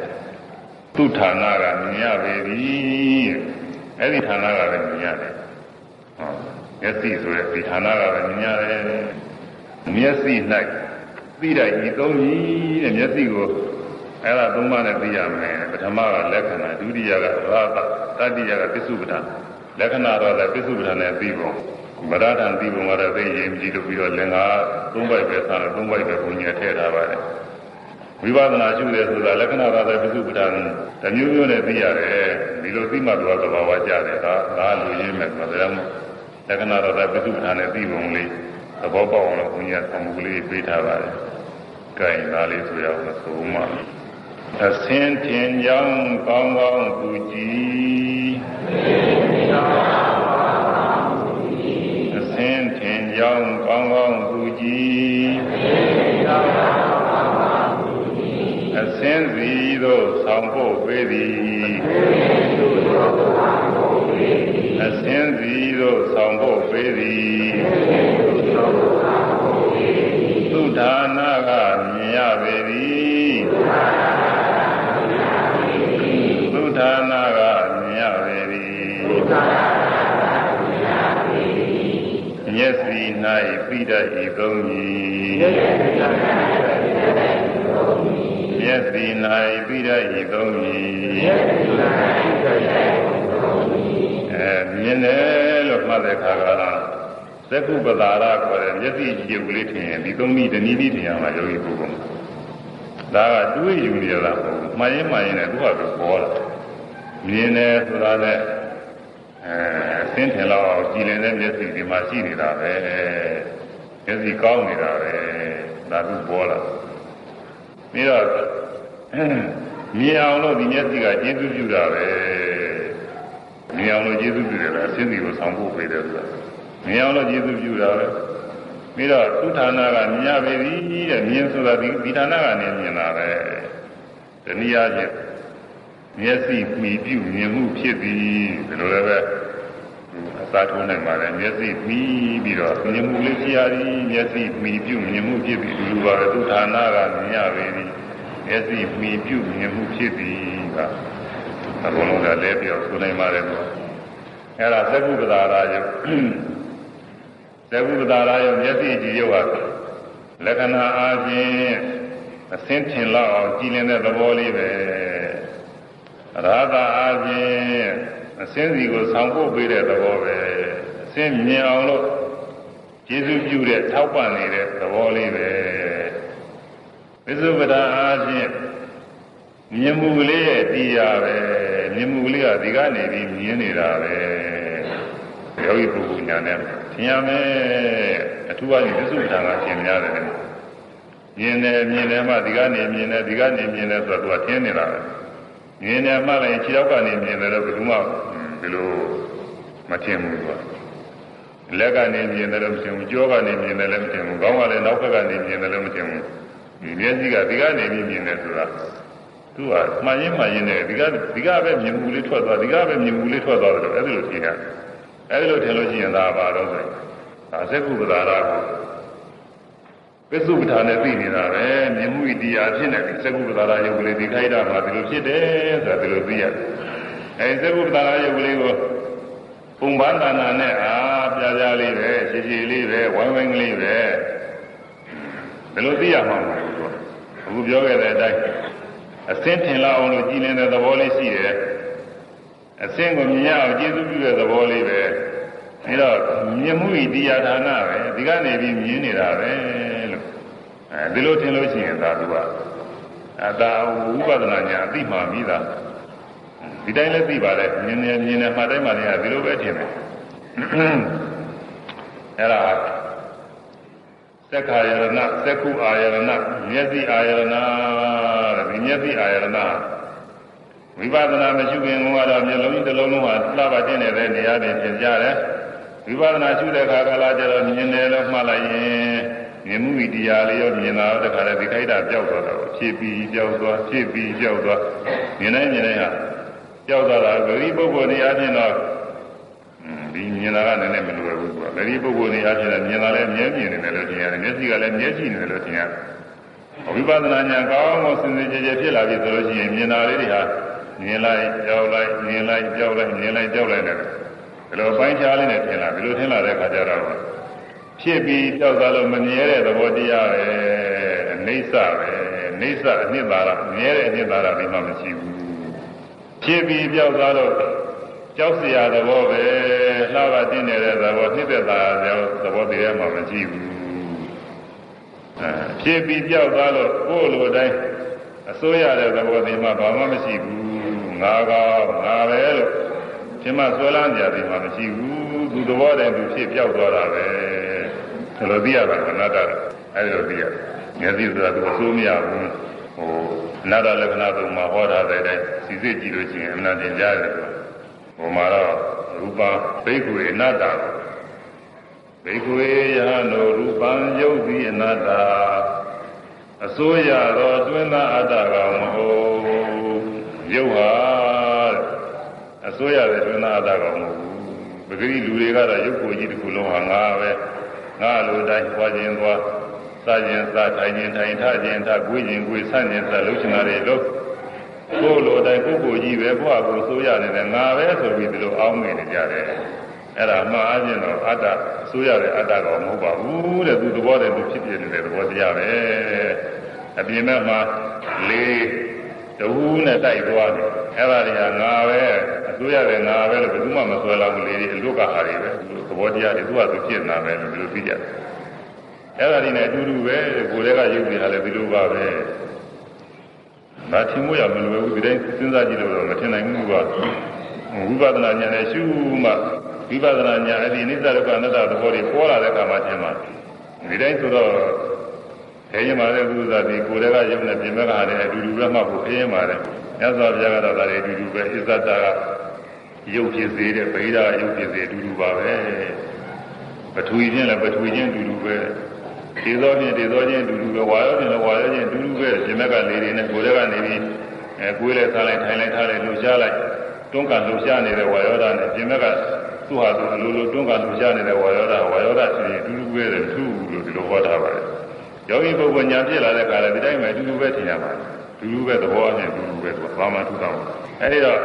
သူဌာနကမြင်ရပေပြီအဲ့ဒီဌာနကလည်းမြင်ရတယ်ဟောမျက်စိဆိုတဲ့ဒီဌာနကလည်းမြင်ရတယ် မျက်စိ၌သိတဲ့ဤသုံးကြီးတဲ့မျက်စိကိုအဲ့ဒါသုံးပါးနဲ့သိရမယ်ပထမကလက္ခဏာဒုတိယကရာသတတိယကပစ္စုပ္ပန်လက္ခဏာတော့လည်းပစ္စုပ္ပန်နဲ့သိပုံဗရဒံသိပုံကတော့သိရင်ကြည့်လို့ပြီးတော့လင်္ကာသုံးပိုက်ပဲဆန်းလို့သုံးပိုက်ပဲဘုံညာထည့်ထားပါတယ်ဝိပဿနာရှုတယ်ဆိုတာလက္ခဏာသာတဲ့ပစ္စုပ္ပန်တမျိုးမျိုးနဲ့သိရတယ်ဒီလိုသိမှတော့သဘာဝကျတယ်ဒါဒါလူရင်းမဲ့ဆိုတော့လက္ခဏာသာတဲ့ပစ္စုပ္ပန်နဲ့သိပုံလေး သဘောပေါက်အောင်လို့ဘုညာသံမှုလေးပေးထားပါတယ်။ကဲဒါလေးဆိုရအောင်ဆိုမှအစင်းထင်ကြောင်းကောင်းကောင်းသူကြည်အစင်းထင်ကြောင်းကောင်းကောင်းသူကြည်င်းစီသို့ဆောင်ဖို့ပေးသည်အစင်းစီသို့ဆောင်ဖို့ပေးသည် သုဌာနာကမြင်ရပေသည်သုဌာနာကမြင်ရပေသည်မျက်စိ၌ပိဋကဤသုံးကြီးမျက်စိ၌ပိဋကဤသုံးကြီးအဲ မြင်တယ်လို့မှတ်တဲ့အခါကသက္ကုပဒါရခေါ်တဲ့မျက်စိကြည့်ကလေးထင်ရင်ဒီသုံးနည်းတနည်းနည်းထင်ရမှာယောဂီပုဂ္ဂိုလ်ဒါကတွေးယူနေရတာမဟုတ်ဘူးမှန်ရင်မှန်ရင်လည်းသူ့ဟာသူပေါ်လာမြင်တယ်ဆိုတာနဲ့အဲဆင်းထင်တော့ကြည်လင်တဲ့မျက်စိဒီမှာရှိနေတာပဲမျက်စိကောင်းနေတာပဲဒါသူပေါ်လာပြီးတော့မြင်အောင်လို့ဒီမျက်စိကကျေးဇူးပြုတာပဲ မြင်အောင်လို့ကျေးဇူးပြုတယ်လားအစင်းစီကိုဆောင်ဖို့ပေးတယ်ဆိုတာမြင်အောင်လို့ကျေးဇူးပြုတာပဲပြီးတော့သူဌာနကမြင်ရပြီတဲ့မြင်ဆိုတာဒီဒီဌာနကနေမြင်တာပဲတနည်းအားဖြင့်မျက်စိမှီပြုမြင်မှုဖြစ်ပြီးဒီလိုလည်းပဲအစာထိုးနိုင်ပါလေမျက်စိမှီပြီးတော့မြင်မှုလေးဖြစ်ရသည်မျက်စိမှီပြုမြင်မှုဖြစ်ပြီးဒီလိုပါပဲသူဌာနကမြင်ရပြီမျက်စိမှီပြုမြင်မှုဖြစ်ပြီးက အကုန်လုံးကလည်းပြောဆိုနိုင်ပါတယ်ကွာအဲ့ဒါသက္ကုပ္ပဒါရာယုသက္ကုပ္ပဒါရာယုမျက်စိကြည့်ရုပ်ဟာလက္ခဏာအားဖြင့်အစင်းထင်လောက်အောင်ကြည်လင်တဲ့သဘောလေးပဲရာသာအားဖြင့်အစင်းစီကိုဆောင်ဖို့ပေးတဲ့သဘောပဲအစင်းမြင်အောင်လို့ကျေစုပြုတဲ့ထောက်ပံ့နေတဲ့သဘောလေးပဲဝိသုပဒအားဖြင့် မြင်မှုလေးရဲ့တရားပဲမြင်မှုလေးကဒီကနေပြီးမြင်နေတာပဲယောဂီပုဂ္ဂိုလ်ညာနဲ့သင်ရမယ်အထူးအရင်ဝိသုပဒကသင်များတယ်မြင်တယ်မြင်တယ်မှဒီကနေမြင်တယ်ဒီကနေမြင်တယ်ဆိုတော့သူကထင်းနေတာပဲမြင်တယ်မှလည်းခြေရောက်ကနေမြင်တယ်တော့ဘယ်သူမှဒီလိုမထင်ဘူးကွာလက်ကနေမြင်တယ်လည်းမထင်ဘူးကြောကနေမြင်တယ်လည်းမထင်ဘူးခေါင်းကလည်းနောက်ဘက်ကနေမြင်တယ်လည်းမထင်ဘူးဒီမျက်စိကဒီကနေပြီးမြင်တယ်ဆိုတာ သူကမှန်ရင်မှန်ရင်လည်းဒီကဒီကပဲမြင်မှုလေးထွက်သွားဒီကပဲမြင်မှုလေးထွက်သွားတယ်လို့အဲ့ဒါလိုထင်ရတယ်အဲ့ဒါလိုထင်လို့ရှိရင်ဒါပါတော့ဆိုရင်ဒါသက္ကုပ္ပဒါရကိုပစ္စုပ္ပထာနဲ့သိနေတာပဲမြင်မှုဤတရားဖြစ်နေပြီသက္ကုပ္ပဒါရယုတ်ကလေးဒီခိုက်တာမှာဒီလိုဖြစ်တယ်ဆိုတာဒီလိုသိရတယ်အဲသက္ကုပ္ပဒါရယုတ်ကလေးကိုပုံပန်းတဏ္ဍာနဲ့အာပြားပြားလေးပဲခြေခြေလေးပဲဝိုင်းဝိုင်းကလေးပဲဒီလိုသိရမှာမဟုတ်ဘူးအခုပြောခဲ့တဲ့အတိုင်း အစင်းထင်လာအောင်လို့ကြည်နေတဲ့သဘောလေးရှိတယ်အစင်းကိုမြင်ရအောင်ကျေစုပြုတဲ့သဘောလေးပဲအဲတော့မြင်မှုဤတရားဌာနပဲဒီကနေပြီးမြင်နေတာပဲလို့အဲဒီလိုထင်လို့ရှိရင်သာသူကအတာဝိပဿနာညာအသိမှပြီးသားဒီတိုင်းလည်းသိပါလေမြင်နေမြင်နေမှတိုင်းမှလည်းဒီလိုပဲထင်တယ်အဲ့ဒါ သက္ခာယရဏသက္ခုအာယရဏမျက်စိအာယရဏတဲ့ဒီမျက်စိအာယရဏဝိပဿနာမရှိခင်ကတော့မျက်လုံးကြီးတစ်လုံးလုံးဟာလှပတင်နေတဲ့နေရာတွေပြင်ကြတယ်ဝိပဿနာရှုတဲ့အခါကလာကျတော့မြင်တယ်လို့မှတ်လိုက်ရင်မြင်မှုဤတရားလေးရောမြင်လာတဲ့ခါလည်းဒီခိုက်တာပျောက်သွားတာကိုဖြည့်ပြီးပျောက်သွားဖြည့်ပြီးပျောက်သွားမြင်တိုင်းမြင်တိုင်းဟာပျောက်သွားတာဂရိပုဂ္ဂိုလ်နေအချင်းတော့ ဒီမြင်တာကလည်းမလွယ်ဘူးကွာဂရိပုဂ္ဂိုလ်နေအချင်းလည်းမြင်တာလည်းမြဲမြင်နေတယ်လို့ထင်ရတယ်မျက်စိကလည်းမျက်ရှိနေတယ်လို့ထင်ရတယ်ဝိပဿနာဉာဏ်ကောင်းကောင်းစဉ်းစဉ်ကြဲကြဲဖြစ်လာပြီဆိုလို့ရှိရင်မြင်တာလေးတွေဟာမြင်လိုက်ကြောက်လိုက်မြင်လိုက်ကြောက်လိုက်မြင်လိုက်ကြောက်လိုက်တယ်ဘယ်လိုပိုင်းခြားလေးနဲ့ထင်လာဘယ်လိုထင်လာတဲ့ခါကျတော့ဖြစ်ပြီးကြောက်သွားလို့မမြဲတဲ့သဘောတရားပဲအိဋ္ဌပဲအိဋ္ဌအနှစ်သာရမြဲတဲ့အနှစ်သာရဒီမှမရှိဘူးဖြစ်ပြီးကြောက်သွားလို့ ကြောက်စရာသဘောပဲလှပတင်းနေတဲ့သဘောနှိမ့်သက်တာသဘောတည်းရမှာမရှိဘူးအဲဖြစ်ပြီးပြောက်သွားလို့ကိုယ်လိုအတိုင်းအစိုးရတဲ့သဘောတည်းမှာဘာမှမရှိဘူးငါကငါပဲလို့ဒီမှာဆွဲလန်းကြတယ်မှာမရှိဘူးသူသဘောတည်းသူဖြစ်ပြောက်သွားတာပဲဒါလိုသိရတာကနာတာအဲဒီလိုသိရတယ်မျက်စိဆိုတာသူအစိုးမရဘူးဟိုအနာတလက္ခဏာသုံးမှာဟောတာတဲ့အတိုင်းစီစစ်ကြည့်လို့ရှိရင်အမှန်တင်ကြတယ် ဟိုမှာတော့ရူပဘိက္ခုအနတ္တဘိက္ခုယဟနောရူပံယုတ်တိအနတ္တအစိုးရသောတွင်းသားအတ္တကောင်မဟုတ်ရုပ်ဟာအစိုးရတဲ့တွင်းသားအတ္တကောင်မဟုတ်ပဂရိလူတွေကတော့ရုပ်ကိုကြီးတစ်ခုလုံးဟာငါပဲငါလိုတိုင်းပွားခြင်းသွားစားခြင်းစားထိုင်ခြင်းထိုင်ထခြင်းထကိုယ်ခြင်းကိုယ်ဆန့်ခြင်းဆန့်လှုပ်ရှင်တာတွေလို့ ကိုယ်လိုတိုင်းပုဂ္ဂိုလ်ကြီးပဲဘုရားကိုဆိုရနေတယ်ငါပဲဆိုပြီးဒီလိုအောင်းနေကြတယ်အဲ့ဒါမှအားဖြင့်တော့အတ္တဆိုရတဲ့အတ္တကောင်မဟုတ်ပါဘူးတဲ့သူသဘောတည်းသူဖြစ်ပြနေတဲ့သဘောတရားပဲအပြင်ဘက်မှာလေးတဝူးနဲ့တိုက်သွားတယ်အဲ့ဒါတွေကငါပဲအစိုးရတဲ့ငါပဲလို့ဘယ်သူမှမဆွဲလာဘူးလေဒီအလုကဟာတွေပဲသဘောတရားတွေသူကသူဖြစ်နာမယ်လို့ဒီလိုသိကြတယ်အဲ့ဒါတွေနဲ့အတူတူပဲကိုယ်တည်းကရုပ်နေတာလည်းဒီလိုပါပဲ ဒါထင်မို့ရမလို့ဘူးဒီတိုင်းစဉ်းစားကြည့်လို့တော့မထင်နိုင်ဘူးကဝိပဿနာဉာဏ်နဲ့ရှုမှဝိပဿနာဉာဏ်အဲ့ဒီအနိစ္စဒုက္ခအနတ္တသဘောတွေပေါ်လာတဲ့အခါမှာထင်မှာဒီတိုင်းဆိုတော့ခဲရင်ပါတဲ့ဘုရားဒီကိုယ်တည်းကရုပ်နဲ့ပြင်မဲ့ကဟာလည်းအတူတူပဲမှဖို့ခဲရင်ပါတယ်မြတ်စွာဘုရားကတော့ဒါတွေအတူတူပဲအစ္ဆတာကရုပ်ဖြစ်စေတဲ့ဗိဓာရုပ်ဖြစ်စေအတူတူပါပဲပထဝီချင်းလည်းပထဝီချင်းအတူတူပဲ ဒေသောချင်းဒေသောချင်းအတူတူပဲဝါရောချင်းလည်းဝါရောချင်းအတူတူပဲပြင်မဲ့ကလေးတွေနဲ့ကိုယ်တည်းကနေပြီးအဲကိုယ်လည်းစားလိုက်ထိုင်လိုက်ထားလိုက်လှူရှားလိုက်တွန်းကန်လှူရှားနေတဲ့ဝါရောဓာနဲ့ပြင်မဲ့ကသူ့ဟာသူအလိုလိုတွန်းကန်လှူရှားနေတဲ့ဝါရောဓာဝါရောဓာချင်းအတူတူပဲတဲ့သူ့လို့ဒီလိုဟောထားပါတယ်ယောဂီပုဂ္ဂိုလ်ညာဖြစ်လာတဲ့အခါလည်းဒီတိုင်းပဲအတူတူပဲထင်ရပါတယ်အတူတူပဲသဘောအချင်းအတူတူပဲသူကဘာမှထူတောင်းအဲဒီတော့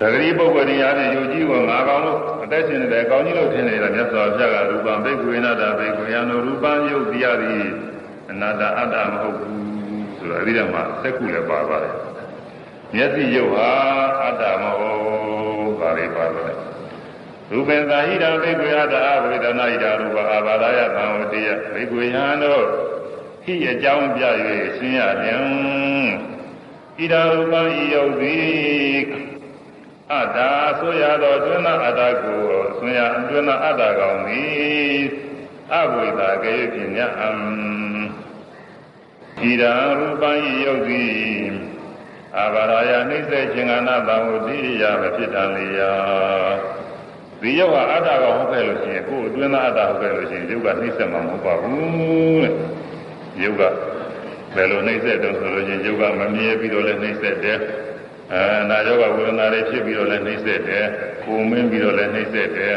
သဂရီပုဂ္ဂိုလ်တရားနဲ့ယုံကြည်ကိုငါကောင်လို့အသက်ရှင်နေတယ်ကောင်းကြီးလို့ထင်နေတာမြတ်စွာဘုရားကရူပံဘိက္ခွေနတာဘိက္ခွေယံတို့ရူပံယုတ်တရားသည်အနာတ္တအတ္တမဟုတ်ဘူးဆိုတော့အဲဒီတော့မှစက္ခုလည်းပါပါတယ်မျက်စိယုတ်ဟာအတ္တမဟုတ်ပါလေပါလို့ရူပေသာဟိတံဘိက္ခွေအတ္တအဝေဒနာဟိတရူပအာဘာဒယသံဝတိယဘိက္ခွေယံတို့ဟိအကြောင်းပြ၍ရှင်းရလျင်ဣဒာရူပံဤယုတ်သည် အတ္တဆိုရသောတွင်းနာအတ္တကိုဆွင်ရတွင်းနာအတ္တကောင်သည်အဝိဒါကေဖြင့်ညံဣဒာရူပံဤယုတ်သည်အဘာရာယနှိမ့်စေခြင်းကနာတံဝတိယမဖြစ်တန်လျာဒီယုတ်ကအတ္တကောင်ဟုတ်ခဲ့လို့ရှိရင်ကိုယ်အတွင်းသားအတ္တဟုတ်ခဲ့လို့ရှိရင်ယုတ်ကနှိမ့်ဆက်မှာမဟုတ်ပါဘူးတဲ့ယုတ်ကဘယ်လိုနှိမ့်ဆက်တော့ဆိုလို့ချင်းယုတ်ကမမြဲပြီးတော့လည်းနှိမ့်ဆက်တယ် အဲနာယောဂဝေဒနာတွေဖြစ်ပြီးတော့လည်းနှိမ့်ဆက်တယ်ပုံမင်းပြီးတော့လည်းနှိမ့်ဆက်တယ်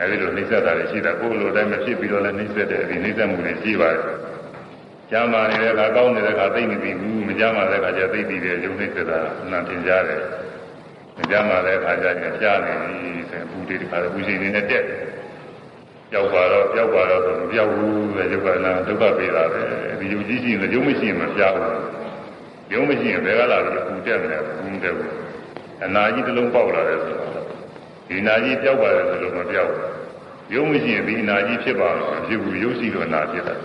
အဲဒီလိုနှိမ့်ဆက်တာတွေရှိတာကိုယ်လိုတိုင်းမဖြစ်ပြီးတော့လည်းနှိမ့်ဆက်တယ်ဒီနှိမ့်ဆက်မှုတွေရှိပါတယ်ကျမ်းမာနေတဲ့အခါကောင်းနေတဲ့အခါသိမပြီးဘူးမကျမ်းမာတဲ့အခါကျသိပြီးတယ်ယုံနှိမ့်ဆက်တာအမှန်တင်ကြတယ်မကျမ်းမာတဲ့အခါကျရင်ကြားနေပြီဆိုရင်ဘူးတွေတခါဘူးရှိနေနဲ့တက်ပြောက်ပါတော့ပြောက်ပါတော့ဆိုမပြောက်ဘူးလေယုတ်ကနာဒုက္ခပေးတာပဲဒီယုတ်ကြီးရှိရင်ယုံမရှိရင်မပြောက်ဘူး ယုံမရှိရင်ဘယ်ကလာပြီးပူတက်နေတယ်ဘူးတက်ဘူးအနာကြီးတစ်လုံးပေါက်လာတယ်ဆိုတော့ဒီနာကြီးပြောက်ပါတယ်ဆိုလို့မပြောက်ဘူးယုံမရှိရင်ဒီအနာကြီးဖြစ်ပါတော့ဖြစ်ဘူးယုတ်ရှိတော့အနာဖြစ်တယ်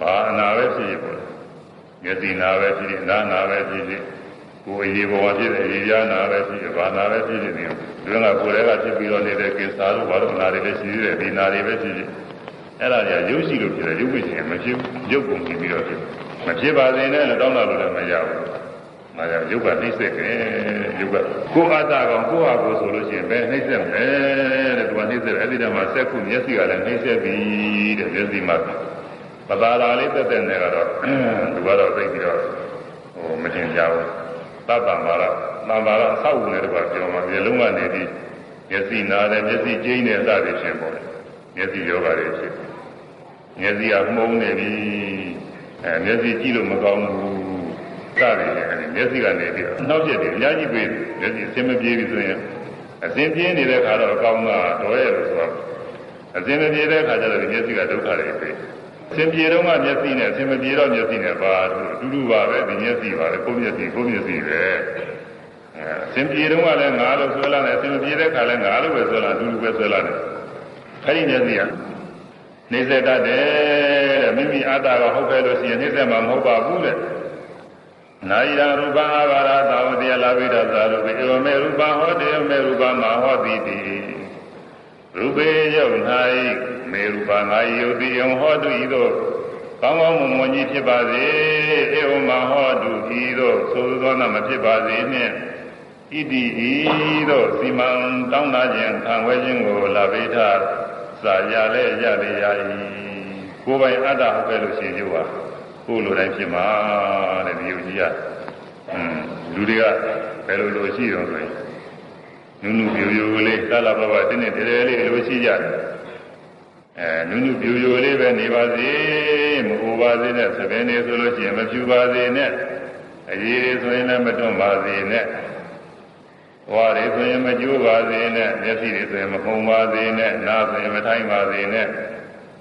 ဘာအနာပဲဖြစ်ဖြစ်ပေါ့မျက်စိနာပဲဖြစ်ဖြစ်နားနာပဲဖြစ်ဖြစ်ကိုယ်အရေးပေါ်ဖြစ်တဲ့အရေးပြားနာပဲဖြစ်ဖြစ်ဘာနာပဲဖြစ်ဖြစ်နေတွင်းကကိုယ်လည်းကဖြစ်ပြီးတော့နေတဲ့ကိစ္စတို့ဘာလို့နာတွေလည်းရှိသေးတယ်ဒီနာတွေပဲဖြစ်ဖြစ်အဲ့ဒါတွေကရုပ်ရှိလို့ဖြစ်တယ်ရုပ်မရှိရင်မဖြစ်ရုပ်ကုန်ပြီးတော့ဖြစ် မဖြစ်ပါစေနဲ့လို့တောင်းတာလို့လည်းမရဘူး။မာယာရုပ်ကနှိမ့်ဆက်တယ်ရုပ်ကကိုယ်အတ္တကောင်ကိုယ့်ဟာကိုယ်ဆိုလို့ရှိရင်ပဲနှိမ့်ဆက်မယ်တဲ့သူကနှိမ့်ဆက်တယ်အဲ့ဒီတည်းမှာစက်ခုမျက်စိကလည်းနှိမ့်ဆက်ပြီတဲ့မျက်စိမှာပသာလာလေးတက်တဲ့နေကတော့သူကတော့သိပြီးတော့ဟိုမတင်ကြဘူး။သတ္တမာရသံဃာရအဆောက်အဦနဲ့တပါပြောမှာမျိုးလုံးကနေပြီးမျက်စိနာတယ်မျက်စိကျိန်းတယ်စသည်ဖြင့်ပေါ့။မျက်စိယောဂတွေဖြစ်မျက်စိကမှုံးနေပြီ အဲမျက်စိကြည့်လို့မကောင်းဘူးစတယ်အဲဒီမျက်စိကနေပြီးတော့နှောက်ရက်တယ်အများကြီးပြေးမျက်စိအစင်မပြေးပြီဆိုရင်အစင်ပြေးနေတဲ့ခါတော့အကောင်းတာတော်ရဲ့လို့ဆိုတော့အစင်မပြေးတဲ့ခါကျတော့မျက်စိကဒုက္ခတွေပြေးအစင်ပြေတော့မှမျက်စိနဲ့အစင်မပြေတော့မျက်စိနဲ့ပါအတူတူပါပဲဒီမျက်စိပါပဲကိုယ်မျက်စိကိုယ်မျက်စိပဲအဲအစင်ပြေတော့ကလည်းငါလို့ဆွဲလာတယ်အစင်မပြေတဲ့ခါလည်းငါလို့ပဲဆွဲလာအတူတူပဲဆွဲလာတယ်အဲဒီမျက်စိကနှိစ္စတတ်တယ် တဲ့မိမိအတ္တကဟုတ်ခဲ့လို့ရှိရင်နှိစ္စမှာမဟုတ်ပါဘူးတဲ့နာယိရရူပအာဘာရသာဝတိယလာဘိဒသာရူပေဧဝမေရူပဟောတေဧဝမေရူပမဟောတိတိရူပေယုတ်၌မေရူပငါယုတ်တိယံဟောတုဤသို့ကောင်းကောင်းမွန်မွန်ကြီးဖြစ်ပါစေဧဝမဟောတုဤသို့သို့သောနာမဖြစ်ပါစေနှင့်ဣတိဤသို့စီမံတောင်းတာခြင်းခံဝဲခြင်းကိုလာဘိဒသာရလဲရလေရ၏ ကိုယ်ပိုင်အတ္တဟုတ်ပဲလို့ရှင်ကျုပ်ဟာကိုယ်လိုတိုင်းဖြစ်မှာတဲ့ဒီယုံကြည်ရอืมလူတွေကဘယ်လိုလိုရှိတော့ဆိုရင်နုနုပြိုပြိုလေးသလာဘဘတင်းနဲ့တည်းလေးလိုရှိကြတယ်အဲနုနုပြိုပြိုလေးပဲနေပါစေမဟိုပါစေနဲ့သဘင်နေဆိုလို့ရှိရင်မဖြူပါစေနဲ့အရေးတွေဆိုရင်လည်းမတွန့်ပါစေနဲ့ဝါတွေဆိုရင်မကျိုးပါစေနဲ့မျက်စိတွေဆိုရင်မခုံပါစေနဲ့နားဆိုရင်မထိုင်းပါစေနဲ့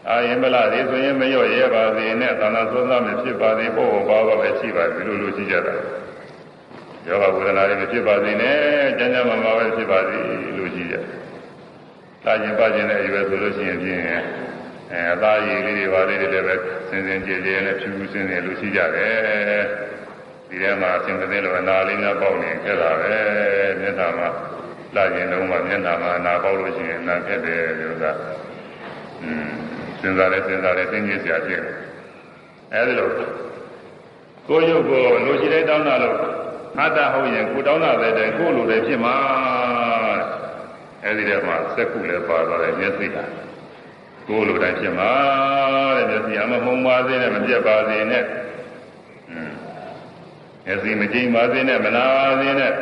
အာယင်ပလတွေဆိုရင်မလျော့ရဲပါစေနဲ့သန္တာသောသမဖြစ်ပါစေပေါ့ဘာပါပဲရှိပါဒီလိုလိုရှိကြတာယောဂဝေဒနာတွေမဖြစ်ပါစေနဲ့ကျမ်းကျမ်းမာမာပဲဖြစ်ပါစေလို့ရှိကြတာကျင်ပါကျင်တဲ့အရွယ်ဆိုလို့ရှိရင်ဖြင့်အဲအသားရည်လေးတွေပါလေးတွေလည်းပဲစင်စင်ကြည်ကြည်နဲ့ဖြူဖြူစင်စင်လို့ရှိကြတယ်ဒီထဲမှာအစဉ်မသိလို့အနာလေးများပေါက်နေခဲ့တာပဲမျက်နှာမှာလာကျင်လုံးမှာမျက်နှာမှာအနာပေါက်လို့ရှိရင်နာခဲ့တယ်လို့ကอืม စဉ်းစားလဲစဉ်းစားလဲသိဉ္ဇစရာဖြစ်တယ်အဲဒီလိုကိုယ်ရုပ်ကိုလိုရှိတဲ့တောင်းတာလို့အတ္တဟုတ်ရင်ကိုတောင်းတာတဲ့တိုင်ကိုလိုတယ်ဖြစ်မှာအဲဒီထဲမှာစက်ခုလည်းပါသွားတယ်မျက်စိကကိုလိုတိုင်းဖြစ်မှာတဲ့မျက်စိအမမှုံပါစေနဲ့မပြတ်ပါစေနဲ့อืมမျက်စိမကြိမ်ပါစေနဲ့မနာပါစေနဲ့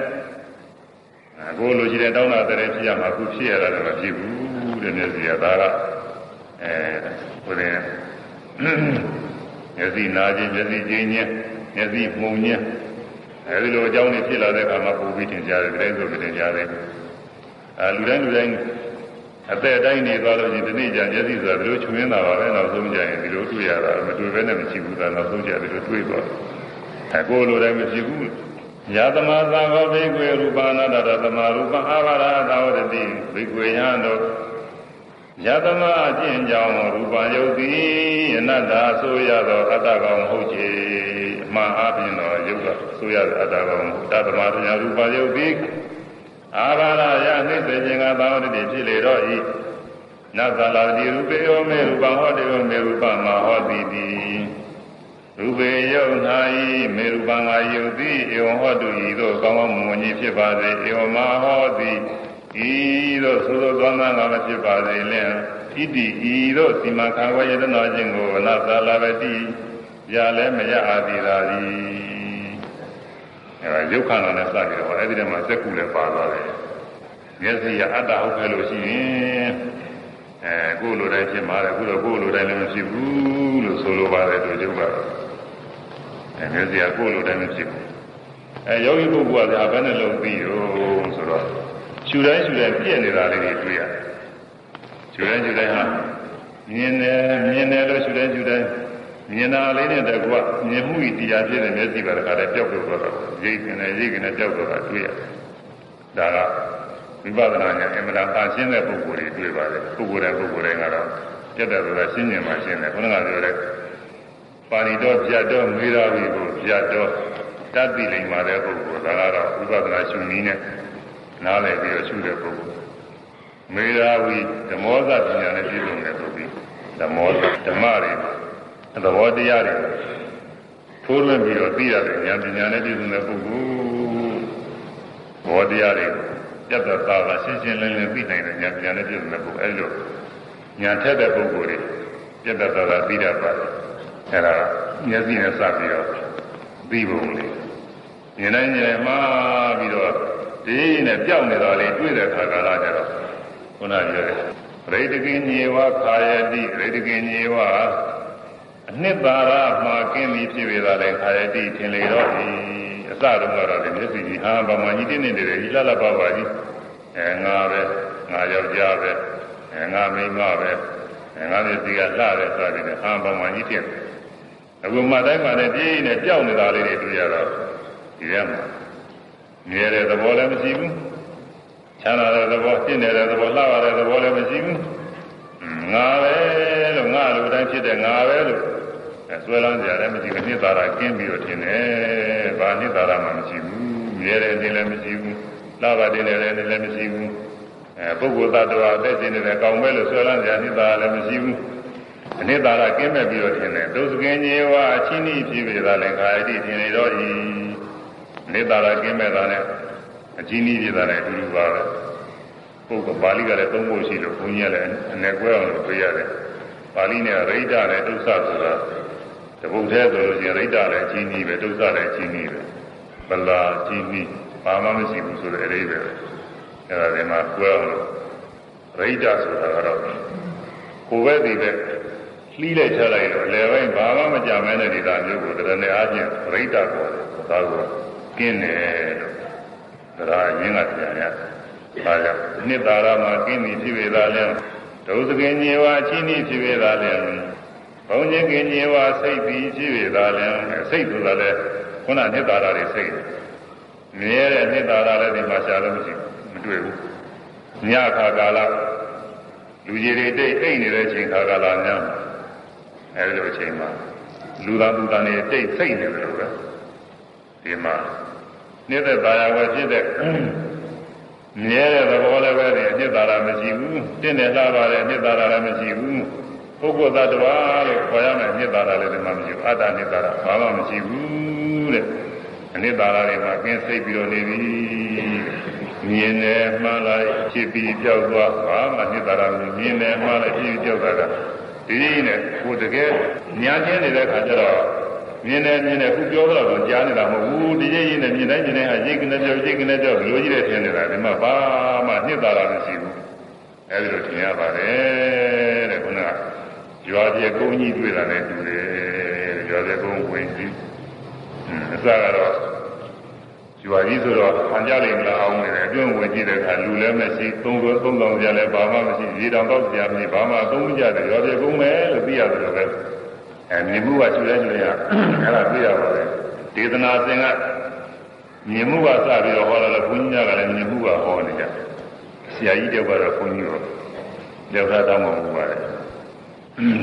ကိုလိုရှိတဲ့တောင်းတာတဲ့ဖြစ်ရမှာခုဖြစ်ရတာလည်းမဖြစ်ဘူးတဲ့မျက်စိကဒါက အဲဟိုတဲ့မျက်စိနာခြင်းမျက်စိကျင်းခြင်းမျက်စိမှုံခြင်းအဲဒီလိုအကြောင်းတွေဖြစ်လာတဲ့အခါမှာပုံပြီးထင်ရှားတယ်ဒီတိုင်းဆိုထင်ရှားတယ်အဲလူတိုင်းလူတိုင်းအသက်တိုင်းနေသွားလို့ရှိရင်ဒီနေ့ကျမျက်စိဆိုတာဒီလိုချွင်းတာပါပဲနောက်ဆုံးကျရင်ဒီလိုတွေ့ရတာမတွေ့ဘဲနဲ့မရှိဘူးဒါနောက်ဆုံးကျဒီလိုတွေ့သွားတယ်အဲကိုယ်လိုတိုင်းမရှိဘူးယသမသာဟောဘိကွေရူပနာတတသမရူပအာဘာရသာဝတတိဘိကွေယံတို့ ယသမအကျင့်ကြောင့်ရူပယုတ်တိအနတ္တဆိုရသောအတ္တကောင်ဟုတ်ချေအမှန်အပြင်တော့ယုတ်ကဆိုရသောအတ္တကောင်တသမတရားရူပယုတ်တိအာဘာရယနှိမ့်စေခြင်းကသာဝတ္တိဖြစ်လေတော့ဤနသလာတိရူပေယောမေရူပဟောတေယောမေရူပမဟောတိတိရူပေယုတ်၌မေရူပငါယုတ်တိဧဝံဟောတုဤသို့ကောင်းကောင်းမွန်မွန်ကြီးဖြစ်ပါစေဧဝမဟောတိ ဤသို့သို့သောသောငါမဖြစ်ပါစေလင်ဣတိဤသို့စီမံခံဝရတနာခြင်းကိုအနာသလာပတိရလည်းမရအာတိသာသည်အဲဒါရုပ်ခန္ဓာနဲ့စကြတော့အဲဒီထဲမှာစက်ကူလည်းပါသွားတယ်မျက်စိကအတ္တဟုတ်ခဲ့လို့ရှိရင်အဲကိုယ်လိုတိုင်းဖြစ်မှာတယ်အခုတော့ကိုယ်လိုတိုင်းလည်းမဖြစ်ဘူးလို့ဆိုလိုပါတယ်တို့ရုပ်ကတော့အဲမျက်စိကကိုယ်လိုတိုင်းမဖြစ်ဘူးအဲယောဂီပုဂ္ဂိုလ်ကဒါဘယ်နဲ့လုံးပြီးရောဆိုတော့ ရှူတိုင်းရှူတိုင်းပြည့်နေတာလေးတွေတွေ့ရတယ်ရှူတိုင်းရှူတိုင်းဟာမြင်တယ်မြင်တယ်လို့ရှူတိုင်းရှူတိုင်းမြင်တာလေးနဲ့တကွမြင်မှုဤတရားဖြစ်တဲ့မျက်စိပါတခါတည်းပျောက်သွားတာရိတ်ကနေရိတ်ကနေပျောက်သွားတာတွေ့ရတယ်ဒါကဝိပဿနာဉာဏ်အမှန်တရားရှင်းတဲ့ပုဂ္ဂိုလ်တွေတွေ့ပါတယ်ပုဂ္ဂိုလ်တိုင်းပုဂ္ဂိုလ်တိုင်းကတော့ပြတ်တယ်ဆိုတာရှင်းဉာဏ်မှာရှင်းတယ်ခုနကပြောတဲ့ပါဏိတော်ပြတ်တော်မေးရာဝီကိုပြတ်တော်တတ်သိလိမ့်ပါတဲ့ပုဂ္ဂိုလ်ဒါကတော့ဝိပဿနာရှုနည်းနဲ့ နားလည်ပြီးတော့ရှုတဲ့ပုဂ္ဂိုလ်မေရာဝီဓမောဇပညာနဲ့ပြည့်စုံတဲ့ပုဂ္ဂိုလ်ဓမောဇဓမ္မတွေသဘောတရားတွေထိုးလွှင့်ပြီးတော့သိရတဲ့ဉာဏ်ပညာနဲ့ပြည့်စုံတဲ့ပုဂ္ဂိုလ်ဘောတရားတွေပြတ်သက်သာသာရှင်းရှင်းလင်းလင်းသိနိုင်တဲ့ဉာဏ်ပညာနဲ့ပြည့်စုံတဲ့ပုဂ္ဂိုလ်အဲဒီလိုဉာဏ်ထက်တဲ့ပုဂ္ဂိုလ်တွေပြတ်သက်သာသာသိတတ်ပါတယ်အဲဒါမျက်စိနဲ့စပြီးတော့သိပုံလေးဉာဏ်နဲ့ဉာဏ်မှာပြီးတော့ ဒီနဲ့ပြောက်နေတော့လေတွေ့တဲ့အခါကလာကြတော့ခုနပြောတယ်ရိတကိညေဝခာယတိရိတကိညေဝအနှစ်သာရမှာကင်းပြီးဖြစ်ပေသာလဲခာယတိထင်လေတော့ဒီအစတုန်းကတော့ဒီမျက်စိကြီးဟာဗမာကြီးတင်းနေတယ်ဒီလှလှပပကြီးအဲငါပဲငါယောက်ျားပဲအဲငါမိန်းမပဲအဲငါမျက်စိကလှတယ်စသည်နဲ့ဟာဗမာကြီးတင်းတယ်အခုမှတိုင်းမှလည်းပြင်းနေကြောက်နေတာလေးတွေတွေ့ရတော့ဒီထဲမှာ မြဲတဲ့သဘောလည်းမရှိဘူးချမ်းသာတဲ့သဘောပြင်းနေတဲ့သဘောလှရတဲ့သဘောလည်းမရှိဘူးငါပဲလို့ငါလိုတိုင်းဖြစ်တဲ့ငါပဲလို့ဆွဲလန်းကြရတယ်မရှိဘူးနှစ်သာရကင်းပြီးတော့ထင်တယ်ဘာနှစ်သာရမှမရှိဘူးမြဲတဲ့တင်လည်းမရှိဘူးလှပါတင်လည်းလည်းမရှိဘူးအဲပုဂ္ဂိုလ်သတ္တဝါအသက်ရှင်နေတယ်ကောင်းပဲလို့ဆွဲလန်းကြနှစ်သာရလည်းမရှိဘူးအနိသာရကင်းမဲ့ပြီးတော့ထင်တယ်ဒုစကင်ကြီးဝအချင်းဤဖြစ်ပေသာလည်းခါယတိထင်နေတော့ဤ နိသာရကင်းမဲ့တာနဲ့အချင်းဤဖြစ်တာနဲ့အတူတူပါပဲပုဂ္ဂိုလ်ပါဠိကလည်းသုံးဖို့ရှိလို့ဘုန်းကြီးကလည်းအနေကွဲအောင်လို့ပြေးရတယ်။ဘပါဠိနဲ့ရိဋ္ဌနဲ့ဒုစဆိုတာတပုတ်သေးဆိုလို့ရှိရင်ရိဋ္ဌလည်းအချင်းကြီးပဲဒုစလည်းအချင်းကြီးပဲဗလာကြီးကြီးဘာမှမရှိဘူးဆိုတဲ့အရေးပဲအဲ့ဒါဒီမှာကွဲအောင်လို့ရိဋ္ဌဆိုတာကတော့ကိုယ်ပဲဒီပဲလှီးလိုက်ချလိုက်တော့အလယ်ပိုင်းဘာမှမကြမ်းမဲတဲ့ဒေသမျိုးကိုတရဏအားဖြင့်ရိဋ္ဌခေါ်တယ်ဒါကို ကင်းတယ်လို့ဒါရင်းကပြန်ရတယ်ဒါကြောင့်နှစ်သာရမှာကင်းပြီဖြစ်ပေသာလဲဒုစကင်ညေဝအချင်းကြီးဖြစ်ပေသာလဲဘုံချင်းကင်ညေဝစိတ်ပြီးဖြစ်ပေသာလဲစိတ်ဆိုတာလဲခုနနှစ်သာရတွေစိတ်မြဲတဲ့နှစ်သာရလည်းဒီမှာရှာလို့မရှိဘူးမတွေ့ဘူးညခါကာလလူကြီးတွေတိတ်အိတ်နေတဲ့အချိန်ခါကာလများအဲဒီလိုအချိန်မှာလူသားသူသားတွေတိတ်စိတ်နေတယ်လို့ပဲ ဒီမှာနေတဲ့သာယာဝယ်ဖြစ်တဲ့မြဲတဲ့သဘောလည်းပဲဒီအနှစ်သာရမရှိဘူးတင့်တယ်လှပါတဲ့အနှစ်သာရလည်းမရှိဘူးပုဂ္ဂိုလ်သတ္တဝါလို့ခေါ်ရမယ်အနှစ်သာရလည်းဒီမှာမရှိဘူးအတ္တအနှစ်သာရဘာမှမရှိဘူးတဲ့အနှစ်သာရတွေမှာကင်းစိတ်ပြီးတော့နေပြီမြင်တယ်မှန်လိုက်ဖြစ်ပြီးကြောက်သွားဘာမှအနှစ်သာရမရှိမြင်တယ်မှန်လိုက်ဖြစ်ပြီးကြောက်တာကဒီနည်းနဲ့ကိုယ်တကယ်ညာချင်းနေတဲ့ခါကျတော့ မြင်တယ်မြင်တယ်ခုပြောတော့ကြားနေတာမဟုတ်ဘူးဒီကြီးကြီးနဲ့မြင်တိုင်းမြင်တိုင်းအရေးကနေကြောက်ရေးကနေကြောက်လိုကြီးတဲ့ထင်နေတာဒီမှာဘာမှနှစ်သာရမရှိဘူးအဲဒီလိုထင်ရပါတယ်တဲ့ခုနကရွာပြေကုန်းကြီးတွေ့တာနဲ့တူတယ်ရွာပြေကုန်းဝင်ကြီးအစကတော့ရွာကြီးဆိုတော့ဟန်ကြလိမ့်မလားအောင်နေတယ်အတွင်းဝင်ကြည့်တဲ့အခါလူလည်းမရှိသုံးသုံးဆောင်ကြလည်းဘာမှမရှိရေတောင်တော့ကြမရှိဘာမှသုံးကြတယ်ရွာပြေကုန်းပဲလို့သိရတယ်လို့ပဲ အဲမြင်မှုကကျွလဲကျွလဲရအဲ့ဒါသိရပါတယ်ဒေသနာစဉ်ကမြင်မှုကစပြီးတော့ဟောလာလို့ဘုန်းကြီးကလည်းမြင်မှုကဟောနေကြဆရာကြီးတောက်ကတော့ဘုန်းကြီးတော့ယောက်ျားတောင်းမှမဟုတ်ပါနဲ့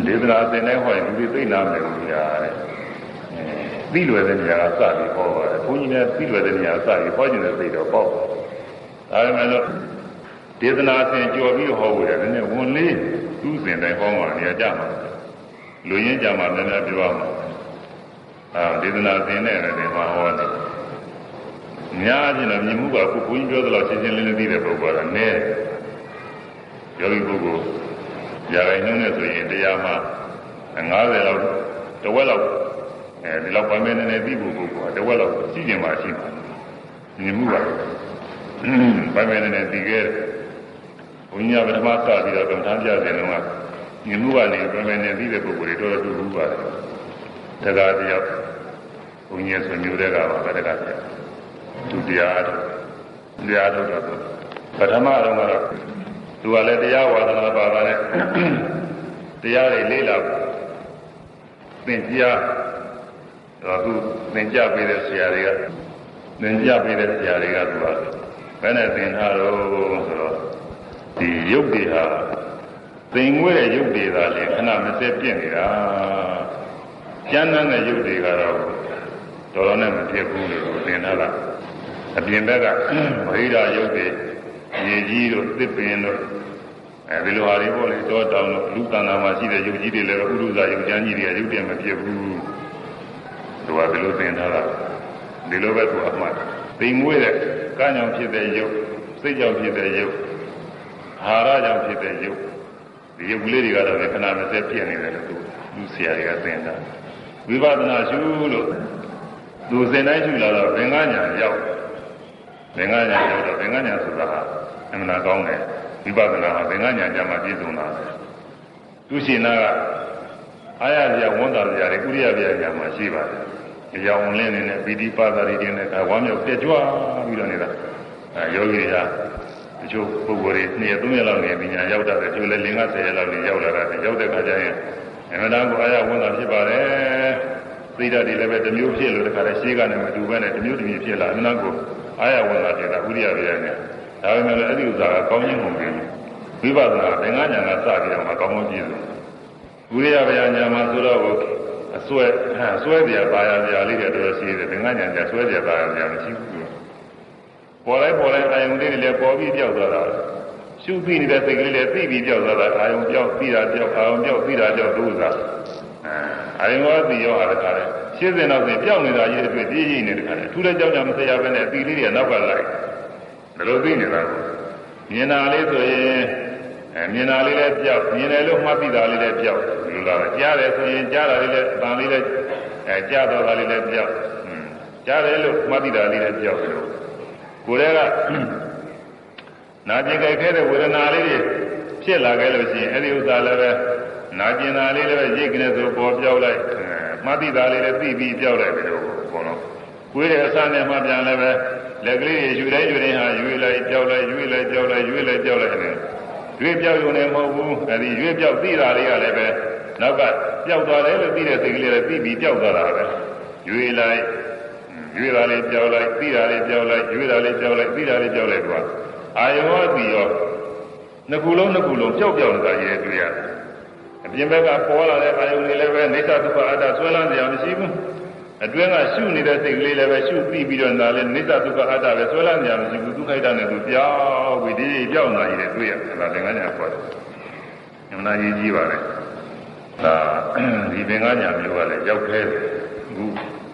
ဒေသနာစဉ်တိုင်းဟောရင်လူတွေသိနာမယ်လို့ရတယ်သိလွယ်တဲ့နေရာကစပြီးဟောပါတယ်ဘုန်းကြီးလည်းသိလွယ်တဲ့နေရာစပြီးဟောကျင်တဲ့သိတော့ပေါ့ဒါပေမဲ့လို့ဒေသနာစဉ်ကြော်ပြီးဟောဖို့ရတယ်နည်းဝန်လေးသူ့စဉ်တိုင်းဟောမှနေရာကြမှာ လူရင်းကြမှာလည်းလည်းပြောရမှာအာဒေသနာသင်တဲ့လည်းဒီမှာဟောတယ်များချင်းတော့မြင်မှုကခုဘုန်းကြီးပြောသလောက်ရှင်းရှင်းလင်းလင်းသိတဲ့ပုဂ္ဂိုလ်ကနည်းယောဂီပုဂ္ဂိုလ်ຢာခိုင်နှုံးနဲ့ဆိုရင်တရားမှာ90လောက်တဝက်လောက်အဲဒီလောက်ပိုင်းပိုင်းနဲ့သိဖို့ပုဂ္ဂိုလ်ကတဝက်လောက်ရှိကျင်မှရှိမှာမြင်မှုကပိုင်းပိုင်းနဲ့သိခဲ့ဘုန်းကြီးကပထမစပြီးတော့ကမ္ဘာပြစဉ်တုန်းကမြ င်မှုကနေပြန်ပြန်နေပြီးတဲ့ပုဂ္ဂိုလ်တွေတော်တော်တူဘူးပါတယ်တက္ကသယောက်ဘုန်းကြီးဆိုမျိုးတဲ့ကပါပဲတက္ကသယောက်သူတရားထုတ်တရားထုတ်တော့ပထမတော့ကတော့သူကလည်းတရားဝါဒနာပါတာနဲ့တရားတွေလေးလာသင်ကြားတော့သူသင်ကြားပေးတဲ့ဆရာတွေကသင်ကြားပေးတဲ့ဆရာတွေကသူကဘယ်နဲ့သင်ထားတော့ဆိုတော့ဒီရုပ်တွေဟာ သင်ငွေတဲ့ရုပ်တွေသာလေခဏမစက်ပြင့်နေတာကျမ်းမ်းတဲ့ရုပ်တွေကတော့တော်တော်နဲ့မဖြစ်ဘူးလို့သင်ထားတာအပြင်ဘက်ကဗိဓာရုပ်တွေရေကြီးတို့သစ်ပင်တို့အဲဒီလိုဟာတွေပေါ့လေတောတောင်တို့လူကံနာမှာရှိတဲ့ရုပ်ကြီးတွေလည်းဥရုဇာရုပ်ကျမ်းကြီးတွေရုပ်တွေမဖြစ်ဘူးသူကဒီလိုသင်ထားတာဒီလိုပဲသူအမှတ်သိမွေးတဲ့ကံကြောင့်ဖြစ်တဲ့ရုပ်စိတ်ကြောင့်ဖြစ်တဲ့ရုပ်အာဟာရကြောင့်ဖြစ်တဲ့ရုပ် ဒီရုပ်ကလေးတွေကတော့ခဏမစက်ပြည့်နေတယ်လို့သူလူဆရာတွေကသင်တာဝိပဿနာရှုလို့သူစင်တိုင်းရှုလာတော့ဘင်္ဂညာရောက်ဘင်္ဂညာရောက်တော့ဘင်္ဂညာဆိုတာဟာအမှန်ကောင်းတယ်ဝိပဿနာဟာဘင်္ဂညာကြမှာပြည့်စုံတာသူရှင်နာကအာရပြဝန်တာပြတွေဥရိယပြညာမှာရှိပါတယ်အကြောင်းလင်းနေတဲ့ပီတိပါဒရီတွေနဲ့ကဝမ်းမြောက်ပြကြွပြီးတော့နေတာအဲယောဂီတွေက တချို့ပုဂ္ဂိုလ်တွေနှစ်ရက်သုံးရက်လောက်နေပညာရောက်တာတယ်သူလည်းလင်္ကာဆယ်ရက်လောက်နေရောက်လာတာရောက်တဲ့အခါကျရင်အမှန်တန်ကိုအာရဝန်တာဖြစ်ပါတယ်သိတတ်တယ်လည်းပဲတစ်မျိုးဖြစ်လို့တခါလဲရှေးကနေမတူဘဲနဲ့တစ်မျိုးတစ်မျိုးဖြစ်လာအမှန်တန်ကိုအာရဝန်တာဖြစ်တာဥရိယပြညာဒါပေမဲ့လည်းအဲ့ဒီဥစ္စာကကောင်းခြင်းမဟုတ်ဘူးဝိပဿနာသင်္ကညာကစပြီးတော့မှကောင်းကောင်းပြည့်စုံဝိရိယဗျာညာမှာဆိုတော့အစွဲအစွဲပြပါရပြလေးတွေတော်တော်ရှိတယ်သင်္ကညာညာစွဲပြပါရပြမရှိဘူး ပေါ်လိုက်ပေါ်လိုက်အာယုန်လေးတွေလည်းပေါ်ပြီးပြောက်သွားတာရှုပြီးနေတဲ့စိတ်ကလေးလည်းသိပြီးပြောက်သွားတာအာယုန်ပြောက်ပြီးတာပြောက်အာယုန်ပြောက်ပြီးတာပြောက်ဒုစရအာယုန်ရောသိရောဟာတခါလဲရှင်းစင်တော့ပြင်ပြောက်နေတာကြီးတွေပြည့်ရည်နေတခါလဲထူးတဲ့ကြောင့်ကြောင့်မဆရာပဲနဲ့အသီလေးတွေနောက်ကလိုက်ဘယ်လိုသိနေတာလဲမြင်တာလေးဆိုရင်အဲမြင်တာလေးလည်းပြောက်မြင်တယ်လို့မှတ်သိတာလေးလည်းပြောက်ဒီလိုလားကြားတယ်ဆိုရင်ကြားတာလေးလည်းအတန်လေးလည်းအဲကြားတော့တာလေးလည်းပြောက်ကြားတယ်လို့မှတ်သိတာလေးလည်းပြောက်တယ်လို့ ကိုယ်တည်းကနာကျင်ကြိုက်ခဲ့တဲ့ဝေဒနာလေးတွေဖြစ်လာခဲ့လို့ရှိရင်အဲ့ဒီဥစ္စာလည်းပဲနာကျင်တာလေးလည်းပဲရိတ်ကနေဆိုပေါ်ပြောက်လိုက်မှတ်သိတာလေးလည်းသိပြီးပြောက်လိုက်ပြီလို့ဘောလုံးကိုယ်ရဲ့အစနဲ့မှပြန်လည်းပဲလက်ကလေးတွေယူတိုင်းယူတိုင်းဟာယူလိုက်ပြောက်လိုက်ယူလိုက်ပြောက်လိုက်ယူလိုက်ပြောက်လိုက်နေရွေးပြောက်ရုံနဲ့မဟုတ်ဘူးအဲဒီရွေးပြောက်သိတာလေးကလည်းပဲနောက်ကပျောက်သွားတယ်လို့သိတဲ့စိတ်ကလေးလည်းသိပြီးပျောက်သွားတာပဲရွေးလိုက် ရွေးတာလေးပျောက်လိုက်သိတာလေးပျောက်လိုက်ရွေးတာလေးပျောက်လိုက်သိတာလေးပျောက်လိုက်ကွာအာယောသိရောနှစ်ခုလုံးနှစ်ခုလုံးပျောက်ပျောက်နေတာရဲ့တွေ့ရတယ်အပြင်ဘက်ကပေါ်လာတဲ့အာယုန်တွေလည်းပဲနေသဒုက္ခအတ္တဆွဲလန်းကြရမရှိဘူးအတွင်းကရှုနေတဲ့စိတ်ကလေးလည်းပဲရှုပြီးပြီးတော့နာလည်းနေသဒုက္ခအတ္တပဲဆွဲလန်းကြရမရှိဘူးဒုက္ခိတနဲ့သူပြောင်းပြီးဒီပြောင်းလာကြီးတယ်တွေ့ရတယ်ဒါသင်္ကန်းညာခေါ်တယ်။ညမနာကြီးကြီးပါလေ။ဒါဒီသင်္ကန်းညာမျိုးကလည်းရောက်ခဲအခု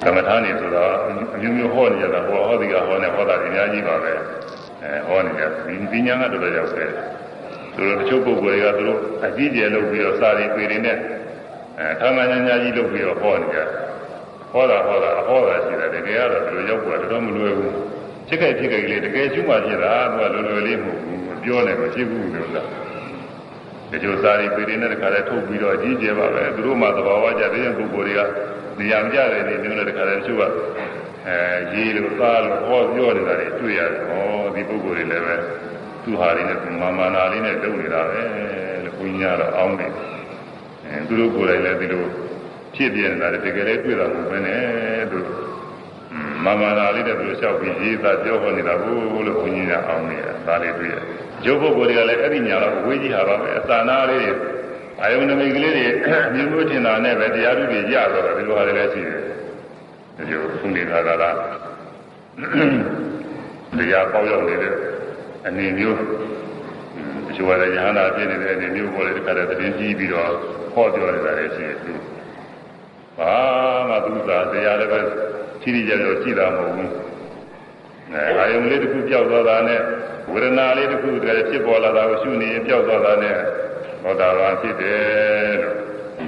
ကမ္မထာနေဆိုတော့အမျိုးမျိုးဟောနေကြတာဟောဟောဒီကဟောနေဟောတာအများကြီးပါပဲ။အဲဟောနေကြဒီပညာကတော့တော်တော်ရောက်ခဲတယ်။သူတို့တချို့ပုဂ္ဂိုလ်တွေကသူတို့အကြီးကျယ်လုပ်ပြီးတော့စာရီပေတွေနဲ့အဲထာမညာညာကြီးလုပ်ပြီးတော့ဟောနေကြတယ်။ဟောတာဟောတာအဟောတာရှိတယ်တကယ်ကတော့ဒီလိုရောက်ပေါ်တော့မလွယ်ဘူး။ဖြစ်ခဲ့ဖြစ်ခဲ့ကလေးတကယ်ရှုမှဖြစ်တာသူကလွယ်လွယ်လေးမဟုတ်ဘူး။ပြောနေမရှိဘူးလို့လား။ ဒီလိုစာရီပေတွေနဲ့တခါတည်းထုတ်ပြီးတော့အကြီးကျယ်ပါပဲသူတို့မှသဘာဝကြတဲ့ပုဂ္ဂိုလ်တွေကနေရာမကျတဲ့နေမျိုးနဲ့တခါတည်းသူကအဲရေးလို့သားလို့ဟောပြောနေတာတွေတွေ့ရတယ်ဟောဒီပုဂ္ဂိုလ်တွေလည်းပဲသူဟာလေးနဲ့မာမာနာလေးနဲ့လုပ်နေတာပဲလို့ဘုညာတော့အောင်းနေအဲသူတို့ကိုယ်တိုင်လည်းဒီလိုဖြစ်ပြနေတာတကယ်လည်းတွေ့တာမဟုတ်ဘဲနဲ့သူ မာမာနာလေးနဲ့သူတို့လျှောက်ပြီးရေးသားပြောဟောနေတာကိုလို့ဘုညာအောင်းနေတာဒါလေးတွေ့ရတယ်ရုပ်ပုဂ္ဂိုလ်တွေကလည်းအဲ့ဒီညာတော့ဝေးကြီးဟာပါပဲအသာနာလေးတွေအာယုန်နမိတ်ကလေးတွေမျိုးမျိုးထင်တာနဲ့ပဲတရားဓုတွေရတော့တယ်ဒီလိုဟာတွေလည်းရှိတယ်ဒီလိုခုနေတာကလားတရားပေါက်ရောက်နေတဲ့အနေမျိုးဒီလိုရရဟန္တာပြည့်နေတဲ့အနေမျိုးပေါ်လေတခါတည်းသတင်းကြည့်ပြီးတော့ဟောပြောနေတာလည်းရှိတယ်သူ ဘာမှသူသာတရားလည်းပဲချီးကြကြောကြည့်တာမဟုတ်ဘူးအဲအာယုန်လေးတစ်ခုပြောက်သွားတာနဲ့ဝေဒနာလေးတစ်ခုတည်းဖြစ်ပေါ်လာတာကိုရှုနေရင်ပြောက်သွားတာနဲ့သောတာပန်ဖြစ်တယ်လို့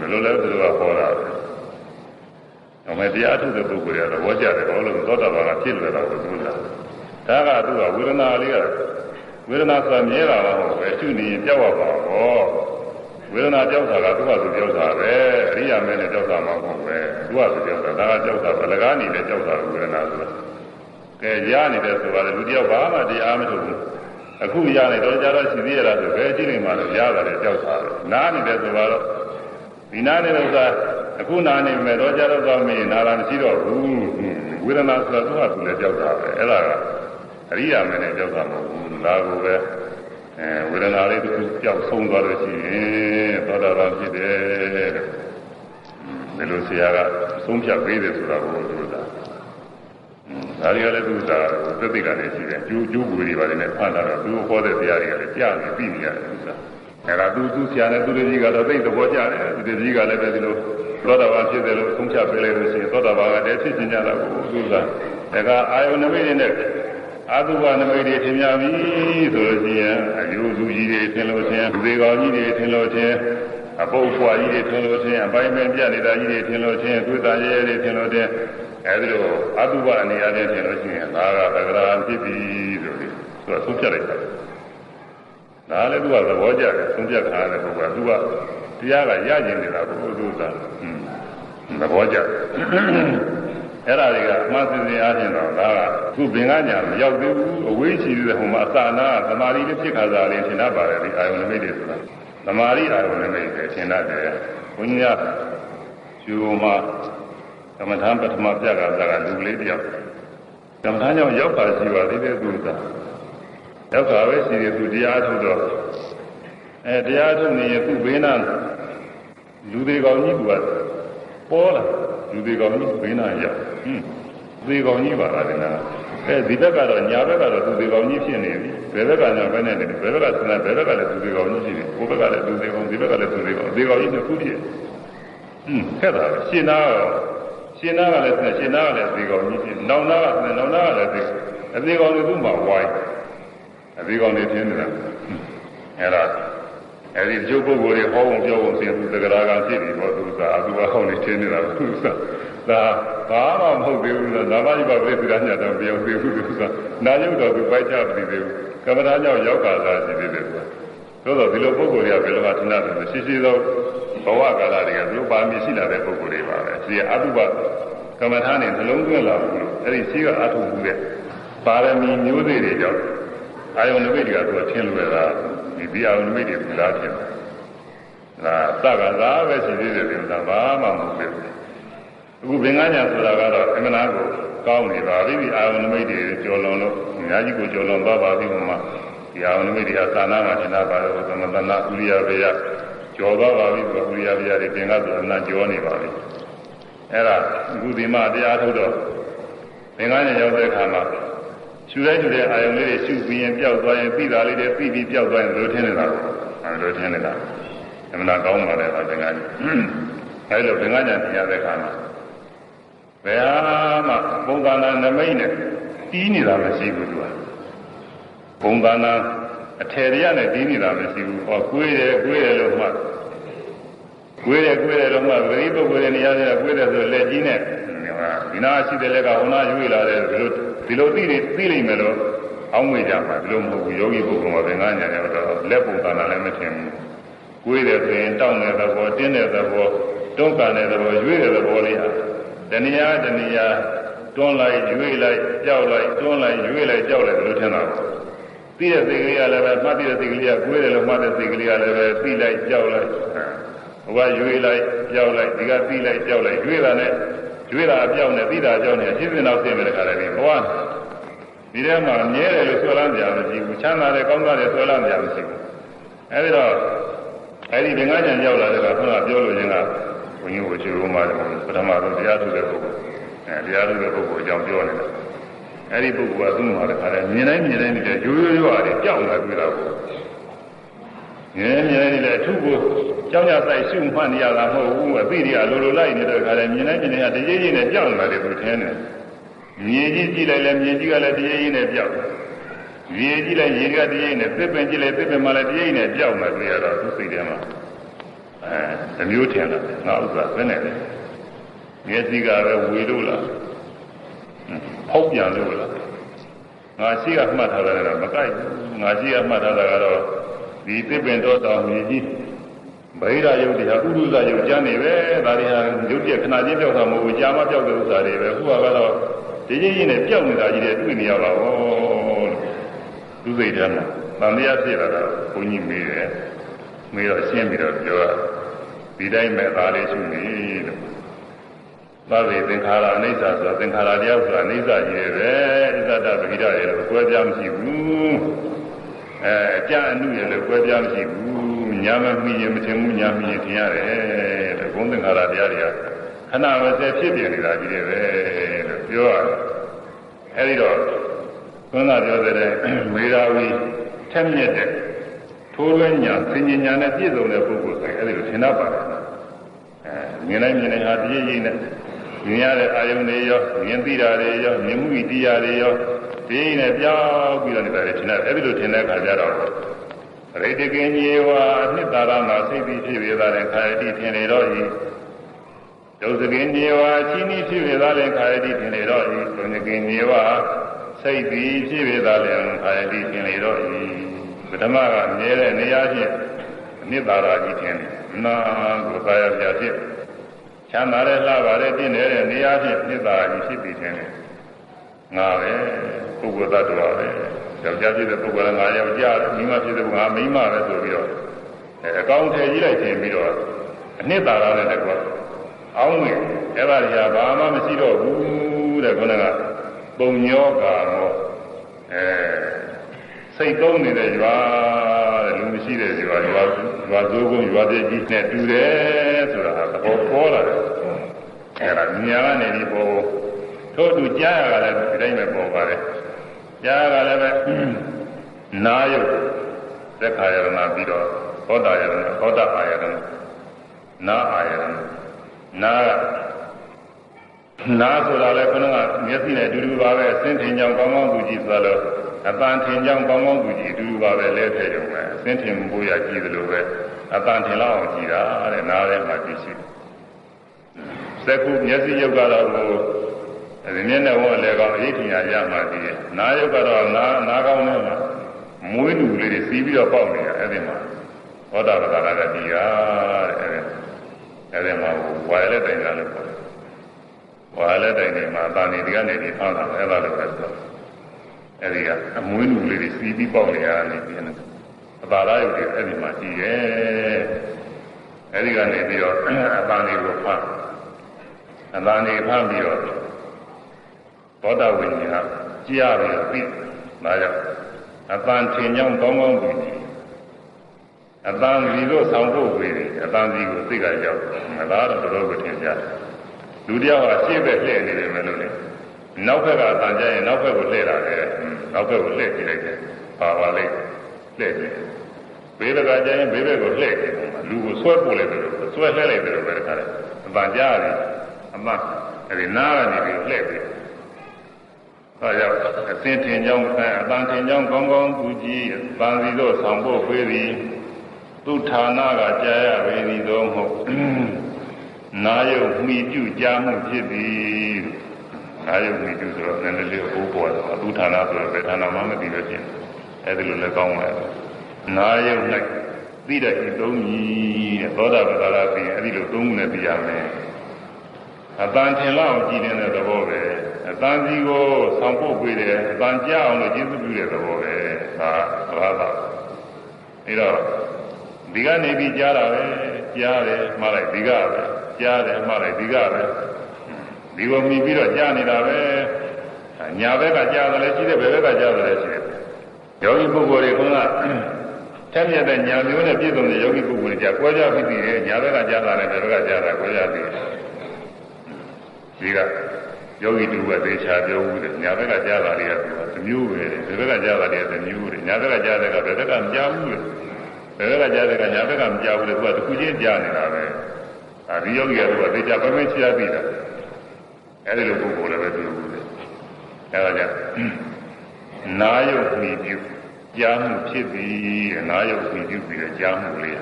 ဘယ်လိုလဲသူကဟောတာပဲ။အမေတရားထုတ်တဲ့ပုဂ္ဂိုလ်ရတော့ဝေါ်ကြတယ်ဘာလို့လဲသောတာပန်ကဖြစ်လွယ်တာကိုသူကဒါကသူကဝေဒနာလေးကဝေဒနာဆိုတာမြဲတာလားဟုတ်ပဲရှုနေရင်ပြောက်ရပါတော့ ဝေဒနာကြောက်တာကသူကသူကြောက်တာပဲအရိယာမဲနဲ့ကြောက်တာမှမဟုတ်ပဲသူကသူကြောက်တာဒါကကြောက်တာဗလကားနေနဲ့ကြောက်တာဝေဒနာဆိုတာကဲရနေတယ်ဆိုပါလေလူတယောက်ဘာမှတရားမထုတ်ဘူးအခုရနေတော့ကြတော့ရှိသေးရတာဆိုဘယ်ကြည့်နေမှလည်းရတယ်ကြောက်တာပဲနားနေတယ်ဆိုတော့ဒီနားနေလို့ကအခုနားနေမယ်တော့ကြတော့တော့မင်းနားလာမရှိတော့ဘူးဝေဒနာဆိုတာသူကသူလည်းကြောက်တာပဲအဲ့ဒါကအရိယာမင်းနဲ့ကြောက်တာမဟုတ်ဘူးဒါကိုပဲ အဲဝေဒနာလေးတစ်ခုကြောက်ဆုံးသွားလို့ရှိရင်သောတာပန်ဖြစ်တယ်တဲ့ဒီလိုဆရာကသုံးဖြတ်ပေးတယ်ဆိုတာကိုသူကဒါတွေကလည်းသူကသတိကလည်းရှိတယ်ကျိုးကျိုးကိုတွေပါနေဖန်လာတော့သူဟောတဲ့တရားတွေကလည်းကြားနေပြီးနေရတယ်သူကအဲဒါသူသူဆရာနဲ့သူတို့ကြီးကတော့သိသဘောကျတယ်သူတို့ကြီးကလည်းပဲဒီလိုသောတာပန်ဖြစ်တယ်လို့သုံးဖြတ်ပေးလိုက်လို့ရှိရင်သောတာပန်ကတည်းဖြစ်ခြင်းကြတာကိုသူကဒါကအာယုန်နမိတ်နဲ့ အာသုဘနမိတ်တွေထင်များပြီဆိုလို့ရှိရင်အယုစုကြီးတွေထင်လို့ထင်သေကောင်ကြီးတွေထင်လို့ထင်အပုပ်ဖွာကြီးတွေထင်လို့ထင်အပိုင်းပိုင်းပြနေတာကြီးတွေထင်လို့ထင်သွေးတန်ရဲတွေထင်လို့ထင်အဲဒီလိုအတုပအနေအချင်းထင်လို့ရှိရင်ဒါကသက္ကရာဖြစ်ပြီဆိုပြီးသူကဆုံးဖြတ်လိုက်တာဒါလည်းသူကသဘောကျတယ်ဆုံးဖြတ်ခါတဲ့ပုဂ္ဂိုလ်ကသူကတရားကရကျင်နေတာကိုသူကသဘောကျ အဲ့ဒါတွေကအမှန်စင်စင်အားဖြင့်တော့ဒါကခုဘင်္ဂညာမရောက်သေးဘူးအဝေးချီတဲ့ဟိုမှာအသာနာသမာဓိလေးဖြစ်ခါစားလေးရှင်းတတ်ပါတယ်ဒီအာယုန်နမိတ်တွေဆိုတာသမာဓိအာယုန်နမိတ်တွေရှင်းတတ်တယ်ဘုညာယူမှာကမ္မထာပထမပြကစားကလူကလေးတယောက်ကမ္မထာကြောင့်ရောက်ပါရှိပါသေးတယ်သူကရောက်တာပဲရှိတယ်သူတရားထုတ်တော့အဲတရားထုတ်နေရင်သူ့ဘေးနာလူတွေကောင်ကြီးကပေါ်လာ လူတွေကောင်ကြီးဘေးနာရောက်ဟင်းသေကောင်ကြီးပါလားဒီနာအဲဒီဘက်ကတော့ညာဘက်ကတော့သူသေကောင်ကြီးဖြစ်နေပြီဘယ်ဘက်ကညာဘက်နဲ့နေဘယ်ဘက်ကဆန္ဒဘယ်ဘက်ကလည်းသူသေကောင်ကြီးရှိတယ်ကိုယ်ဘက်ကလည်းသူသေကောင်ဒီဘက်ကလည်းသူသေကောင်သေကောင်ကြီးနှစ်ခုဖြစ်ဟင်းခက်တာပဲရှင်းသားတော့ရှင်းသားကလည်းဆက်ရှင်းသားကလည်းသေကောင်ကြီးဖြစ်နောင်သားကဆက်နောင်သားကလည်းသေအသေကောင်တွေသူ့မှာဝိုင်းအသေကောင်တွေထင်းနေတာအဲ့ဒါ အဲဒီကျုပ်ပုဂ္ဂိုလ်တွေဟောဖို့ပြောဖို့စဉ်သူသက္ကရာကဖြစ်ပြီပေါ့သူစားသူကဟောနေချင်းနေတာသူစားဒါဘာမှမဟုတ်သေးဘူးလားနာမယိပပြိသုရညတော့ပြောသေးဘူးသူစားနာယုတ်တော်သူပိုက်ချမသိသေးဘူးကမ္မထာကြောင့်ရောက်ကာလာရှိသေးတယ်ကွာသို့တော့ဒီလိုပုဂ္ဂိုလ်တွေကဘယ်လိုမှထင်တယ်ဆိုရှိရှိသောဘဝကာလတွေကသူတို့ပါမီရှိလာတဲ့ပုဂ္ဂိုလ်တွေပါပဲဒီအတုပကမ္မထာနဲ့နှလုံးသွင်းလာဘူးလို့အဲ့ဒီရှိကအထုဘူးတဲ့ပါရမီမျိုးသေးတွေကြောင့်အာယုန်နမိတ်တွေကသူကထင်လို့ရတာ ဒီဒီအာယုန်နမိတ်တွေပြလားထင်တယ်ဒါသက္ကသာပဲရှိသေးတယ်ဒီမှာဘာမှမဟုတ်ဘူးအခုဘင်္ဂညာဆိုတာကတော့အမှန်ကိုကောင်းနေပါပြီဒီအာယုန်နမိတ်တွေကြော်လွန်လို့အများကြီးကိုကြော်လွန်သွားပါပြီဘုမှာဒီအာယုန်နမိတ်တွေကသာနာမှာသင်္နာပါတော့သမတနာဥရိယဘေယကြော်သွားပါပြီဆိုဥရိယဘေယတွေသင်္ကဆိုအနာကြောနေပါပြီအဲ့ဒါအခုဒီမှာတရားထုတ်တော့ဘင်္ဂညာရောက်တဲ့အခါမှာ ရှူလိုက်ရှူတဲ့အာယုံလေးတွေရှူပြီးရင်ပျောက်သွားရင်ပြီးတာလေးတွေပြီးပြီးပျောက်သွားရင်လိုထင်းနေတာအဲလိုထင်းနေတာအမှန်ကောင်းပါလေဒါသင်္ကန်းအဲလိုသင်္ကန်းကြံသိရတဲ့အခါမှာဘယ်ဟာမှပုံသဏ္ဍာန်နမိတ်နဲ့တီးနေတာမရှိဘူးသူကပုံသဏ္ဍာန်အထယ်ရနဲ့တီးနေတာမရှိဘူးဟောကွေးတယ်ကွေးတယ်လို့မှကွေးတယ်ကွေးတယ်လို့မှဂရိပုဂ္ဂိုလ်ရဲ့နေရာကျကွေးတယ်ဆိုလက်ကြီးနဲ့ဒီနာရှိတဲ့လက်ကဟောနာရွေ့လာတယ်ဒီလို ဒီလိုသိနေသိလိမ့်မယ်လို့အောင်းငွေကြမှာဒီလိုမဟုတ်ဘူးယောဂီပုဂ္ဂိုလ်မှာဘယ်ငါညာတယ်တော့လက်ပုံသဏ္ဍာန်လည်းမထင်ဘူးကိုယ်တယ်ဆိုရင်တောင်းတဲ့သဘောတင်းတဲ့သဘောတွန်းကန်တဲ့သဘောရွေ့တဲ့သဘောလေးဟာတဏှာတဏှာတွန်းလိုက်ရွေ့လိုက်ကြောက်လိုက်တွန်းလိုက်ရွေ့လိုက်ကြောက်လိုက်လို့ထင်တာပေါ့သိတဲ့စိတ်ကလေးကလည်းပဲမှတ်သိတဲ့စိတ်ကလေးကကိုယ်တယ်လို့မှတ်တဲ့စိတ်ကလေးကလည်းပဲသိလိုက်ကြောက်လိုက် ဟိုကရွေ့လိုက်ကြောက်လိုက်ဒီကသိလိုက်ကြောက်လိုက်ရွေ့တာနဲ့ရွေးတာအပြောင်းနဲ့သိတာအကြောင်းနဲ့ရှင်းစင်တော့သိမယ်တခါတည်းဘဝဒီထဲမှာမြဲတယ်လို့ဆွဲလန်းကြမရှိဘူးချမ်းသာတယ်ကောင်းတာတယ်ဆွဲလန်းကြမရှိဘူးအဲဒီတော့အဲဒီငငါးကြံရောက်လာတဲ့ကခုနပြောလို့ခြင်းကဘုန်းကြီးကိုချူလို့မှတယ်ပထမဆုံးတရားထုတဲ့ပုဂ္ဂိုလ်အဲတရားထုတဲ့ပုဂ္ဂိုလ်အကြောင်းပြောနေတာအဲဒီပုဂ္ဂိုလ်ကသူ့မှာတခါတည်းမြင်တိုင်းမြင်တိုင်းနေတဲ့ရိုးရိုးရွာတွေကြောက်လာတွေ့တာပေါ့ ငယ်ငယ်လေးလည်းအထုကိုကြောက်ကြဆိုင်ရှုမှတ်နေရတာမဟုတ်ဘူးအသိတွေကလိုလိုလိုက်နေတဲ့ခါလဲမြင်နေမြင်နေရတကြီးကြီးနဲ့ကြောက်လာတယ်သူထင်တယ်မြင်ကြီးကြည့်လိုက်လဲမြင်ကြီးကလည်းတကြီးကြီးနဲ့ကြောက်ရေကြည့်လိုက်ရေကတကြီးနဲ့သစ်ပင်ကြည့်လိုက်သစ်ပင်မှလည်းတကြီးနဲ့ကြောက်မှတွေ့ရတော့သူစိတ်ထဲမှာအဲမျိုးထင်တာငါဥစ္စာဘယ်နဲ့လဲမျက်စိကပဲဝေလို့လားဟောက်ပြန်လို့လားငါရှိကမှတ်ထားတယ်တော့မကိုက်ဘူးငါရှိကမှတ်ထားတာကတော့ ဒီသစ်ပင်တော်တော်မြေကြီးဗိဓာယုတ်တရားဥဒုဇယုတ်ကျမ်းနေပဲဒါတွေဟာရုပ်ပြခဏချင်းပြောက်တာမဟုတ်ဘူးကြာမှပြောက်တဲ့ဥစ္စာတွေပဲခုကတော့ဒီကြီးကြီးနဲ့ပြောက်နေတာကြီးတွေတွေ့နေရပါဘောသူစိတ်ထဲမှာတန်တရားဖြစ်လာတာဘုန်းကြီးမေးတယ်မေးတော့ရှင်းပြီးတော့ပြောတာဒီတိုင်းမဲ့သားလေးရှိနေလို့သဗ္ဗေသင်္ခါရအိဋ္ဌာဆိုတာသင်္ခါရတရားဆိုတာအိဋ္ဌာကြီးတွေပဲဣဇဒဗိဓာတွေတော့ကွဲပြားမရှိဘူး အဲအကြအနုရလည်းကွဲပြားမရှိဘူးညာမမိရင်မထင်ဘူးညာမိရင်ထင်ရတယ်တဲ့ဘုံသင်္ခါရတရားတွေကခဏမစဲဖြစ်ပြနေတာကြီးတွေပဲလို့ပြောရတယ်အဲဒီတော့သွန်းသာပြောတဲ့မေရာဝီထက်မြက်တဲ့ထိုးလွှဲညာသင်ညာနဲ့ပြည့်စုံတဲ့ပုဂ္ဂိုလ်ဆိုရင်အဲဒီလိုထင်တတ်ပါတယ်အဲမြင်လိုက်မြင်လိုက်ဟာတည်ရည်နဲ့မြင်ရတဲ့အာယုန်တွေရောမြင်သိတာတွေရောမြင်မှုတရားတွေရော ဒီနဲ့ပြောင်းပြီးတော့နေတာထင်တယ်အဲဒီလိုထင်တဲ့အခါကျတော့ရိတ်တကင်းကြီးဝါနှစ်သာရမှာစိတ်ပြီးဖြစ်ရတဲ့ခါယတိထင်နေတော့ဤဒုစကင်းကြီးဝါချင်းဤဖြစ်ရတဲ့ခါယတိထင်နေတော့ဤဒုစကင်းကြီးဝါစိတ်ပြီးဖြစ်ရတဲ့ခါယတိထင်နေတော့ဤပထမကမြဲတဲ့နေရာချင်းနှစ်သာရကြီးထင်တယ်နာကိုသာယာပြဖြစ်ချမ်းသာတဲ့လှပါတယ်ပြင်းနေတဲ့နေရာချင်းနှစ်သာရကြီးဖြစ်ပြီးထင်တယ်ငါပဲ ပုဂ္ဂိုလ်သတ္တဝါပဲယောက်ျားဖြစ်တဲ့ပုဂ္ဂိုလ်ကငါယောက်ျားမိန်းမဖြစ်တဲ့ပုဂ္ဂိုလ်ကမိန်းမပဲဆိုပြီးတော့အဲအကောင်းထည့်ကြီးလိုက်ခြင်းပြီးတော့အနှစ်သာရနဲ့တကွာအောင်းဝင်အဲ့ဒါကြီးကဘာမှမရှိတော့ဘူးတဲ့ခေါင်းကပုံညောကာမောအဲစိတ်သုံးနေတဲ့ရွာတဲ့လူမရှိတဲ့ရွာရွာရွာဇိုးကုန်းရွာတဲ့ကြီးနဲ့တူတယ်ဆိုတာဟာသဘောပေါ်လာတယ်အဲ့ဒါဉာဏ်ကနေဒီပေါ်ထို့သူကြားရတာလည်းဒီတိုင်းပဲပေါ်ပါတယ် ကြားရတာလည်းပဲနာယုတ်သက်ခာယရဏပြီးတော့သောတာယရဏသောတာအာယရဏနာအာယရဏနာကနာဆိုတာလည်းခဏကမျက်စိနဲ့အတူတူပါပဲအစင်းထင်ကြောင်ကောင်းကောင်းသူကြည့်သွားလို့အပန်းထင်ကြောင်းကောင်းကောင်းသူကြည့်အတူတူပါပဲလဲထဲရုံပဲအသင်ထင်မှုရကြည့်သလိုပဲအပန်းထင်လောက်အောင်ကြည့်တာတဲ့နားထဲမှာကြည့်ရှိသက္ခုမျက်စိရုပ်ကတော့ ကိုဒီမျက်နှာဝလည်းကောင်းအရေးထင်ရရမှတည်းနားရုပ်ကတော့နားနားကောင်းနဲ့မှာမွေးလူလေးတွေစီးပြီးတော့ပေါက်နေတာအဲ့ဒီမှာဟောတာပဒါရကတိကတဲ့အဲ့ဒီအဲ့ဒီမှာဝါရလက်တိုင်လာလို့ပြောတယ်ဝါရလက်တိုင်နေမှာတာနေဒီကနေဒီဖောင်းတာအဲ့ဒါလိုပဲဆိုအဲ့ဒီကအမွေးလူလေးတွေစီးပြီးပေါက်နေရနေပြီးနေအပါရယုတ်တွေအဲ့ဒီမှာကြည့်ရဲ့အဲ့ဒီကနေပြီးတော့အပန်းလေးကိုဖတ်အပန်းလေးဖတ်ပြီးတော့ သောတာဝိညာဉ်ကကြည့်ရပြီးပြီးဒါကြောင့်အပန်းထင်ကြောင်းကောင်းကောင်းကြည့်အတန်စီတို့ဆောင်ဖို့ဝေးတယ်အတန်စီကိုသိကရောက်မလားတော့တော်တော်ကိုထင်ရှားလူတယောက်ကရှေ့ဘက်လှည့်နေတယ်မလို့လေနောက်ဘက်ကအတန်ကြရင်နောက်ဘက်ကိုလှည့်လာတယ်နောက်ဘက်ကိုလှည့်ကြည့်လိုက်တယ်ပါပါလိမ့်လှည့်ကြည့်ဘေးဘက်ကကြရင်ဘေးဘက်ကိုလှည့်ကြည့်လူကိုဆွဲပို့လိုက်တယ်ဆွဲလှည့်လိုက်တယ်ပဲတခါလေအတန်ကြားတယ်အမအဲဒီနားကနေပြီးလှည့်ပြီး အဲကြောင့်အသင်ထင်ကြောင်းအတန်ထင်ကြောင်းကောင်းကောင်းသူကြည့်ပန်းစီတို့ဆောင်ဖို့ဝေးသည်သူဌာနကကြာရပေသည်သောမဟုတ်နာယုတ်မိပြုကြားမှုဖြစ်သည်နာယုတ်မိပြုဆိုတော့နည်းနည်းလေးဟိုးပေါ်တယ်သူဌာနဆိုတော့ဘယ်ဌာနမှမသိပဲဖြစ်တယ်အဲဒီလိုလည်းကောင်းပါရဲ့နာယုတ်၌သိတဲ့ဤသုံးကြီးတဲ့သောတာပတ္တရာပြီးအဲဒီလိုသုံးခုနဲ့သိရမယ်အတန်ထင်လောက်ကြည်နေတဲ့သဘောပဲ အတန်စီကိုဆောင်ဖို့ပြတယ်အတန်ကြအောင်လို့ကျေးဇူးပြုတဲ့သဘောပဲဒါဘာသာအဲတော့ဒီကနေပြီးကြားတာပဲကြားတယ်မှားလိုက်ဒီကပဲကြားတယ်မှားလိုက်ဒီကပဲဒီကိုမြည်ပြီးတော့ကြားနေတာပဲညာဘက်ကကြားတယ်လည်းရှိတယ်ဘယ်ဘက်ကကြားတယ်လည်းရှိတယ်ယောဂီပုဂ္ဂိုလ်တွေကထက်မြက်တဲ့ညာမျိုးနဲ့ပြည့်စုံတဲ့ယောဂီပုဂ္ဂိုလ်တွေကြားကွဲကြပြီးပြီလေညာဘက်ကကြားတာလည်းဘယ်ဘက်ကကြားတာကွဲကြပြီဒီက ယောဂီတူပဲသေချာပြောဘူးတဲ့ညာဘက်ကကြားတာတွေကသမျိုးပဲတဲ့ဘယ်ဘက်ကကြားတာတွေကသမျိုးတဲ့ညာဘက်ကကြားတဲ့ကဘယ်ဘက်ကမကြားဘူးတဲ့ဘယ်ဘက်ကကြားတဲ့ကညာဘက်ကမကြားဘူးလေသူကတစ်ခုချင်းကြားနေတာပဲအဲဒီယောဂီကတော့သေချာပမင်းချရပြီလားအဲဒီလိုပုဂ္ဂိုလ်လည်းပဲသူဘူးလေအဲဒါကြောင့်နာယုတ်မိပြုကြားမှုဖြစ်ပြီးနာယုတ်မိပြုပြီးတော့ကြားမှုလေး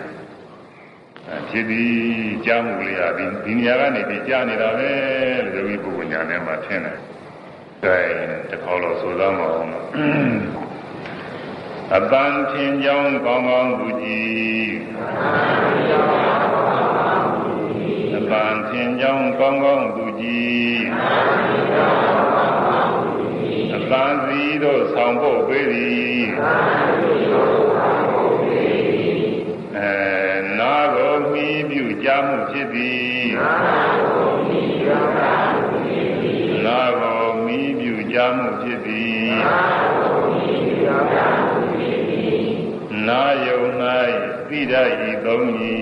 ဖြစ်ပြီးကြားမှုလေးဟာဒီဒီနေရာကနေပြီးကြားနေတာပဲလို့ယောဂီပုဂ္ဂိုလ်ညာထဲမှာထင်တယ်။ဒါတခေါက်တော့ဆိုသားမအောင်အတန်ထင်ကြောင်းကောင်းကောင်းသူကြည်အတန်ထင်ကြောင်းကောင်းကောင်းသူကြည်အတန်စီတို့ဆောင်ဖို့ပေးသည်အဲနာကိုမီး ပြုကြားမှုဖြစ်သည်နာကိုမီးပြုကြားမှုဖြစ်သည်နာယုံ၌သိတတ်ဤသုံးဤ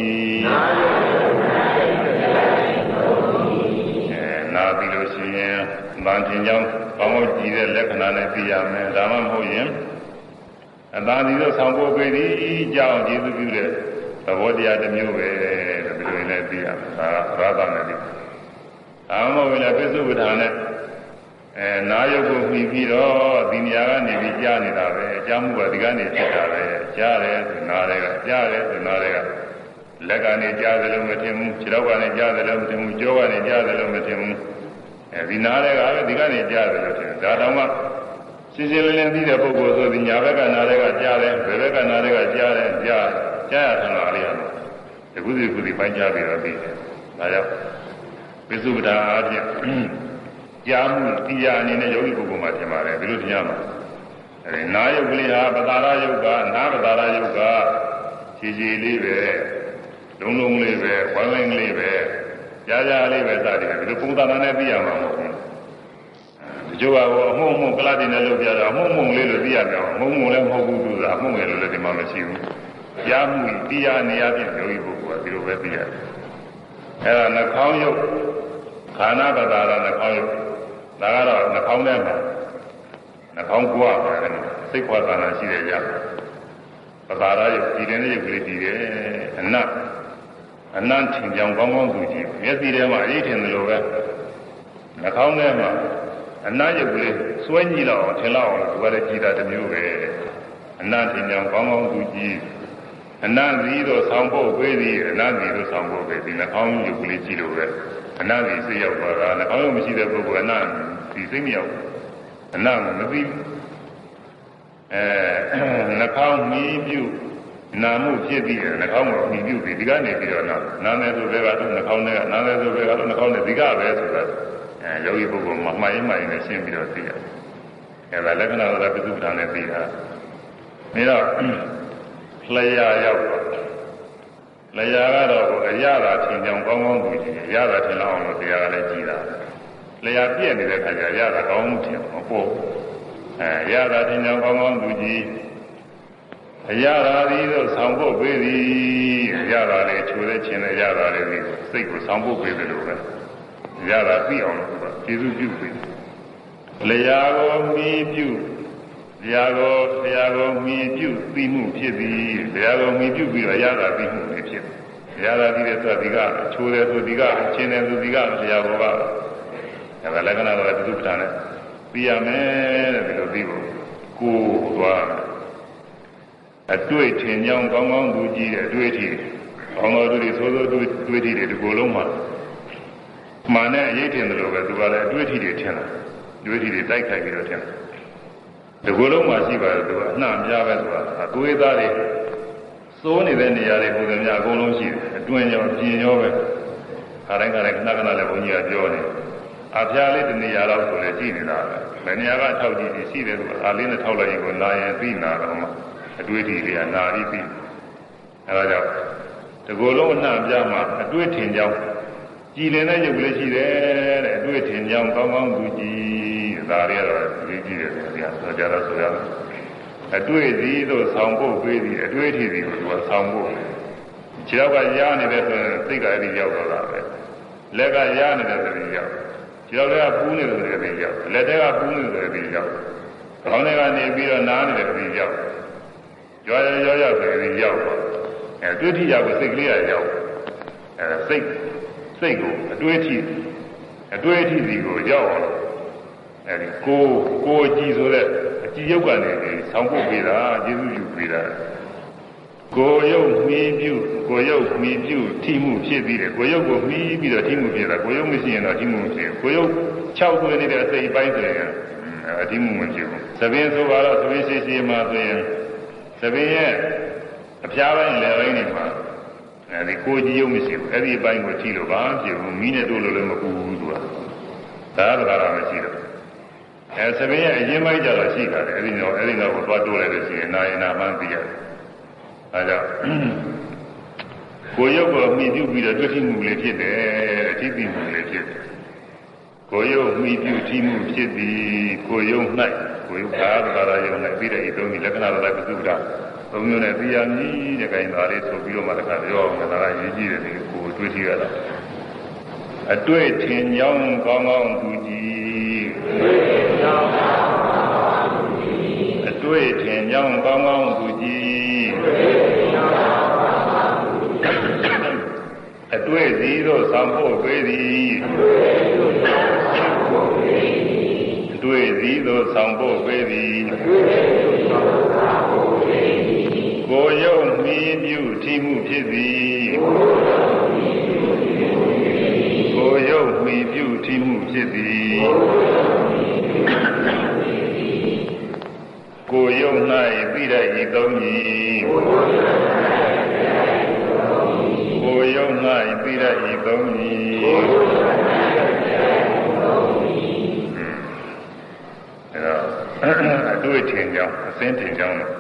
နာယုံ၌သိတတ်ဤသုံးဤအဲနာပြီးလို့ရှိရင်ဗန်တင်ကြောင်းကောင်းကောင်းကြည့်တဲ့လက္ခဏာနဲ့သိရမယ်ဒါမှမဟုတ်ရင်အသာဒီလိုဆောင်ဖို့ပေးသည်ဤကြောင့်ကျေးဇူးပြုတဲ့သဘောတရားတစ်မျိုးပဲ လို့ဒီလိုလည်းသိရမယ်ဒါရသနဲ့ဒီအာမောဝိလာပစ္စုပ္ပဒါနဲ့အဲနာယုတ်ကိုမှီပြီးတော့ဒီနေရာကနေပြီးကြားနေတာပဲကြားမှုကဒီကနေဖြစ်တာပဲကြားတယ်ဆိုနာတွေကကြားတယ်ဆိုနာတွေကလက်ကနေကြားတယ်လို့မထင်ဘူးခြေထောက်ကနေကြားတယ်လို့မထင်ဘူးကြောကနေကြားတယ်လို့မထင်ဘူးအဲဒီနာတွေကပဲဒီကနေကြားတယ်လို့ထင်တယ်ဒါတောင်မှရှင်းရှင်းလင်းလင်းသိတဲ့ပုဂ္ဂိုလ်ဆိုဒီညာဘက်ကနာတွေကကြားတယ်ဘယ်ဘက်ကနာတွေကကြားတယ်ကြားကြားရထတာလေးရတယ် ဒီကုသိကုသိပိုင်းကြားပြီးတော့ပြီးတယ်ဒါကြောင့်ပိစုပဒါအပြင်ကြားမှုတရားအနေနဲ့ယောဂီပုဂ္ဂိုလ်မှာထင်ပါတယ်ဘယ်လိုထင်ရမှာအဲနာယုတ်ကလေးဟာပတာရယုတ်ကနာပတာရယုတ်ကခြေခြေလေးပဲလုံးလုံးလေးပဲဝိုင်းဝိုင်းလေးပဲကြားကြားလေးပဲစတယ်ဘယ်လိုပုံသဏ္ဍာန်နဲ့သိရမှာမဟုတ်ဘူးဒီကျိုးကအမှုံမှုကလတိနဲ့လုပ်ပြတော့အမှုံမှုလေးလို့သိရမှာမဟုတ်မှုလည်းမဟုတ်ဘူးသူကအမှုငယ်လို့လည်းဒီမှာမရှိဘူး ကြားမှုတရားနေရာပြင်ယောဂီပုဂ္ဂိုလ်ကဒီလိုပဲသိရတယ်အဲဒါနှာခေါင်းယုတ်ခန္ဓာပတာရနှာခေါင်းယုတ်ဒါကတော့နှာခေါင်းထဲမှာနှာခေါင်းကွာပါတယ်စိတ်ခွာသနာရှိတဲ့ကြပတာရယုတ်ဒီတဲ့ယုတ်ကလေးတည်တယ်အနတ်အနတ်ထင်ကြောင်ကောင်းကောင်းသူကြည့်မျက်စိထဲမှာအေးထင်တယ်လို့ပဲနှာခေါင်းထဲမှာအနာရုပ်ကလေးစွဲကြည့်လောက်အောင်ထင်လောက်အောင်သူကလည်းကြည်တာတစ်မျိုးပဲအနာထင်ကြောင်ကောင်းကောင်းသူကြည့် အနာသီတော့ဆောင်းဖို့ပေးသည်အနာသီတော့ဆောင်းဖို့ပေးသည်နှာခေါင်းရုပ်ကလေးကြည့်လို့ပဲအနာသီစိတ်ရောက်သွားတာနှာခေါင်းရုပ်မရှိတဲ့ပုဂ္ဂိုလ်အနာသီစိတ်မရောက်အနာမသိအဲနှာခေါင်းမီးပြုတ်နာမှုဖြစ်ပြီးတယ်နှာခေါင်းကိုမီးပြုတ်ပြီးဒီကနေပြီးတော့နာနာမယ်ဆိုတဲ့ကတော့နှာခေါင်းနဲ့နာမယ်ဆိုတဲ့ကတော့နှာခေါင်းနဲ့ဒီကပဲဆိုတာအဲယောဂီပုဂ္ဂိုလ်မှာမှိုင်းမှိုင်းနဲ့ရှင်းပြီးတော့သိရတယ်အဲဒါလက္ခဏာတော်ပစ္စုပ္ပန်နဲ့သိတာဒါတော့ လျာရောက်တော့လျာကတော့အရသာထင်ကြောင်ကောင်းကောင်းသိကြည့်ရရသာထင်လောက်အောင်လို့တရားကလည်းကြည်တာလျာပြည့်နေတဲ့ခါကျရတာကောင်းမှုထင်မပေါ့အဲရတာထင်ကြောင်ကောင်းကောင်းသိကြည့်အရသာသည်သို့ဆောင်ဖို့ပေးသည်ရတာလေးချိုးတဲ့ခြင်းနဲ့ရတာလေးဒီစိတ်ကိုဆောင်ဖို့ပေးတယ်လို့ပဲရတာသိအောင်လို့ကျေစုပြုပေးလျာကိုမီးပြု တရားကိုတရားကိုမြင်ပြုသိမှုဖြစ်သည်တရားကိုမြင်ပြုပြီးတော့ရတာသိမှုတွေဖြစ်တယ်ရတာသိတဲ့ဆိုဒီကချိုးတယ်ဆိုဒီကချင်းတယ်ဆိုဒီကတရားဘောကအဲဒါလက္ခဏာတော့ဒီသုတ္တနဲ့သိရမယ်တဲ့ဒီလိုသိဖို့ကိုယ်သွားအတွေ့ထင်ကြောင်းကောင်းကောင်းသူကြည့်တဲ့အတွေ့အထိကောင်းတော်သူတွေသိုးသိုးတွေ့ထိတွေဒီကိုယ်လုံးမှာမှန်တဲ့အရေးထင်တယ်လို့ပဲသူကလည်းအတွေ့အထိတွေထင်တာတွေ့အထိတွေတိုက်ခိုက်ပြီးတော့ထင်တယ် ဒီကိုယ်လုံးမှာရှိပါတယ်သူကအနှံ့ပြပဲဆိုတာအသွေးသားတွေစိုးနေတဲ့နေရာတွေပုံစံများအကုန်လုံးရှိတယ်အတွင်းရောပြင်ရောပဲခါတိုင်းခါတိုင်းခဏခဏလည်းဘုန်းကြီးကပြောနေအဖျားလေးတနေရာတော့ဆိုလည်းကြည့်နေတာပဲဘယ်နေရာကထောက်ကြည့်ကြည့်ရှိတယ်သူကအာလေးနဲ့ထောက်လိုက်ရင်ကိုနာရင်သိနာတော့မှအတွေ့အထိတွေကနာပြီးပြီအဲဒါကြောင့်ဒီကိုယ်လုံးအနှံ့ပြမှာအတွေ့ထင်ကြောင်း ကြည်လင်တဲ့ရုပ်ကလေးရှိတယ်တဲ့အတွေ့ထင်ကြောင်းကောင်းကောင်းသူကြည်ဒါတွေကတော့ဒီကြည့်တယ်ဗျာဆိုကြတော့ဆိုရမယ်အတွေ့စီတို့ဆောင်းဖို့ပေးသည်အတွေ့အထိစီကိုသူကဆောင်းဖို့ခြေတော့ကရားနေတယ်ဆိုရင်စိတ်ကအဲ့ဒီရောက်တော့တာပဲလက်ကရားနေတယ်ဆိုရင်ရောက်ခြေတော့လည်းပူးနေတယ်ဆိုရင်ရောက်လက်ထဲကပူးနေတယ်ဆိုရင်ရောက်ခေါင်းထဲကနေပြီးတော့နားနေတယ်ဆိုရင်ရောက်ကြွားရောရောက်ဆိုရင်ရောက်အဲတွေ့ထိရောက်ကိုစိတ်ကလေးကရောက်အဲစိတ် စိတ်ကိုအတွေ့အထိအတွေ့အထိစီကိုရောက်အောင်အဲဒီကိုကိုကြည်ဆိုတဲ့အကြည်ရုပ်ကနေဆောင်းဖို့ပေးတာကျေးဇူးယူပေးတာကိုရုပ်မှီးပြုကိုရုပ်မှီးပြုထိမှုဖြစ်ပြီးတယ်ကိုရုပ်ကိုမှီးပြီးတော့ထိမှုဖြစ်တာကိုရုပ်မရှိရင်တော့ထိမှုမဖြစ်ဘူးကိုရုပ်6သွင်းနေတဲ့အစိတ်ပိုင်းဆိုရင်အထိမှုမဖြစ်ဘူးသပင်းဆိုတော့သပင်းရှိရှိမှဆိုရင်သပင်းရဲ့အဖျားပိုင်းလည်းပိုင်းနေမှာ အဲဒီကိုကြည်ရုပ်မရှိဘူးအဲ့ဒီအပိုင်းကိုထိလို့ပါဖြစ်ဘူးမီးနဲ့တို့လို့လည်းမပူဘူးသူကဒါကဒါမရှိတော့အဲသပင်းရဲ့အရင်ပိုင်းကြတော့ရှိတာတယ်အဲဒီတော့အဲဒီတော့သွားတိုးလိုက်လို့ရှိရင်နာယနာမှန်းသိရတယ်အဲကြောင့်ကိုရုပ်ကိုမှီပြုပြီးတော့တွေ့ထိမှုလေးဖြစ်တယ်တဲ့ထိသိမှုလေးဖြစ်တယ်ကိုရုပ်မှီပြုထိမှုဖြစ်သည်ကိုရုပ်၌ကိုရုပ်ဘာသာရာယုံ၌ပြီးတဲ့ဤသုံးဒီလက္ခဏာတော်ပစုဒ္ဓ သုံးမျိုးနဲ့သိရမည်တဲ့ခိုင်းသားလေးဆိုပြီးတော့မှတခါပြောအောင်ဒါကရေးကြည့်တယ်ဒီကိုတွေ့ထိရတာအတွေ့ထင်ကြောင်းကောင်းကောင်းသူကြည်အတွေ့ထင်ကြောင်းကောင်းကောင်းသူကြည်အတွေ့စီတို့သံဖို့တွေ့သည်အတွေ့စီတို့သံဖို့တွေ့သည် ကိုယုံမီးပြုထိမှုဖြစ်သည်ကိုယုံမီးပြုထိမှုဖြစ်သည်ကိုယုံ၌ပြီးတဲ့ဤသုံးကြီးကိုယုံ၌ပြီးတဲ့ဤသုံးကြီးအဲတော့အတွေ့ထင်ကြောင်းအစင်းထင်ကြောင်းလို့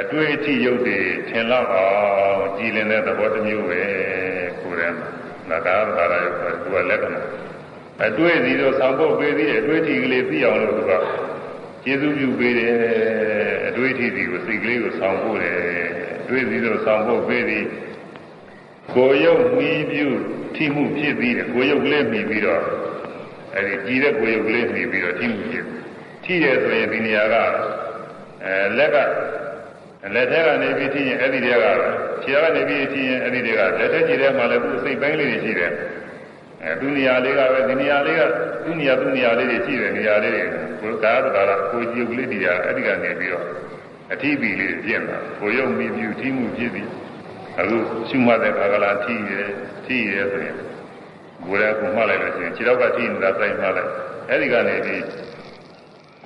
အတွေ့အထိရုပ်တွေထင်လောက်အောင်ကြည်လင်တဲ့သဘောတစ်မျိုးပဲကိုယ်ထဲမှာနာကာသာရရုပ်ကသူကလက္ခဏာအတွေ့စီတော့ဆောင်ဖို့ပေးသေးတယ်အတွေ့အထိကလေးသိအောင်လို့သူကကျေစုပြုပေးတယ်အတွေ့အထိစီကိုစိတ်ကလေးကိုဆောင်ဖို့တယ်အတွေ့စီတော့ဆောင်ဖို့ပေးသည်ကိုရုပ်မှီပြုထိမှုဖြစ်ပြီးတယ်ကိုရုပ်ကလေးမှီပြီးတော့အဲဒီကြည်တဲ့ကိုရုပ်ကလေးမှီပြီးတော့ထိမှုဖြစ်ထိတယ်ဆိုရင်ဒီနေရာကအဲလက်က လက်ထဲကနေပြီးထိရင်အဲ့ဒီတွေကခြေကနေပြီးထိရင်အဲ့ဒီတွေကလက်ထဲခြေထဲမှာလည်းသူ့စိတ်ပိုင်းလေးတွေရှိတယ်အဲသူနေရာလေးကပဲဒီနေရာလေးကသူနေရာသူနေရာလေးတွေရှိတယ်နေရာလေးတွေကိုကာသကာရကိုကြည့်ကလေးတရားအဲ့ဒီကနေပြီးတော့အထီးပီလေးပြင့်တာကိုရုံမိပြူထီးမှုဖြစ်ပြီးအခုရှုမှတ်တဲ့ခါကလာထီးရထီးရဆိုရင်ကိုယ်ကကိုမှတ်လိုက်လို့ရှိရင်ခြေတော့ကထီးနေတာစိုက်မှတ်လိုက်အဲ့ဒီကနေပြီး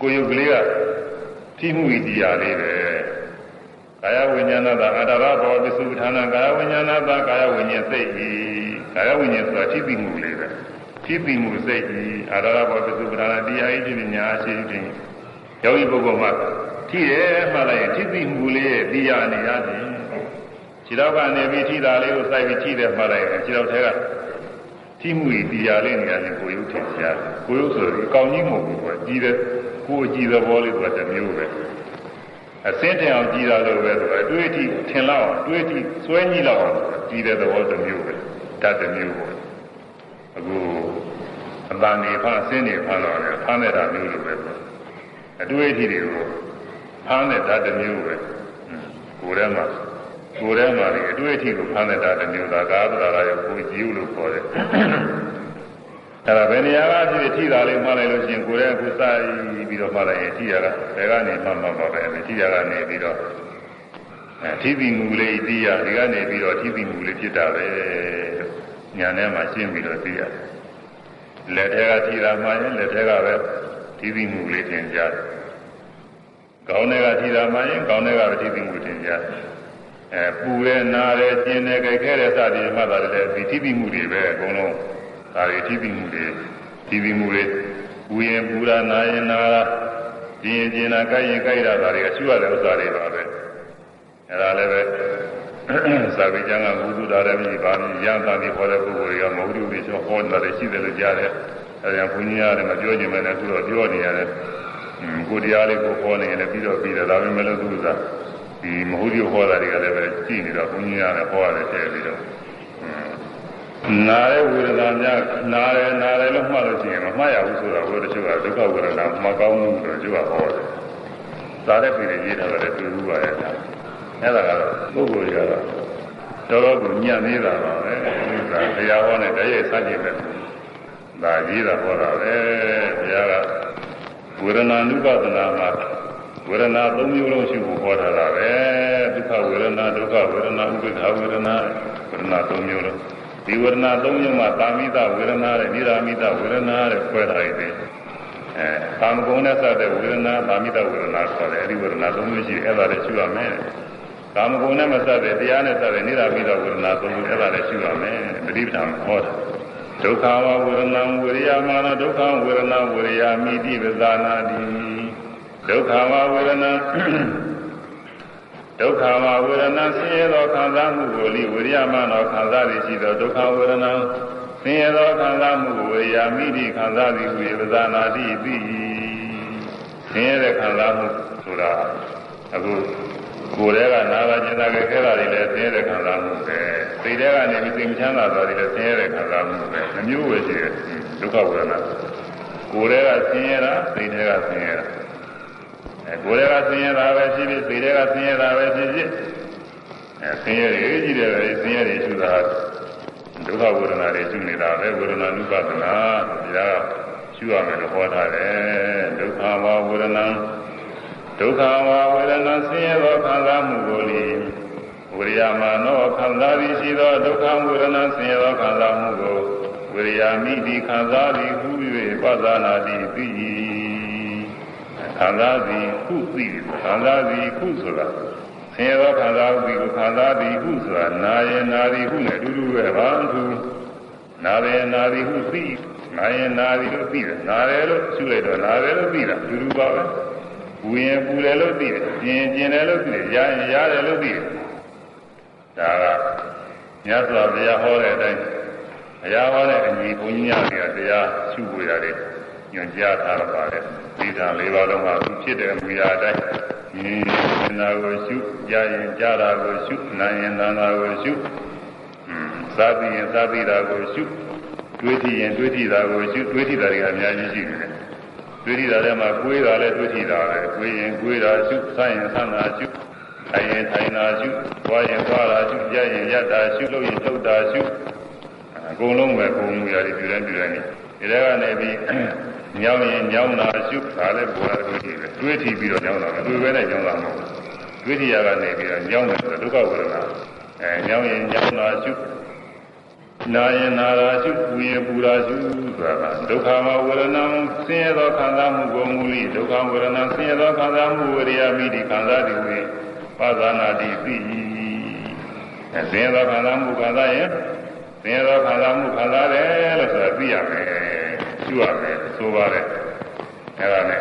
ကိုရုပ်ကလေးကထီးမှုဤတရားလေးပဲ ကာယဝိညာဏသာအတ္တရဘောပစ္စုပ္ပထာနာကာယဝိညာဏသာကာယဝိညာဉ်စိတ်ဤကာယဝိညာဉ်ဆိုတာထိပ်ပြီးမှုလေးပဲထိပ်ပြီးမှုစိတ်ဤအတ္တရဘောပစ္စုပ္ပထာနာတရားဤခြင်းညာအရှိခြင်းယောဂီပုဂ္ဂိုလ်မှာထိတယ်မှတ်လိုက်ရင်ထိပ်ပြီးမှုလေးရဲ့တရားအနေအချင်းခြေတော့ကနေပြီးထိတာလေးကိုစိုက်ပြီးထိတယ်မှတ်လိုက်ရင်ခြေတော့ထဲကထိမှုဤတရားလေးနေရာချင်းကိုရုပ်ထင်ရှားကိုရုပ်ဆိုရင်အကောင်ကြီးမဟုတ်ဘူးကွာကြီးတယ်ကိုအကြည့်သဘောလေးဆိုတာတစ်မျိုးပဲ အစင်းတင်အောင်ကြည်တာလို့ပဲဆိုတော့အတွေ့အထိထင်လောက်အောင်အတွေ့အထိစွဲညှိလောက်အောင်ကြည်တဲ့သဘောတစ်မျိုးပဲတတ်တစ်မျိုးပေါ့အခုအတန်နေဖားအစင်းနေဖားတော့တယ်ဖားနေတာမျိုးလိုပဲဆိုအတွေ့အထိတွေကိုဖားတဲ့တတ်တစ်မျိုးပဲကိုယ်ထဲမှာကိုယ်ထဲမှာဒီအတွေ့အထိကိုဖားတဲ့တတ်တစ်မျိုးသာကာသရာရောကိုကြည်လို့ခေါ်တယ် အဲ့ဒါဘယ်နေရာကဖြစ်ထိတာလေးမှားလိုက်လို့ရှိရင်ကိုယ်ရဲ့အခုစပြီးတော့မှားလိုက်ရင်ထိရတာဘယ်ကနေမှမှပါပဲထိရကနေပြီးတော့အဲထိပြီးမူလေးသိရဒီကနေပြီးတော့ထိပြီးမူလေးဖြစ်တာပဲညာထဲမှာရှင်းပြီးတော့သိရလက်ထဲကထိတာမှရင်လက်ထဲကပဲထိပြီးမူလေးသင်ကြတယ်ကောင်းတဲ့ကထိတာမှရင်ကောင်းတဲ့ကပဲထိပြီးမူသင်ကြတယ်အဲပူရဲနာရဲကျင်းရဲကြိုက်ခဲတဲ့စသည်မှသာလည်းဒီထိပြီးမူတွေပဲအကုန်လုံး ဒါတွေထိပြီးမှုတွေထိပြီးမှုတွေပူရင်ပူရာနာရင်နာရာကျင်ရင်ကျင်နာကြိုက်ရင်ကြိုက်တာဒါတွေအရှုရတဲ့ဥစ္စာတွေပါပဲအဲဒါလည်းပဲသာဝိကျမ်းကဘုသူတော်လည်းမရှိပါဘူးရန်သာပြီးဟောတဲ့ပုဂ္ဂိုလ်တွေကမဟုတ်ဘူးပြီးဆိုဟောတာတွေရှိတယ်လို့ကြားတယ်အဲဒါဘုန်းကြီးရတယ်မပြောချင်ပဲနဲ့သူတော့ပြောနေရတယ်ကိုတရားလေးကိုဟောနေရင်လည်းပြီးတော့ပြီးတယ်ဒါပေမဲ့လို့သူကဒီမဟုတ်ဘူးဟောတာတွေကလည်းပဲကြည့်နေတော့ဘုန်းကြီးရတယ်ဟောရတယ်တဲ့ပြီးတော့ နာတဲ့ဝေဒနာများနာတယ်နာတယ်လို့မှတ်လို့ရှိရင်မမှတ်ရဘူးဆိုတော့ဘုရားတချို့ကဒုက္ခဝေဒနာမကောင်းဘူးလို့ကျိုးကဟောတယ်။သာတဲ့ပြည်ရေးထားတယ်တွေ့ဘူးပါရဲ့။အဲ့ဒါကတော့ပုဂ္ဂိုလ်ကြီးကတော့တော်တော်ကိုညံ့နေတာပါပဲ။ဒါဘုရားဟောတဲ့တည်းရဲ့စัจจิပဲ။ဒါကြီးတာဟောတာပဲ။ဘုရားကဝေဒနာနုပဒနာမှာဝေဒနာ၃မျိုးလုံးရှိဖို့ဟောထားတာပဲ။ဒုက္ခဝေဒနာဒုက္ခဝေဒနာဥပ္ပခဝေဒနာဝေဒနာ၃မျိုးလုံး ဒီဝေဒနာသုံးမျိုးမှာသာမိတဝေဒနာနဲ့နိရာမိတဝေဒနာနဲ့ခွဲထားရည်အဲကာမဂုဏ်နဲ့စတဲ့ဝေဒနာသာမိတဝေဒနာခေါ်တယ်အဲဒီဝေဒနာသုံးမျိုးရှိအဲ့ဒါလည်းရှုရမယ်ကာမဂုဏ်နဲ့မစတဲ့တရားနဲ့စတဲ့နိရာမိတဝေဒနာသုံးမျိုးအဲ့ဒါလည်းရှုရမယ်ပဋိပဒါဟောတယ်ဒုက္ခဝဝေဒနာဝေရိယမာနဒုက္ခဝေဒနာဝေရိယမိတိပဇာနာတိဒုက္ခဝဝေဒနာ ဒုက္ခဝဝေဒနာဆင်းရဲသောခံစားမှုကိုလိဝိရိယမနောခံစားရရှိသောဒုက္ခဝေဒနာဆင်းရဲသောခံစားမှုကိုဝိရိယမိတိခံစားသည်ဟူ၍ပဇာနာတိပြီဆင်းရဲတဲ့ခံစားမှုဆိုတာအခုကိုယ်တည်းကနာလာကျင်တာကြခဲတာတွေလည်းဆင်းရဲတဲ့ခံစားမှုပဲစိတ်ထဲကနေပြီးသိမချမ်းသာတာတွေလည်းဆင်းရဲတဲ့ခံစားမှုပဲနှမျိုးပဲရှိတယ်ဒုက္ခဝေဒနာကိုယ်တည်းကဆင်းရဲတာစိတ်ထဲကဆင်းရဲတာ အဲကိုယ်တွေကဆင်းရဲတာပဲဖြစ်ဖြစ်စိတ်တွေကဆင်းရဲတာပဲဖြစ်ဖြစ်အဲဆင်းရဲတွေကြီးတယ်ပဲဆင်းရဲတွေရှုတာဒုက္ခဝေဒနာတွေရှုနေတာပဲဝေဒနာနုပဒနာဘုရားရှုရမယ်လို့ဟောထားတယ်ဒုက္ခဝဝေဒနာဒုက္ခဝဝေဒနာဆင်းရဲသောခံစားမှုကိုလေဝိရိယမာနောခံစားပြီးရှိသောဒုက္ခဝေဒနာဆင်းရဲသောခံစားမှုကိုဝိရိယမိတိခံစားပြီးဟူ၍ပဇာနာတိသိ၏ ခံစားသည်ခုသိခံစားသည်ခုဆိုတာဆင်းရဲသောခံစားသည်ကိုခံစားသည်ခုဆိုတာနာယနာသည်ခုနဲ့အတူတူပဲဘာသူနာယနာသည်ဟုသိနာယနာသည်လို့သိတယ်နာတယ်လို့ရှုလိုက်တော့နာတယ်လို့သိတာအတူတူပါပဲပူရင်ပူတယ်လို့သိတယ်ကျင်ကျင်တယ်လို့သိတယ်ရရင်ရတယ်လို့သိတယ်ဒါကမြတ်စွာဘုရားဟောတဲ့အတိုင်းဘုရားဟောတဲ့အညီဘုန်းကြီးများတွေကတရားရှုဖို့ရတယ် ညွှန်ကြားထားပါတယ်ဒီကံ၄ပါးလုံးမှာသူဖြစ်တဲ့အမူအရာအတိုင်းမြင်ရင်နာကိုရှုကြားရင်ကြားတာကိုရှုနာရင်နာတာကိုရှုသာသိရင်သာသိတာကိုရှုတွေးကြည့်ရင်တွေးကြည့်တာကိုရှုတွေးကြည့်တာတွေကအများကြီးရှိနေတယ်တွေးကြည့်တာထဲမှာကိုယ်တာလည်းတွေးကြည့်တာပဲကိုယ်ရင်ကိုယ်တာရှုဆန်းရင်ဆန်းတာရှုထိုင်ရင်ထိုင်တာရှုသွားရင်သွားတာရှုကြားရင်ရတာရှုလို့ရင်လှုပ်တာရှုအကုန်လုံးပဲပုံမူရတယ်ပြတိုင်းပြတိုင်းနေဒီထဲကနေပြီး ညောင်းရင်ညောင်းတာရှုတာလည်းဘုရားတို့ကြည့်ပဲတွေးထီပြီးတော့ညောင်းတာမတွေးပဲနဲ့ညောင်းတာမဟုတ်ဘူးတွေးထီရကနေပြီးတော့ညောင်းတယ်ဒုက္ခဝေဒနာအဲညောင်းရင်ညောင်းတာရှုနာရင်နာရာရှုပူရင်ပူရာရှုဆိုတာကဒုက္ခမဝေဒနာဆင်းရဲသောခံစားမှုကိုမူလိဒုက္ခဝေဒနာဆင်းရဲသောခံစားမှုဝရိယမိတိခံစားတည်ဝေပါဇာနာတိသိအဲဆင်းရဲသောခံစားမှုခံစားရင်ဆင်းရဲသောခံစားမှုခံစားတယ်လို့ဆိုတာသိရမယ် ရှုရမယ်ဆိုပါတယ်အဲဒါနဲ့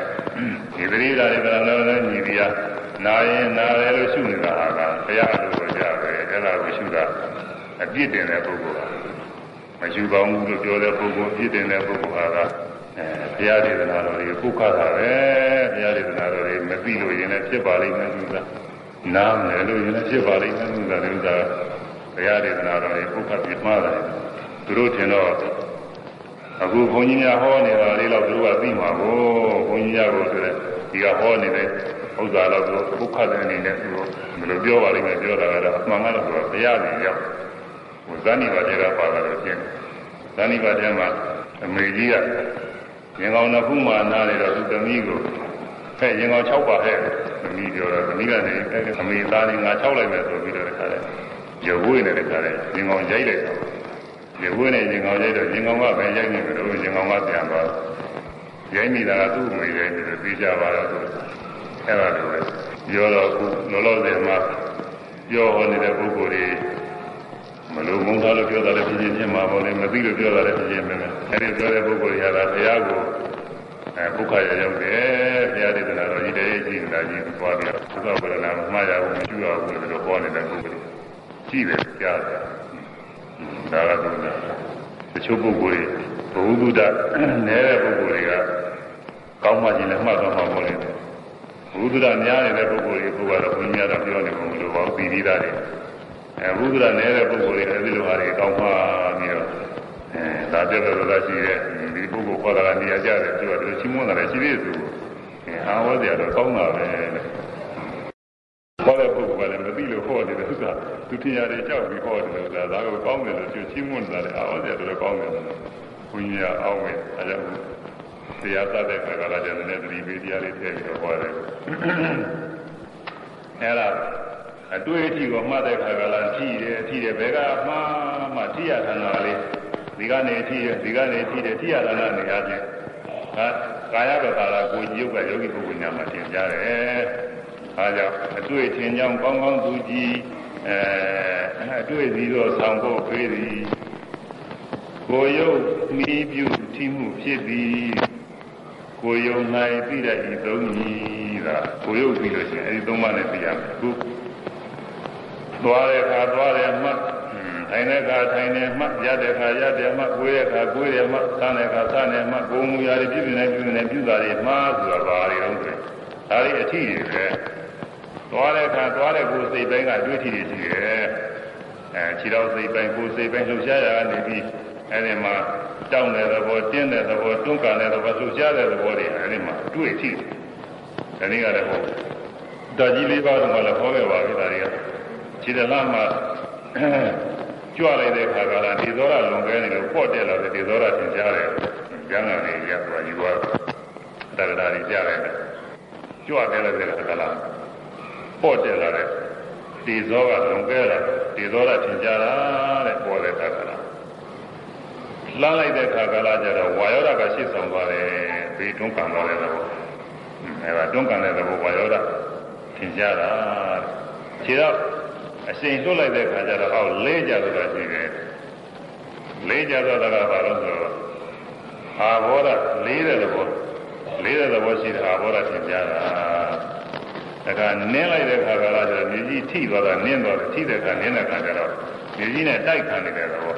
ဒီပရိဒါတွေကလည်းလည်းညီပြီးနာရင်နာတယ်လို့ရှုနေတာဟာကဘုရားလိုလိုကြပဲအဲဒါကိုရှုတာအပြစ်တင်တဲ့ပုဂ္ဂိုလ်ကမရှိကောင်းဘူးလို့ပြောတဲ့ပုဂ္ဂိုလ်ပြည့်တင်တဲ့ပုဂ္ဂိုလ်ဟာကအဲဘုရားဒေသနာတော်ကြီးပုခါတာပဲဘုရားဒေသနာတော်ကြီးမသိလို့ရင်လည်းဖြစ်ပါလိမ့်မယ်သူကနားမယ်လို့ရင်လည်းဖြစ်ပါလိမ့်မယ်သူကလည်းဥစ္စာဘုရားဒေသနာတော်ကြီးပုခါပြမှားတယ်သူတို့ထင်တော့ အခုဘုန်းကြီးများဟောနေတာလေးတော့သူတို့ကသိမှာကိုဘုန်းကြီးများကိုဆိုတဲ့ဒီကဟောနေတဲ့ဥစ္စာတော့သူပုခါတဲ့အနေနဲ့သူတို့ဘယ်လိုပြောပါလိမ့်မယ်ပြောတာကတော့အမှန်ကတော့ဘုရားရှင်ရောက်ဟိုဇာနိဘာတေကပါတာလို့ဖြစ်ဇာနိဘာတေမှာအမေကြီးကရင်ကောင်နှစ်ခုမှနားနေတော့သူသမီးကိုဟဲ့ရင်ကောင်6ပါဟဲ့သမီးပြောတော့သမီးကနေအမေသားလေးငါ6လိုက်မယ်ဆိုပြီးတော့တခါလဲရုပ်ဝိနေတခါလဲရင်ကောင်ရိုက်လိုက်တော့ ရုပ်ဝိနေရင်ကောင်ရိုက်တော့ရင်ကောင်ကပဲရိုက်နေတယ်လို့ရင်ကောင်ကပြန်သွားရိုက်မိတာကသူ့အမေရိုက်နေတယ်သိကြပါတော့သူအဲ့ဒါလိုပဲပြောတော့ခုလောလောဆယ်မှာပြောဟောနေတဲ့ပုဂ္ဂိုလ်တွေမလို့မုန်းတာလို့ပြောတာလည်းဖြစ်ချင်းဖြစ်မှာပေါ့လေမသိလို့ပြောတာလည်းဖြစ်ချင်းပဲအဲဒီပြောတဲ့ပုဂ္ဂိုလ်ရတာဘုရားကိုအဲပုခါရရောက်တယ်ဘုရားဒေသနာတော်ကြီးတည်းကြီးနေတာကြီးသွားပြီးတော့သုခဝရဏမမှားရဘူးမရှိရဘူးလို့ပြောနေတဲ့ပုဂ္ဂိုလ်ရှိတယ်ကြားတယ် ဒါကတော့တချို့ပုဂ္ဂိုလ်တွေဘုဟုဒ္ဒနဲတဲ့ပုဂ္ဂိုလ်တွေကကောင်းမှခြင်းလည်းမှတ်တော့မှာပေါ့လေဘုဟုဒ္ဒများနေတဲ့ပုဂ္ဂိုလ်တွေကတော့ဘုန်းကြီးများတော့ပြောနေမှာမလို့ပါဘူးပြီးပြီးသားတယ်အဲဘုရားနေတဲ့ပုဂ္ဂိုလ်တွေအဲဒီလိုဟာတွေကောင်းမှပြီးတော့အဲဒါပြည့်လို့သာရှိတဲ့ဒီပုဂ္ဂိုလ်ခေါ်တာကနေရာကြတယ်သူကဒီချင်းမွန်းတာလည်းရှိသေးတယ်သူအဲအာဝဇ္ဇရာတော့ကောင်းတာပဲခေါ်တဲ့ပုဂ္ဂိုလ်ကလည်းမသိလို့ခေါ်တယ် သူကသူထင်ရတယ်ကြောက်ပြီးခေါ်တယ်လို့ဒါဒါကိုကောင်းတယ်လို့သူချင်းမွန်းတာလည်းအာဝဇ္ဇရာတော့ကောင်းတယ်လို့ဘုန်းကြီးကအောင်းဝင်အဲကြောင့်တရားသတဲ့ခါကလာတယ်လည်းသတိပေးတရားလေးထည့်ပြီးတော့ဟောတယ်အဲဒါအတွေ့အထိကိုမှတ်တဲ့ခါကလာထိတယ်ထိတယ်ဘယ်ကမှမှထိရထန္တာလေးဒီကနေထိရဒီကနေထိတယ်ထိရထန္တာနေရာချင်းဟာကာယကတာလာကိုကြီးရုပ်ကယောဂီပုဂ္ဂိုလ်ညာမှာသင်ကြားတယ်အဲကြောင့်အတွေ့အထင်ကြောင့်ကောင်းကောင်းသူကြည့် အဲအတွေ့စီတော့ဆောင်ဖို့ပေးသည်ကိုယုတ်မိပြုထိမှုဖြစ်သည်ကိုယုံ၌သိတဲ့ဤသုံးကြီးကကိုယုတ်ပြီးလို့ရှိရင်အဲဒီသုံးပါးနဲ့သိရမယ်ခုသွားတဲ့အခါသွားတယ်မှထိုင်တဲ့အခါထိုင်တယ်မှရတဲ့အခါရတဲ့မှကိုယ်တဲ့အခါကိုယ်တယ်မှဆန်းတဲ့အခါဆန်းတယ်မှကိုယ်မူရာတွေပြုနေပြုနေပြုတာတွေမှားဆိုတာဘာတွေတော့ဆိုဒါတွေအထီးတွေပဲ သွားတဲ့အခါသွားတဲ့ကိုယ်စိတ်ပိုင်းကအတွေ့အထိတွေရှိတယ်အဲခြေတော်စိတ်ပိုင်းကိုယ်စိတ်ပိုင်းလှုပ်ရှားရတာနေပြီးအဲဒီမှာတောင်းတဲ့သဘောတင်းတဲ့သဘောတွန်းကန်တဲ့သဘောလှုပ်ရှားတဲ့သဘောတွေအဲဒီမှာအတွေ့အထိတွေဒီနေ့ကလည်းဟောတော်ကြီးလေးပါးတော့လည်းဟောခဲ့ပါပြီဒါတွေကခြေတလားမှာကြွလိုက်တဲ့ခါကလာဒီသောရလွန်ကဲနေလို့ပေါ့တက်လာတဲ့ဒီသောရသင်ကြားတယ်ကျမ်းဂန်လေးရသွားယူသွားတက္ကရာကြီးကြားတယ်ကြွတယ်လည်းတဲ့ခါကလာ ပေါ့တက်လာတဲ့ဒီသောကလွန်ကဲလာဒီသောရသင်ကြားတာတဲ့ပေါ်တဲ့ခါကလာလှမ်းလိုက်တဲ့ခါကလာကျတော့ဝါယောဓကရှေ့ဆောင်သွားတယ်ဘေးတွန်းကန်သွားတဲ့သဘောအဲဒါတွန်းကန်တဲ့သဘောဝါယောဓသင်ကြားတာခြေတော့အရှိန်လွတ်လိုက်တဲ့ခါကျတော့အောက်လဲကြတော့ရှိတယ်လဲကြတော့တာကဘာလို့ဆိုတော့အာဘောရလေးတဲ့သဘောလေးတဲ့သဘောရှိတဲ့အာဘောရသင်ကြားတာ ဒါကနင်းလိုက်တဲ့ခါကလာကျတော့မြေကြီးထိသွားတာနင်းသွားတယ်ထိတဲ့ခါနင်းတဲ့ခါကျတော့မြေကြီးနဲ့တိုက်ခံနေတဲ့သဘော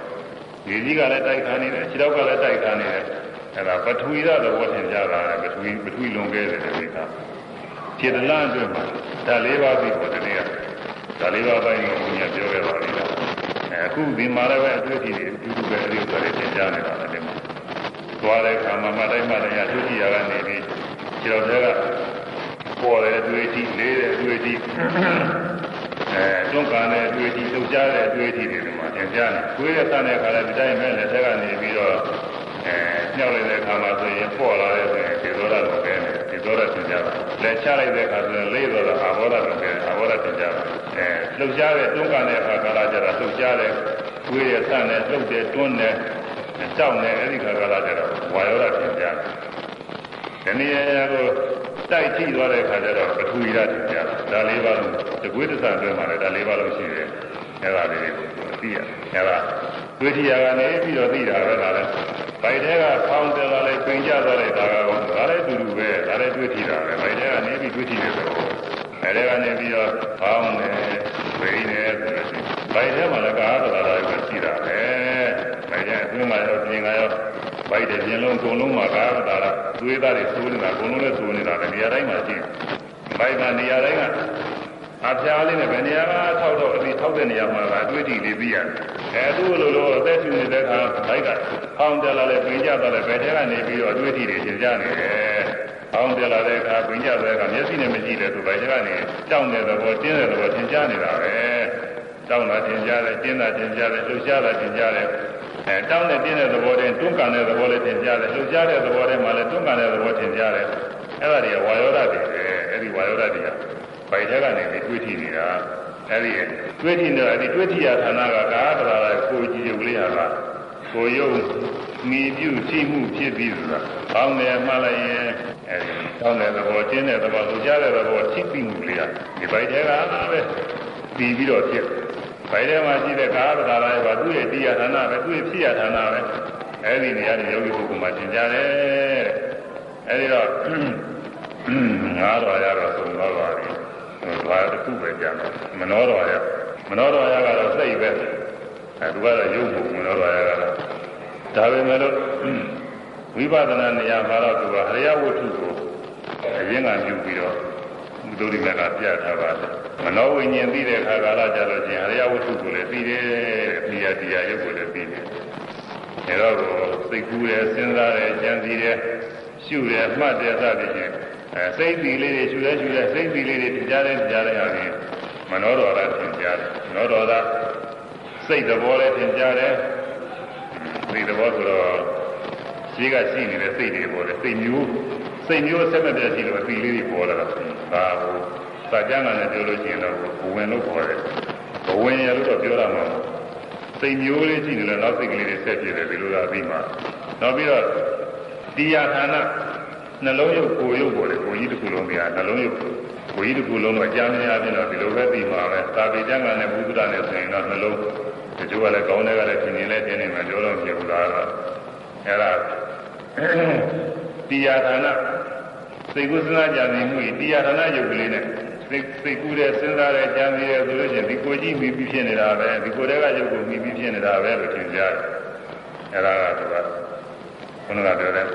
မြေကြီးကလည်းတိုက်ခံနေတယ်ခြေထောက်ကလည်းတိုက်ခံနေတယ်အဲဒါပထဝီရသဘောသင်ကြားတာပထဝီပထဝီလွန်ခဲ့တယ်ဒီကခြေတလန့်အတွင်းမှာဓာတ်လေးပါးပြီးပေါ်တဲ့နေရာဒါလေးပါးပိုင်းကိုဘုရားပြောခဲ့ပါလိမ့်မယ်အခုဒီမှာလည်းပဲအတွေ့အထိတွေအတူတူပဲအဲဒီဥစ္စာတွေသင်ကြားနေတာလည်းဒီမှာသွားတဲ့အခါမှာမတိုင်းမတိုင်းအတွေ့အထိရကနေပြီးခြေတော်တွေက ပေါ်တဲ့အတွေ့အထိလေးတဲ့အတွေ့အထိအဲတွန်းကန်တဲ့အတွေ့အထိလှုပ်ရှားတဲ့အတွေ့အထိတွေမှာသင်ကြားတယ်ကိုယ်ရဲ့ဆန်းတဲ့ခါလည်းဒီတိုင်းပဲလက်ထက်ကနေပြီးတော့အဲညှောက်လိုက်တဲ့အခါမှာဆိုရင်ပေါ်လာတဲ့ဆိုရင်ဒီသောရလိုပဲဒီသောရသင်ကြားတာလက်ချလိုက်တဲ့အခါဆိုရင်လေးသောရအာဘောရလိုပဲအာဘောရသင်ကြားတာအဲလှုပ်ရှားတဲ့တွန်းကန်တဲ့အခါကာလကျတော့လှုပ်ရှားတဲ့ကိုယ်ရဲ့ဆန်းတဲ့လှုပ်တဲ့တွန်းတဲ့ကြောက်တဲ့အဲ့ဒီခါကာလကျတော့ဝါယောရသင်ကြားတယ်ဒီနေရာကို တိုက်ထိသွားတဲ့အခါကျတော့ပထဝီဓာတ်ထင်ကြဒါလေးပါလို့တကွေးတစ္ဆာအတွင်းမှာလည်းဒါလေးပါလို့ရှိတယ်အဲ့ဒါလေးကိုသိရအဲ့ဒါတွေ့ထီယာကနေပြီးတော့သိတာပဲဒါလည်းဗိုက်ထဲကဖောင်းတယ်လာလဲပင်ကြသွားတဲ့ဒါကတော့ဒါလည်းအတူတူပဲဒါလည်းတွေ့ထီတာပဲဗိုက်ထဲကနေပြီးတွေ့ထီတယ်ဆိုတော့အဲ့ဒါကနေပြီးတော့ဖောင်းတယ်ပင်တယ်ဆိုတော့ဗိုက်ထဲမှာလည်းကာသလာတာပဲရှိတာပဲဗိုက်ထဲအတွင်းမှာရောပြင်ကရော ဗိုက်တဲ့ပြင်လုံးအကုန်လုံးမှာကာသလာတာသွေးသားတွေသိုးနေတာအကုန်လုံးလည်းသိုးနေတာလည်းနေရာတိုင်းမှာရှိတယ်ဗိုက်ကနေရာတိုင်းကအဖျားလေးနဲ့ဘယ်နေရာကထောက်တော့အပြီးထောက်တဲ့နေရာမှာကအတွေ့အထိလေးပြီးရတယ်။အဲသူ့လိုလိုအသက်ရှင်နေတဲ့အခါဘိုက်ကအောင်းတက်လာလဲပြင်ကြတော့လဲဘယ်ထဲကနေပြီးတော့အတွေ့အထိတွေသင်ကြနေတယ်။အောင်းတက်လာတဲ့အခါပြင်ကြတဲ့အခါမျက်စိနဲ့မကြည့်တဲ့သူဘယ်ထဲကနေကြောက်တဲ့သဘောတင်းတဲ့သဘောသင်ကြနေတာပဲ။ကြောက်တာသင်ကြတယ်တင်းတာသင်ကြတယ်လှုပ်ရှားတာသင်ကြတယ် အဲတောင်းတဲ့တင်းတဲ့သဘောနဲ့တွန်းကန်တဲ့သဘောလေးသင်ကြတယ်လှုပ်ရှားတဲ့သဘောထဲမှာလည်းတွန်းကန်တဲ့သဘောသင်ကြတယ်အဲ့ဒါတွေကဝါယောဓာတ်တွေပဲအဲ့ဒီဝါယောဓာတ်တွေကပိုက်ထဲကနေပြီးတွေးထီနေတာအဲ့ဒီတွေးထီနေအဲ့ဒီတွေးထီရဌာနကကာသလာတဲ့ကိုကြည့်ရုပ်လေးဟာကကိုယုံမိပြုရှိမှုဖြစ်ပြီးဆိုတာကောင်းတယ်မှလိုက်ရင်အဲ့ဒီတောင်းတဲ့သဘောတင်းတဲ့သဘောလှုပ်ရှားတဲ့သဘောထိပြီးမှုလေးကဒီပိုက်ထဲကပဲပြီးပြီးတော့ဖြစ် ဘိုင်ထဲမှာရှိတဲ့ကာသလာရဲ့ကသူ့ရဲ့တရားဌာနပဲသူ့ရဲ့ဖြစ်ရဌာနပဲအဲ့ဒီနေရာတွေယောဂီပုဂ္ဂိုလ်မှာသင်ကြားတယ်အဲ့ဒီတော့ငါးတော်ရတော့သုံးတော်ပါပြီဘာတစ်ခုပဲကြံတော့မနောတော်ရမနောတော်ရကတော့စိတ်ပဲအဲသူကတော့ရုပ်ပုံမနောတော်ရကတော့ဒါပေမဲ့လို့ဝိပဿနာနေရာမှာတော့သူကဟရိယဝတ္ထုကိုအရင်ကပြုပြီးတော့ ဘုဒ္ဓရိမကပြထားပါတယ်မနောဝိညာဉ်သိတဲ့အခါကာလကြလို့ချင်းအရိယဝတ္ထုကိုလည်းသိတယ်မိယာတရားရုပ်ကိုလည်းသိတယ်အဲတော့စိတ်ကူးတယ်စဉ်းစားတယ်ကြံစည်တယ်ရှုတယ်မှတ်တယ်စသဖြင့်အဲစိတ်တည်လေးတွေရှုလဲရှုလဲစိတ်တည်လေးတွေကြားတယ်ကြားတယ်ဟာဖြင့်မနောတော်ရသင်ကြားတယ်မနောတော်ရစိတ်သဘောလည်းသင်ကြားတယ်စိတ်သဘောဆိုတော့ရှိကရှိနေတဲ့စိတ်တွေပေါ်တယ်စိတ်မျိုး စိတ်မျိုးဆက်မပြတ်ရှိလို့အပီလေးတွေပေါ်လာတာဒါဟိုစာကြမ်းကလည်းပြောလို့ရှိရင်တော့ဘဝင်လို့ခေါ်တယ်ဘဝင်ရလို့တော့ပြောရမှာမဟုတ်စိတ်မျိုးလေးရှိနေလို့နောက်စိတ်ကလေးတွေဆက်ပြည့်တယ်ဒီလိုသာပြီးမှနောက်ပြီးတော့တရားဌာနနှလုံးရုပ်ကိုယ်ရုပ်ပေါ်တယ်ကိုကြီးတစ်ခုလုံးကနှလုံးရုပ်ကိုကြီးတစ်ခုလုံးတော့အကြမ်းများပြင်တော့ဒီလိုပဲပြီးမှာပဲသာပေကျမ်းကလည်းဘုဒ္ဓနဲ့ဆိုရင်တော့နှလုံးဒီကျိုးကလည်းကောင်းတဲ့ကလည်းသင်ရင်လည်းသင်နေမှာပြောတော့ဖြစ်ဘူးလားတော့အဲ့ဒါ တရားဌာနစိတ်ကုသနာကြံနေမှုတရားဌာနရုပ်ကလေးနဲ့စိတ်စိတ်ကူးတဲ့စဉ်းစားတဲ့ကြံနေတယ်ဆိုလို့ရှိရင်ဒီကိုကြည့်မိပြီးဖြစ်နေတာပဲဒီကိုယ်တည်းကရုပ်ကိုမိပြီးဖြစ်နေတာပဲလို့ထင်ကြတယ်အဲ့ဒါကသူကဘုရားပြောတဲ့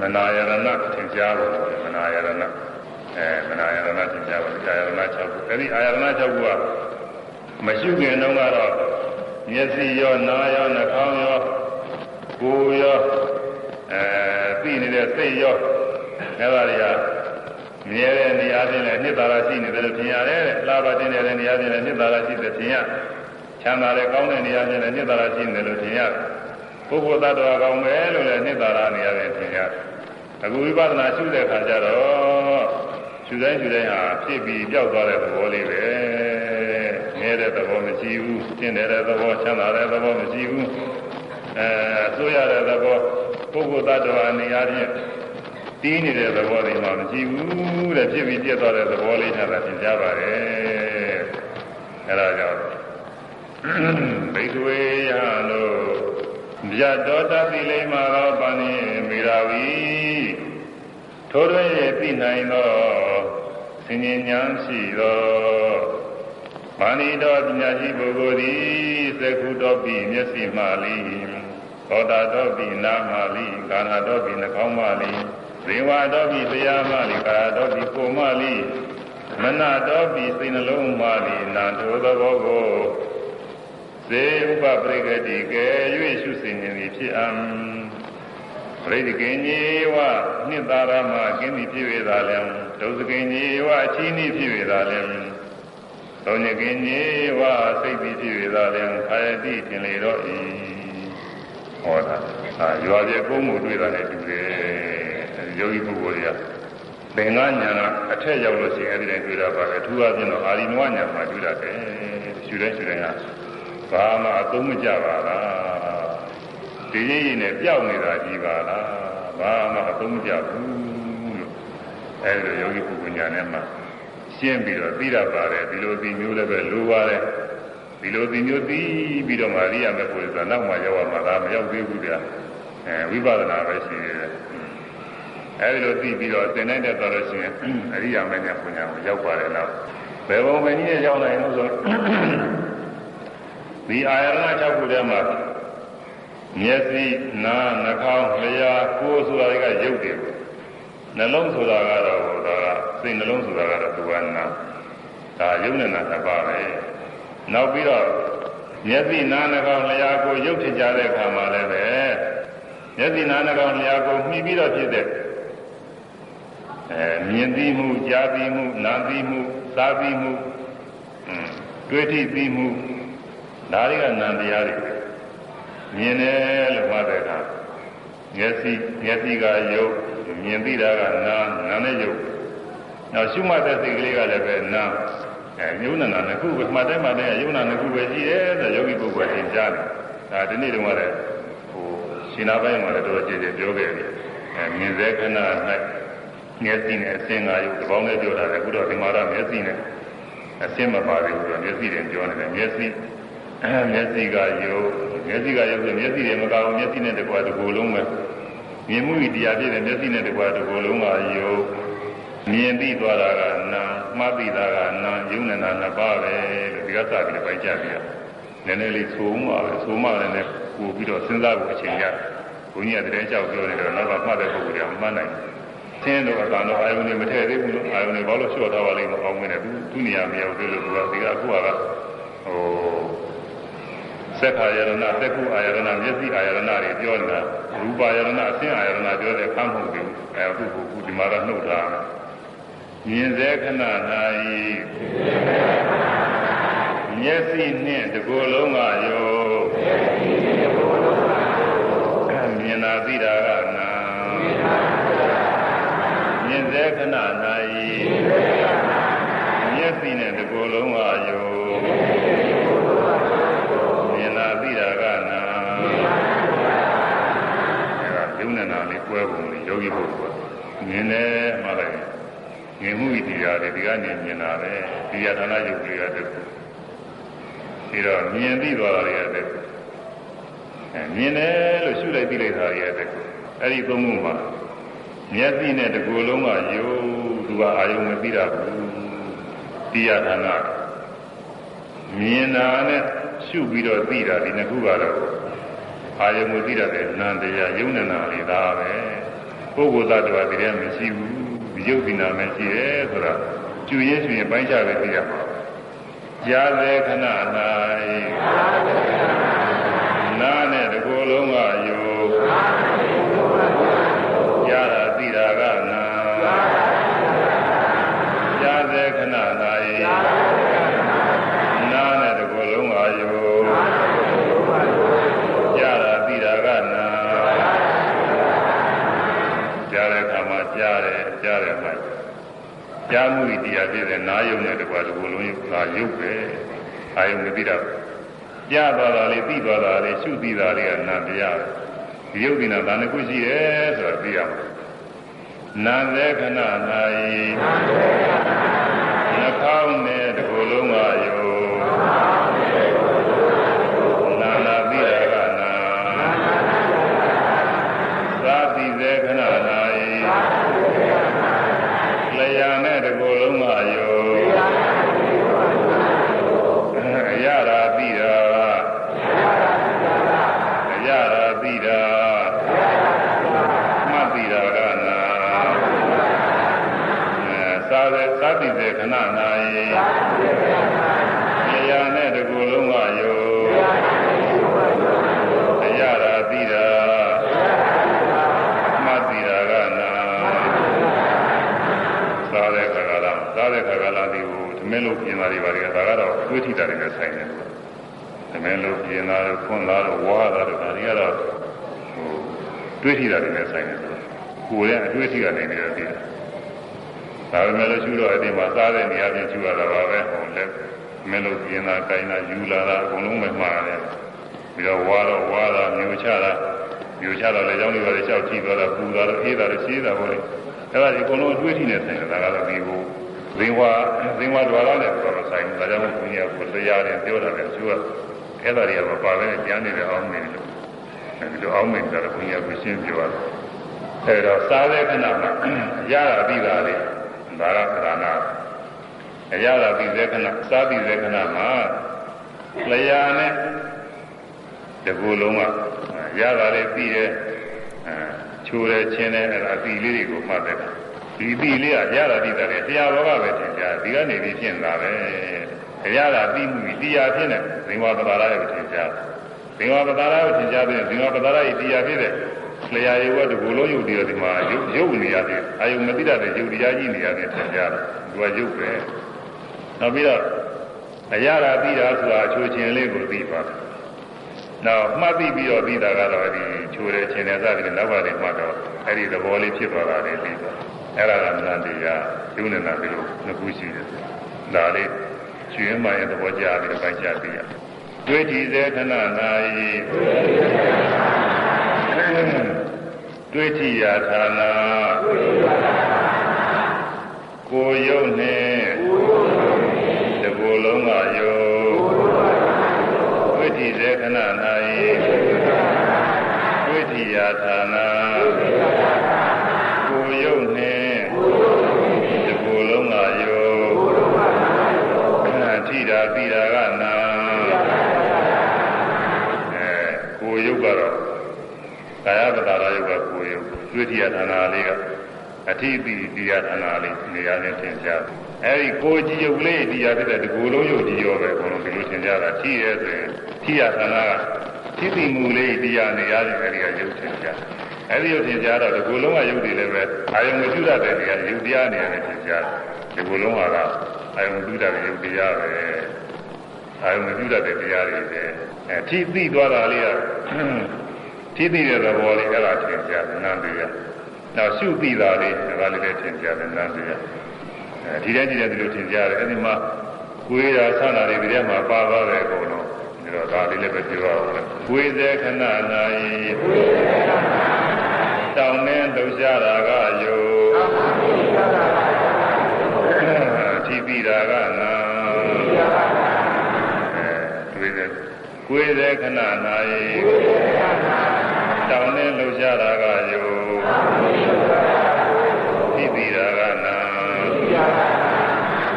မနာယရဏထင်ရှားဖို့မနာယရဏအဲမနာယရဏထင်ရှားဖို့အာယရဏ6ခုအဲဒီအာယရဏ6ခုကမရှိခင်တုန်းကတော့မျက်စိရောနားရောနှာခေါင်းရောကိုယ်ရော အဲသိနေတဲ့စိတ်ရောအဲဒါတွေကမြဲတဲ့နေရာချင်းလည်းနှစ်သာရရှိနေတယ်လို့ထင်ရတယ်တဲ့။လာပါတင်တဲ့နေရာချင်းလည်းနှစ်သာရရှိတယ်ထင်ရ။ချမ်းသာတဲ့ကောင်းတဲ့နေရာချင်းလည်းနှစ်သာရရှိနေတယ်လို့ထင်ရတယ်။ပုဂ္ဂိုလ်သတ္တဝါကောင်းပဲလို့လည်းနှစ်သာရနေရာချင်းထင်ရတယ်။အခုဝိပဿနာရှုတဲ့အခါကျတော့ရှုတိုင်းရှုတိုင်းဟာဖြစ်ပြီးပြောက်သွားတဲ့သဘောလေးပဲ။မြဲတဲ့သဘောမရှိဘူး။ရှင်းတဲ့သဘောချမ်းသာတဲ့သဘောမရှိဘူး။ အဲဆိုရတဲ့သဘောပုဂ္ဂိုလ်သတ္တဝါနေရာချင်းတီးနေတဲ့သဘောတွေမှမရှိဘူးတဲ့ဖြစ်ပြီးပြတ်သွားတဲ့သဘောလေးနဲ့သာသင်ကြပါတယ်အဲဒါကြောင့်ဘိက္ခဝေယလို့မြတ်တော်တပိလိမ္မာရောပါဏိမေရာဝီထိုတွင်သိနိုင်သောသင်ញဉာဏ်ရှိသောမာနိတော်ပညာရှိပုဂ္ဂိုလ်သည်သက္ခုတော်ပြီမျက်စိမှလီ သောတာတော်ပြီနားမှလီကာနာတော်ပြီနှာခေါင်းမှလီဇေဝတော်ပြီတရားမလိကာတော်ပြီကိုမလိမနတော်ပြီစိတ်နှလုံးမလိနာထိုသဘောကိုဇေဥပပရိကတိကဲ၍ရှုစင်ခြင်းဖြစ်အံပရိဒိကင်ကြီးဝနှစ်သာရမကင်းသည်ဖြစ်၍သာလျှင်ဒုစကင်ကြီးဝအချင်းဤဖြစ်၍သာလျှင်သုံးညကင်းကြီးဝါစိတ်ပြီးဖြစ်ရသာလျှင်ခါယတိထင်လေတော့ ဤဟောတာအာရွာပြေကုန်းမှုတွေ့တာနဲ့တူတယ်ယောဂီပုဂ္ဂိုလ်တွေကသင်္ကညာကအထက်ရောက်လို့ရှိရင်အဲဒီတိုင်းတွေ့တာပါပဲအထူးအပြင်တော့အာရိနဝညာမှာတွေ့တာတယ်ရှူတိုင်းရှူတိုင်းကဘာမှအသုံးမကျပါလားဒီရင်းရင်းနဲ့ပြောက်နေတာကြီးပါလားဘာမှအသုံးမကျဘူးလို့အဲဒီလိုယောဂီပုဂ္ဂိုလ်ညာနဲ့မှရှင်းပြီးတော့သိရပါတယ်ဒီလိုဒီမျိုးလည်းပဲလိုပါတယ် ဒီလိုဒီမျိုးသိပြီးတော့မှအရိယာမေဖို့ဆိုတာနောက်မှရောက်ရမှာလားမရောက်သေးဘူးဗျာအဲဝိပဿနာပဲရှိသေးတယ်အဲဒီလိုသိပြီးတော့သင်နိုင်တဲ့တော်လို့ရှိရင်အရိယာမေညာပညာကိုရောက်ပါတယ်တော့ဘယ်ပုံပဲနည်းနဲ့ရောက်နိုင်လို့ဆိုဒီအာရဏ6ခုထဲမှာမျက်စိနားနှာခေါင်းလျှာကိုယ်ဆိုတာတွေကရုပ်တယ်နှလုံးဆိုတာကတော့ဒါကစိတ်နှလုံးဆိုတာကတော့သူကနာဒါယုံနဲ့နာတစ်ပါးပဲ နောက်ပြီးတော့မျက်စိနားနှာခေါင်းလျှာကိုရုပ်ထင်ကြတဲ့အခါမှာလည်းပဲမျက်စိနားနှာခေါင်းလျှာကိုမှီပြီးတော့ဖြစ်တဲ့အဲမြင်သိမှုကြားသိမှုနားသိမှုစားသိမှုတွေ့ထိသိမှုဒါတွေကနာတရားတွေမြင်တယ်လို့မှတ်တဲ့အခါမျက်စိမျက်စိကယုတ်မြင်သိတာကနာနာနဲ့ယုတ်နောက်ရှုမှတ်တဲ့စိတ်ကလေးကလည်းပဲနာ အဲယုံနာနာနှစ်ခုပဲမှတ်တယ်မှတ်တယ်ယုံနာနှစ်ခုပဲရှိတယ်တဲ့ယောဂီပုဂ္ဂိုလ်သင်ကြားတယ်ဒါဒီနေ့တုန်းကလည်းဟိုရှင်နာပိုင်းမှာလည်းတော်တော်ကြည်ကြည်ပြောခဲ့တယ်အဲမြင်စေခဏ၌မျက်စိနဲ့အစင်ကယုတ်တပေါင်းနဲ့ပြောတာလေအခုတော့ဒီမှာတော့မျက်စိနဲ့အစင်မပါသေးဘူးတော့မျက်စိနဲ့ပြောနေတယ်မျက်စိအဲမျက်စိကယုတ်မျက်စိကယုတ်ဆိုမျက်စိတွေမကောင်းမျက်စိနဲ့တကွာတကူလုံးပဲမြင်မှုဤတရားဖြစ်တဲ့မျက်စိနဲ့တကွာတကူလုံးကယုတ် မြင်သိသွားတာကနာမှတ်သိတာကနာယုံနေတာနှစ်ပါးပဲလို့ဒီကစပြီးပိုက်ကြပြီးတော့နည်းနည်းလေးသုံးပါပဲသုံးပါလည်းနဲ့ပို့ပြီးတော့စဉ်းစားဖို့အချိန်ရဘုန်းကြီးကတည်းကကြောက်ပြောနေတော့နောက်ကမှတ်တဲ့ပုဂ္ဂိုလ်ကမှတ်နိုင်တယ်သင်တို့အကောင်တော့အာယုန်တွေမထည့်သေးဘူးလို့အာယုန်တွေဘာလို့လျှော့ထားပါလိမ့်မကောင်းမင်းနဲ့သူသူနေရာမရောက်သေးလို့သူကဒီကအခုကဟိုသက်ခာယရဏသက်ခုအာယရဏမျက်စိအာယရဏတွေပြောနေတာရူပါယရဏအဆင်းအာယရဏပြောတဲ့ခမ်းမှုတွေအဲအခုခုဒီမှာတော့နှုတ်ထားတယ် မြင်စေခဏ၌မျက်စိနှင့်တကိုယ်လုံးကယောမြင်တာသိတာကနာမြင်စေခဏ၌မျက်စိနဲ့တကိုယ်လုံးကယောမြင်တာသိတာကနာအဲဒါယုံနေတာလေးကွဲပုံလေးယောဂီပုဂ္ဂိုလ်မြင်တယ်မှလည်းမြ င်မှုဤတရားတွေဒီကနေမြင်တာပဲဒီယထာနာယုတ်တွေကတည်းကပြီးတော့မြင်သိသွားတာတွေကတည်းကအဲမြင်တယ်လို့ရှုလိုက်သိလိုက်တာတွေကတည်းကအဲ့ဒီသုံးခုမှာမျက်စိနဲ့တကူလုံးကယုတ်သူကအာယုံမသိတာဘူးဒီယထာနာမြင်တာနဲ့ရှုပြီးတော့သိတာဒီနှစ်ခုကတော့အာယုံမသိတာတဲ့နန္တရားယုံနေတာလေဒါပဲပုဂ္ဂိုလ်သတ္တဝါတည်းမရှိဘူး ရုပ်ဒီနာမယ်ရှိတယ်ဆိုတာကျွရင်းကျွရင်ပိုင်းခြားပဲသိရမှာကြားစေခဏ၌နာနဲ့တကိုယ်လုံးကယောကြားတာသိတာကနာကြားစေခဏ၌နာနဲ့တကိုယ်လုံးကယောကြားတာသိတာကနာကြားတဲ့အခါမှာကြားတယ်ကြားတယ်မှ ကြားမှုဤတရားဖြစ်တဲ့နာယုံနဲ့တကွာတကူလုံးကရုပ်ပဲအာယုံမသိတာကြားသွားတာလေးသိသွားတာလေးရှုသိတာလေးကနာတရားဒီယုတ်ဒီနာဒါနှစ်ခုရှိတယ်ဆိုတာသိရမှာနာသက်ခဏ၌နှာခေါင်းနဲ့တကူလုံးကယောနာနာသိတာကနာသာတိသက်ခဏ၌လျာနဲ့တကူလုံးကယောအရရာသိတာအရရာသိတာမှတ်သိတာကနာအဲသာတဲ့သာတိတဲ့ခဏ၌လျာနဲ့တကူလုံးကယောအရရာသိတာမှတ်သိတာကနာစားတဲ့ခါကလာစားတဲ့ခါကလာဒီကိုသမင်းလို့ လို့ပြင်လာတွေပါလေဒါကတော့တွေးထိတာတွေနဲ့ဆိုင်တယ်သ မင်းလို့ပြင်လာလို့ခွန်လာလို့ဝါလာလို့ဒါတွေကတော့ဟိုတွေးထိတာတွေနဲ့ဆိုင်တယ်ကိုယ်ရဲ့အတွေ့အထိကနေပြီးတော့ပြီးဒါပေမဲ့လို့ရှုတော့အဒီမှာစားတဲ့နေရာချင်းရှုရတာပါပဲဟိုလက်မင်းလို့ပြင်လာကိုင်းလာယူလာတာအကုန်လုံးပဲမှားတယ်ပြီးတော့ဝါတော့ဝါတာမျိုးချတာမျိုးချတော့လည်းကြောင်းလေးပါလေလျှောက်ကြည့်သွားတာပူသွားတော့အေးတာလည်းရှင်းတာပေါ့လေအဲ့ဒါဒီအကုန်လုံးအတွေ့အထိနဲ့ဆိုင်တယ်ဒါကတော့ဒီကိုဇင်ဝါဇင်ဝါဒွါရနဲ့ပြောတော့ဆိုင်ဒါကြောင့်ဘုန်းကြီးကကိုတရားနဲ့ပြောတာလည်းသူက အဲ့ဒါတွေကမပါဘဲနဲ့ကျမ်းနေတယ်အောင်နေတယ်လို့အဲဒီလိုအောင်နေတာဘုန်းကြီးကကိုရှင်းပြောတယ်အဲ့တော့စားတဲ့ခဏမှာရတာပြီးတာလေဒါကခန္ဓာအရတာပြီးတဲ့ခဏစားပြီးတဲ့ခဏမှာလျာနဲ့တကူလုံးကရတာလေးပြီးတဲ့အဲချိုးတယ်ချင်းတယ်အဲ့ဒါအတီလေးတွေကိုမှတ်တယ်ဒီအတီလေးကရတာပြီးတာလေတရားဘောကပဲသင်ကြားဒီကနေပြီးဖြစ်လာပဲ ရတာပြီးမှုတရားဖြစ်နေဇင်ဝပဒါရရဲ့သင်ကြားဇင်ဝပဒါရရဲ့သင်ကြားပြီးဇင်ဝပဒါရရဲ့တရားဖြစ်တဲ့လျာရေဝတ်တကူလုံးယုတ်တည်ဒီမှာယုတ်ယုတ်နေရတယ်အာယုမတိတဲ့ယုတ်တရားကြီးနေရတယ်သင်ကြားတယ်သူကယုတ်ပဲနောက်ပြီးတော့အရာရာပြီးတာဆိုတာအချိုးချင်းလေးကိုပြီးပါတယ်နောက်မှတ်ပြီးပြီးတော့ပြီးတာကတော့ဒီချိုးတဲ့ချင်းနဲ့စပြီးနောက်ကတည်းမှတော့အဲ့ဒီသဘောလေးဖြစ်သွားတာလေးပြီးသွားအဲ့ဒါကမနတရားယုံနေတာပြီးလို့နှစ်ခုရှိတယ်ဒါလေး ကျွင်းမှရဲ့သဘောကြပြီးတော့ပိုင်းခြားပြီးရတွေ့ကြည့်စေခဏနာဤတွေ့ကြည့်ရာဌာနကိုယုံနဲ့တကူလုံးကယုံတွေ့ကြည့်စေခဏနာဤတွေ့ကြည့်ရာဌာနကိုယုံနဲ့တကူလုံးကယုံခဏထိ တာပြီးတာကနာအဲကိုယုတ်ကတော့ကာယပတာရယုတ်ကကိုယုတ်တွေ့ကြည့်ရာဌာနလေးကအထိပိတရားဌာနလေးနေရာနဲ့သင်ကြားအဲဒီကိုကြည်ယုတ်လေးတရားဖြစ်တဲ့ဒီကိုလုံးယုတ်ကြီးရောပဲဘုံလုံးဒီလိုသင်ကြားတာထိရဲဆိုရင်ထိရဌာနကထိပိမူလေးတရားနေရာတွေအဲဒီကယုတ်သင်ကြား အဲဒီယုတ်သင်ကြားတော့ဒီကိုလုံးကယုတ်တွေလည်းပဲအာယုံမပြုတတ်တဲ့နေရာယုတ်တရားနေရာနဲ့သင်ကြားဒီကိုလုံးကအာယုံပြုတတ်တဲ့ယုတ်တရားပဲအာယုံပြုတတ်တဲ့တရားတွေပဲအဲထိသိသွားတာလေးကထိသိတဲ့သဘောလေးအဲ့ဒါသင်ကြားနန္တရားနောက်ရှုသိတာလေးဒါလေးလည်းသင်ကြားတယ်နန္တရားအဲဒီတဲ့ဒီတဲ့ဒီလိုသင်ကြားတယ်အဲဒီမှာကိုယ်ရာဆန္ဒတွေဒီထဲမှာပါသွားတယ်အကုန်လုံးဒီတော့ဒါလေးလည်းပဲပြောရအောင်လေကိုယ်စေခဏနာယီတောင်းနှ င်းလှူရှားတာကယုထိပိတာကနာအဲတွေ့တယ်ကိုယ်စေခဏနာယီတောင်းနှင်းလှူရှားတာကယုထိပိတာကနာ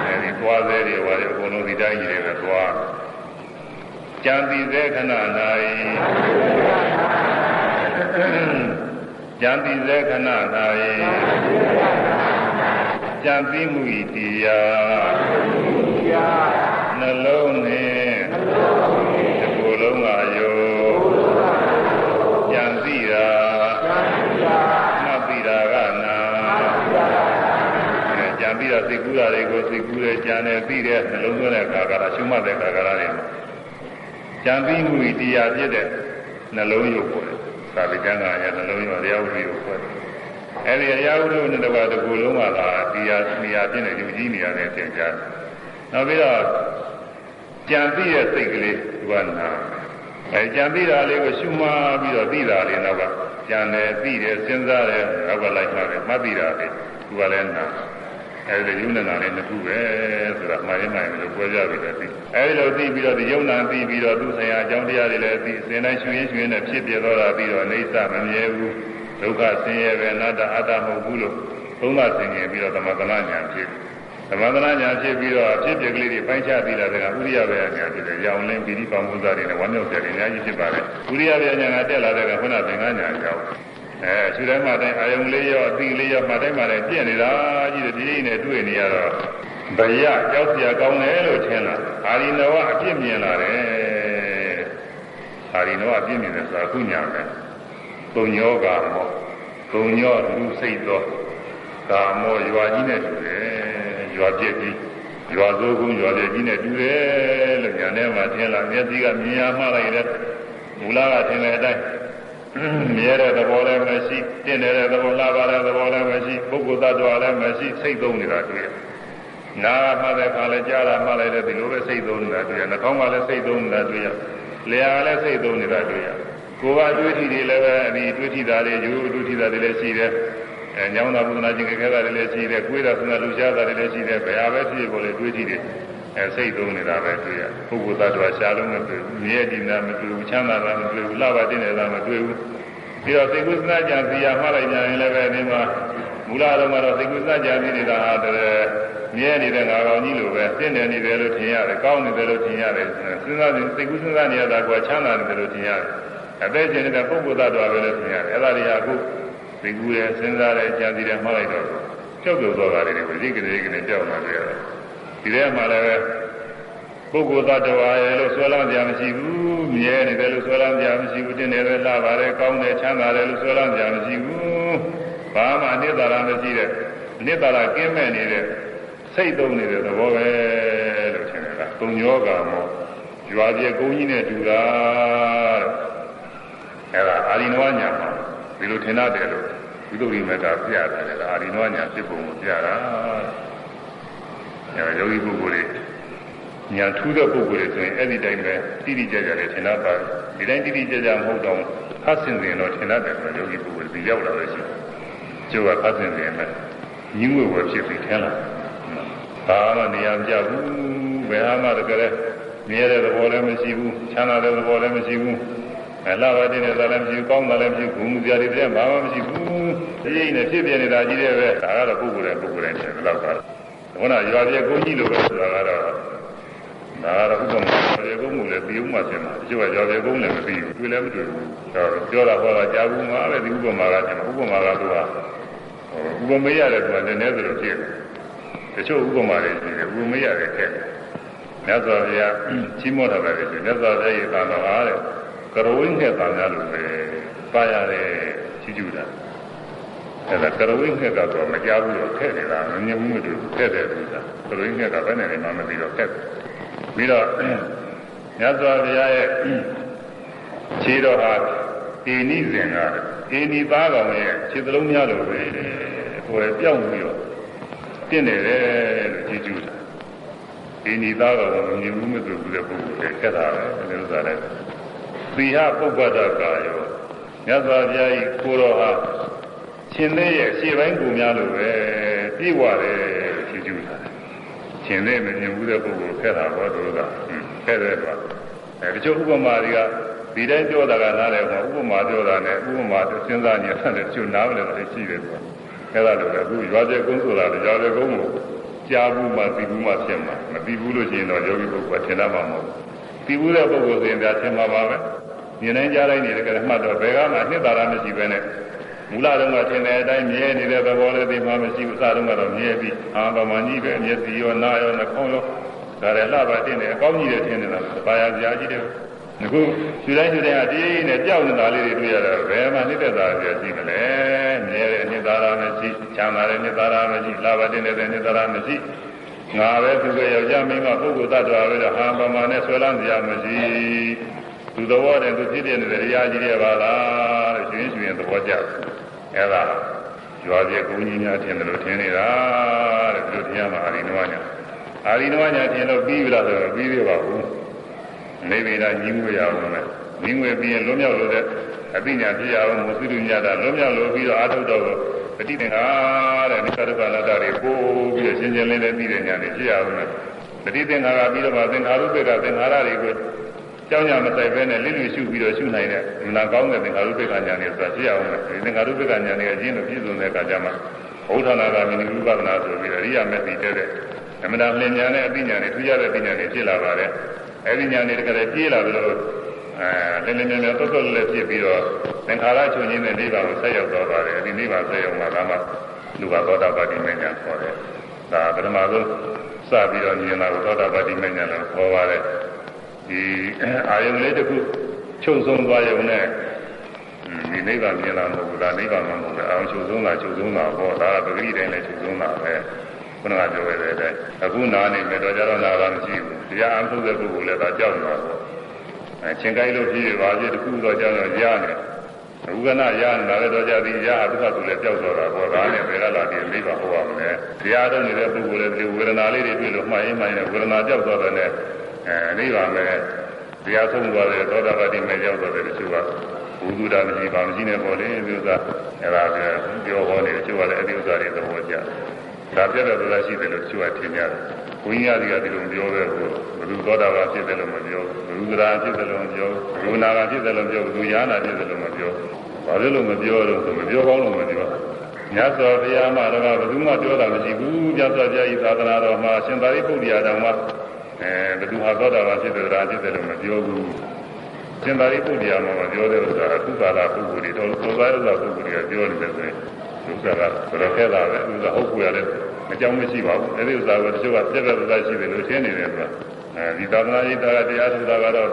အဲဒီသွားသေးတယ်ဘာလို့အကုန်လုံးဒီတိုင်းကြီးတွေပဲသွားကြံပြီးသေးခဏ၌ ကြံပြီးသေးခဏ၌ကြံပြီးမှုဤတရားနှလုံးနဲ့ဒီကိုယ်လုံးကယောကြံပြီးတာမှတ်ပြီးတာကနာကြံပြီးတာသိကူးတာတွေကိုသိကူးတယ်ကြံတယ်ပြီးတယ်နှလုံးသွင်းတဲ့ခါကရာရှုမှတ်တဲ့ခါကရာတွေမှာကြံပြီးမှုဤတရားဖြစ်တဲ့နှလုံးရုပ်ပေါ်တယ် သာဝိကံကရနှလုံးရုပ်တရားဝိရုပ်ပေါ်တယ်အဲဒီအရာဝိရုပ်နဲ့တပါးတကူလုံးကသာတရားနေရာဖြစ်နေယူကြီးနေရာနဲ့သင်ကြားတယ်နောက်ပြီးတော့ကြံပြီးတဲ့စိတ်ကလေးသူကနာအဲကြံပြီးတာလေးကိုရှုမှတ်ပြီးတော့ပြီးတာလေးနောက်ကကြံတယ်ပြီးတယ်စဉ်းစားတယ်နောက်ကလိုက်မှတယ်မှတ်ပြီးတာလေးသူကလည်းနာ အဲဒီယုံနာလေးနှစ်ခုပဲဆိုတာမှားရင်မှန်လို့ပြောကြပြီလေသိအဲဒီလိုသိပြီးတော့ဒီယုံနာသိပြီးတော့သူ့ဆိုင်ရာအကြောင်းတရားတွေလည်းသိစဉ်တိုင်းရှုရင်းရှုရင်းနဲ့ဖြစ်ပြသွားတာပြီးတော့အိဋ္ဌမမြဲဘူးဒုက္ခဆင်းရဲပဲအနတ္တအတ္တမဟုတ်ဘူးလို့သုံးသဆင်ရင်ပြီးတော့သမထနာညာဖြစ်သမထနာညာဖြစ်ပြီးတော့ဖြစ်ပြကလေးတွေပိုင်းခြားပြီးလာတဲ့ကဥရိယဘေညာဖြစ်တယ်ရောင်လင်းပိဋိပံမှုသားတွေနဲ့ဝမ်းမြောက်ကြတယ်အများကြီးဖြစ်ပါတယ်ဥရိယဘေညာကတက်လာတဲ့ကခုနသင်္ကညာကြောင့် အဲရှုတိုင်းမှာတိုင်းအာယုံလေးရောအသိလေးရောမှတိုင်းမှာတိုင်းပြင့်နေတာကြီးတဲ့ဒီလေးနဲ့တွေ့နေရတော့ဘယကြောက်စရာကောင်းတယ်လို့ထင်လာအာရိနဝအပြစ်မြင်လာတယ်အာရိနဝအပြစ်မြင်တယ်ဆိုတာခုညာမယ်ပုံညောကာမောပုံညောလူစိတ်သောကာမောရွာကြီးနဲ့တူတယ်ရွာပြည့်ကြီးရွာစိုးကုန်းရွာပြည့်ကြီးနဲ့တူတယ်လို့ညာထဲမှာထင်လာမျက်စိကမြင်ရမှလိုက်တယ်မူလကထင်တဲ့အတိုင်း မြဲတဲ့သဘောလည်းမရှိတင့်တဲ့သဘောလှပါတဲ့သဘောလည်းမရှိပုဂ္ဂိုလ်သတ္တဝါလည်းမရှိစိတ်သုံးနေတာတွေ့ရနာမှတဲ့ခါလဲကြားတာမှလိုက်တဲ့ဒီလိုပဲစိတ်သုံးနေတာတွေ့ရနှာခေါင်းကလည်းစိတ်သုံးနေတာတွေ့ရလျှာလည်းစိတ်သုံးနေတာတွေ့ရကိုယ်ကတွေးထီတွေလည်းပဲဒီတွေးထီတာတွေယူတွေးထီတာတွေလည်းရှိတယ်အဲညောင်းတာဘုဒ္ဓနာကျင်ခဲတာတွေလည်းရှိတယ်၊ကိုယ်တာသုနာလူရှားတာတွေလည်းရှိတယ်၊ဘယ်ဟာပဲဖြစ်ပေါ်လေတွေးကြည့်တယ် အဲစိတ်သုံးနေတာပဲတွေ့ရပုဂ္ဂိုလ်သတ္တဝါရှားလုံးမတွေ့ဘူးမြဲတည်တာမတွေ့ဘူးချမ်းသာတာမတွေ့ဘူးလှပတင်နေတာမတွေ့ဘူးပြီးတော့သိကုသနာကြံစီရမှလိုက်ကြရင်လည်းပဲဒီမှာမူလတော့ကတော့သိကုသနာကြံစီနေတာဟာတည်းမြဲနေတဲ့ငါကောင်ကြီးလိုပဲတင့်တယ်နေတယ်လို့ထင်ရတယ်ကောင်းနေတယ်လို့ထင်ရတယ်စဉ်းစားရင်သိကုသနာနေရတာကချမ်းသာနေတယ်လို့ထင်ရတယ်အသက်ရှင်နေတဲ့ပုဂ္ဂိုလ်သတ္တဝါပဲလို့ထင်ရတယ်အဲ့ဒါတွေကအခုသိကူရစဉ်းစားတယ်ကြံစီတယ်မှလိုက်တော့ကြောက်ကြတော့တာတွေကိုရိတ်ကလေးကနေကြောက်လာကြရတယ် ဒီထဲမှာလည်းပုဂ္ဂိုလ်သတ္တဝါရဲ့လို့ဆွဲလန်းကြမရှိဘူးမြဲနေတယ်လို့ဆွဲလန်းကြမရှိဘူးတင်းနေတယ်လှပါတယ်ကောင်းတယ်ချမ်းသာတယ်လို့ဆွဲလန်းကြမရှိဘူးဘာမှအနိတ္တရာမရှိတဲ့အနိတ္တရာကင်းမဲ့နေတဲ့စိတ်သုံးနေတဲ့သဘောပဲလို့ထင်တယ်ကသုံညောကမောရွာပြေကုန်းကြီးနဲ့တူတာအဲ့ဒါအာရိနဝညာမှာဒီလိုထင်ရတယ်လို့ဝိသုဒ္ဓိမကပြရတယ်အာရိနဝညာဖြစ်ပုံကိုပြတာ အဲယောဂီပုဂ္ဂိုလ်တွေညာထူးတဲ့ပုဂ္ဂိုလ်တွေဆိုရင်အဲ့ဒီတိုင်းပဲတိတိကျကျနဲ့ထင်တတ်ပါတယ်ဒီတိုင်းတိတိကျကျမဟုတ်တော့ဖတ်ဆင်စဉ်တော့ထင်တတ်တယ်ဆိုယောဂီပုဂ္ဂိုလ်ဒီရောက်လာလို့ရှိတယ်ကျိုးကဖတ်ဆင်စဉ်နဲ့ညင်းဝဲဝဲဖြစ်ပြီးထင်လာဘာမှနေရာမကျဘူးဘယ်ဟာမှတကယ်မြဲတဲ့သဘောလည်းမရှိဘူးချမ်းသာတဲ့သဘောလည်းမရှိဘူးအလားပါတဲ့သာလည်းမရှိဘူးကောင်းတာလည်းမရှိဘူးဂုဏ်စရာတွေတည်းဘာမှမရှိဘူးဒီရင်နဲ့ဖြစ်ပြနေတာကြီးတဲ့ပဲဒါကတော့ပုဂ္ဂိုလ်ရဲ့ပုဂ္ဂိုလ်ရဲ့တယ်ဘယ်တော့ကတော့ ခုနရွာပြေကိုကြီးလိုပဲဆိုတာကတော့ဒါကတော့ဥပမာရေကုန်းမှုလည်းပြီးဦးမှဖြစ်မှာတချို့ကရွာပြေကုန်းလည်းမပြီးဘူးတွေ့လည်းမတွေ့ဘူးပြောတာဟောတာကြားဘူးမှာပဲဒီဥပမာကတယ်ဥပမာကတော့ဥပမေရတယ်ဆိုတာလည်းနည်းသလိုဖြစ်တယ်တချို့ဥပမာတွေရှိတယ်ဥပမေရတယ်ခဲ့တယ်မြတ်စွာဘုရားကြီးမောတာပဲရှိမြတ်စွာဘုရားရဲ့သာတော်အားတဲ့ကရဝိနဲ့သာများလို့ပဲပါရတဲ့ကြီးကျူတာ အဲ့ဒါကရဝိနဲ့ကတော့မကြဘူးတော့ထည့်နေတာမမြင်ဘူးမတွေ့ဘူးထည့်တယ်သူကကရဝိနဲ့ကဘယ်နဲ့မှမသိတော့ထည့်ပြီးတော့မြတ်စွာဘုရားရဲ့ခြေတော်ဟာဒီနိစဉ်ကဒီနိသားကောင်ရဲ့ခြေသလုံးများလို့ပဲဟိုပြောင်းပြီးတော့တင့်နေတယ်လို့ကြည်ကျူးတာဒီနိသားကောင်မမြင်ဘူးမတွေ့ဘူးတဲ့ပုဂ္ဂိုလ်တွေခက်တာပဲဒီလိုစားလိုက်သီဟပုပ္ပဒကာယောမြတ်စွာဘုရားကြီးကိုတော်ဟာ ရှင်သေးရဲ့ရှေ့ပိုင်းကူများလို့ပဲပြည့်ဝတယ်ကြည်ကျူးတာရှင်သေးမမြင်ဘူးတဲ့ပုဂ္ဂိုလ်ခက်တာဘောတို့ကခက်တယ်ကွာအဲတချို့ဥပမာတွေကဒီတိုင်းပြောတာကနားလည်မှာဥပမာပြောတာနဲ့ဥပမာစဉ်းစားညတယ်တချို့နားမလည်တာရှိတယ်ကွာအဲ့ဒါလိုပဲအခုရွာကျကုန်းဆိုတာလေရွာကျကုန်းကိုကြားဘူးမှသိဘူးမှဖြစ်မှာမသိဘူးလို့ရှိရင်တော့ယောဂီပုဂ္ဂိုလ်ကထင်တတ်မှာမဟုတ်ဘူးသိဘူးတဲ့ပုဂ္ဂိုလ်ဆိုရင်ဒါထင်မှာပါပဲမြင်နိုင်ကြတိုင်းနေတယ်ကလည်းမှတ်တော့ဘယ်ကမှနှစ်သာရမရှိပဲနဲ့ မူလတုန်းကထင်တဲ့အတိုင်းမြဲနေတဲ့သဘောလေးသိမှမရှိဘူးအစတုန်းကတော့မြဲပြီးအာဗမာကြီးပဲမျက်စိရောနားရောနှာခေါင်းရောဒါလည်းလှပါတင်တယ်အကောင်းကြီးတွေထင်နေတာဘာယာစရာကြီးတွေအခုယူတိုင်းယူတိုင်းအတီးနဲ့ကြောက်နေတာလေးတွေတွေ့ရတာဘယ်မှနှိမ့်သက်တာပြရှိမလဲမြဲတဲ့နှစ်သာရမရှိချမ်းသာတဲ့နှစ်သာရမရှိလှပါတင်တဲ့နှစ်သာရမရှိငါပဲသူကယောက်ျားမင်းကပုဂ္ဂိုလ်တ attva ပဲဟာပမာနဲ့ဆွဲလန်းကြမရှိသူသဘောတည်းသူဖြစ်ပြနေတဲ့တရားကြီးတွေပါလားလို့ရှင်ရှင်သဘောကျ အဲ့ဒါရွာပြေကုန်းကြီးများထင်တယ်လို့ထင်နေတာတဲ့ဒီလိုတရားမှာအာရိနဝညာအာရိနဝညာထင်လို့ပြီးပြီလားဆိုတော့ပြီးသေးပါဘူးနေဗေဒညီငွေရအောင်မယ်ညီငွေပြီးရင်လွတ်မြောက်လို့တဲ့အသိဉာဏ်ဖြစ်ရအောင်မသိလူညတာလွတ်မြောက်လို့ပြီးတော့အာထုတ်တော့ပฏิသင်္ခါတဲ့နိစ္စဒုက္ခအနတ္တတွေပို့ပြီးတော့ရှင်းရှင်းလင်းလင်းသိတဲ့ဉာဏ်တွေဖြစ်ရအောင်မယ်ပฏิသင်္ခါကပြီးတော့မှသင်္ခါရုပ္ပကသင်္ခါရတွေကို ကြောင်းညာမဆိုင်ပဲနဲ့လိလိရှုပြီးတော့ရှုနိုင်တဲ့မနာကောင်းတဲ့သင်္ခါရုပ္ပကဉာဏ်တွေဆိုတာဖြစ်ရအောင်မယ်ဒီသင်္ခါရုပ္ပကဉာဏ်တွေအကျဉ်းလို့ပြည့်စုံတဲ့အခါကျမှဘုဒ္ဓနာဂာမိနိဥပဒနာဆိုပြီးအရိယာမေတ္တိတဲ့တဲ့အမှန်တရားလင်ညာနဲ့အပညာနဲ့ထူးခြားတဲ့ပညာတွေဖြစ်လာပါတယ်အဲဒီညာတွေတကယ်ပြေးလာပြီးတော့အဲလင်းလင်းမြန်မြန်တော်တော်လေးဖြစ်ပြီးတော့သင်္ခါရချုပ်ရင်းတဲ့နိဗ္ဗာန်ကိုဆက်ရောက်တော့ပါတယ်အဲဒီနိဗ္ဗာန်ဆက်ရောက်မှာဒါမှလူကသောတာပတိမဉ္ဇဉ်ခေါ်တယ်ဒါပထမဆုံးစပြီးတော့မြင်လာကိုသောတာပတိမဉ္ဇဉ်လို့ခေါ်ပါတယ် ဒီအာယုံလေးတစ်ခုချုပ်ဆုံးသွားရုံနဲ့ဒီနိဗ္ဗာန်မြင်လာမဟုတ်ဘူးဒါနိဗ္ဗာန်မှမဟုတ်ဘူးအောင်ချုပ်ဆုံးတာချုပ်ဆုံးတာဟောဒါကပဂရိတိုင်းလည်းချုပ်ဆုံးတာပဲခုနကပြောခဲ့တဲ့အတိုင်းအခုနာနေမယ်တော့ကြတော့နာတာမရှိဘူးတရားအထုတ်တဲ့ပုဂ္ဂိုလ်လည်းဒါကြောက်နေတာပေါ့အဲချင်းကိုင်းလို့ဖြစ်ရပါစေတခုတော့ကြောက်တော့ရနေအခုကနာရနေတာလည်းတော့ကြသည်ရအတုကသူလည်းကြောက်တော့တာပေါ့ဒါနဲ့ဘယ်ကလာဒီမိဘဟောရမလဲတရားထုတ်နေတဲ့ပုဂ္ဂိုလ်လည်းဒီဝေဒနာလေးတွေတွေ့လို့မှတ်ရင်မှတ်ရင်ဝေဒနာကြောက်တော့တယ်နဲ့ အဲနိဗ္ဗာန်ပဲတရားဆုံးသွားတဲ့သောတာပတိမေရောက်တော့တယ်တချို့ကဘုဒ္ဓတာမရှိပါမရှိနဲ့ပေါ့လေဒီဥစ္စာအဲ့ဒါပြောဟောနေတချို့ကလည်းအဲ့ဒီဥစ္စာတွေသဘောကျဒါပြတဲ့သလားရှိတယ်လို့တချို့ကထင်ကြတယ်ဘုန်းကြီးကဒီလိုပြောပဲကိုဘုသူသောတာပန်ဖြစ်တယ်လို့မပြောဘူးဘုရားဖြစ်တယ်လို့မပြောဘူးဘုနာကဖြစ်တယ်လို့ပြောဘူးဘုရားနာဖြစ်တယ်လို့မပြောဘာလို့လို့မပြောတော့မပြောကောင်းလို့မပြောမြတ်စွာဘုရားမှာတော့ဘယ်သူမှပြောတာမရှိဘူးမြတ်စွာဘုရားဤသာသနာတော်မှာရှင်သာရိပုတ္တရာတော်မှာ အဲဘယ်သူဟာသောတာပန်ဖြစ်တယ်လားဖြစ်တယ်လို့မပြောဘူးရှင်သာရိပုတ္တရာမှာမပြောတဲ့ဥစ္စာအခုကာလပုဂ္ဂိုလ်တွေတော့သောသားဥစ္စာပုဂ္ဂိုလ်တွေကပြောနေတယ်ဆိုရင်ဥစ္စာကဘယ်လိုခဲတာပဲဥစ္စာဟုတ်ကိုရတယ်အကြောင်းမရှိပါဘူးအဲဒီဥစ္စာကိုတချို့ကပြက်ပြက်သားရှိတယ်လို့ထင်နေတယ်ဆိုတာအဲဒီသာသနာ့ရေးတာကတရားထုတ်တာကတော့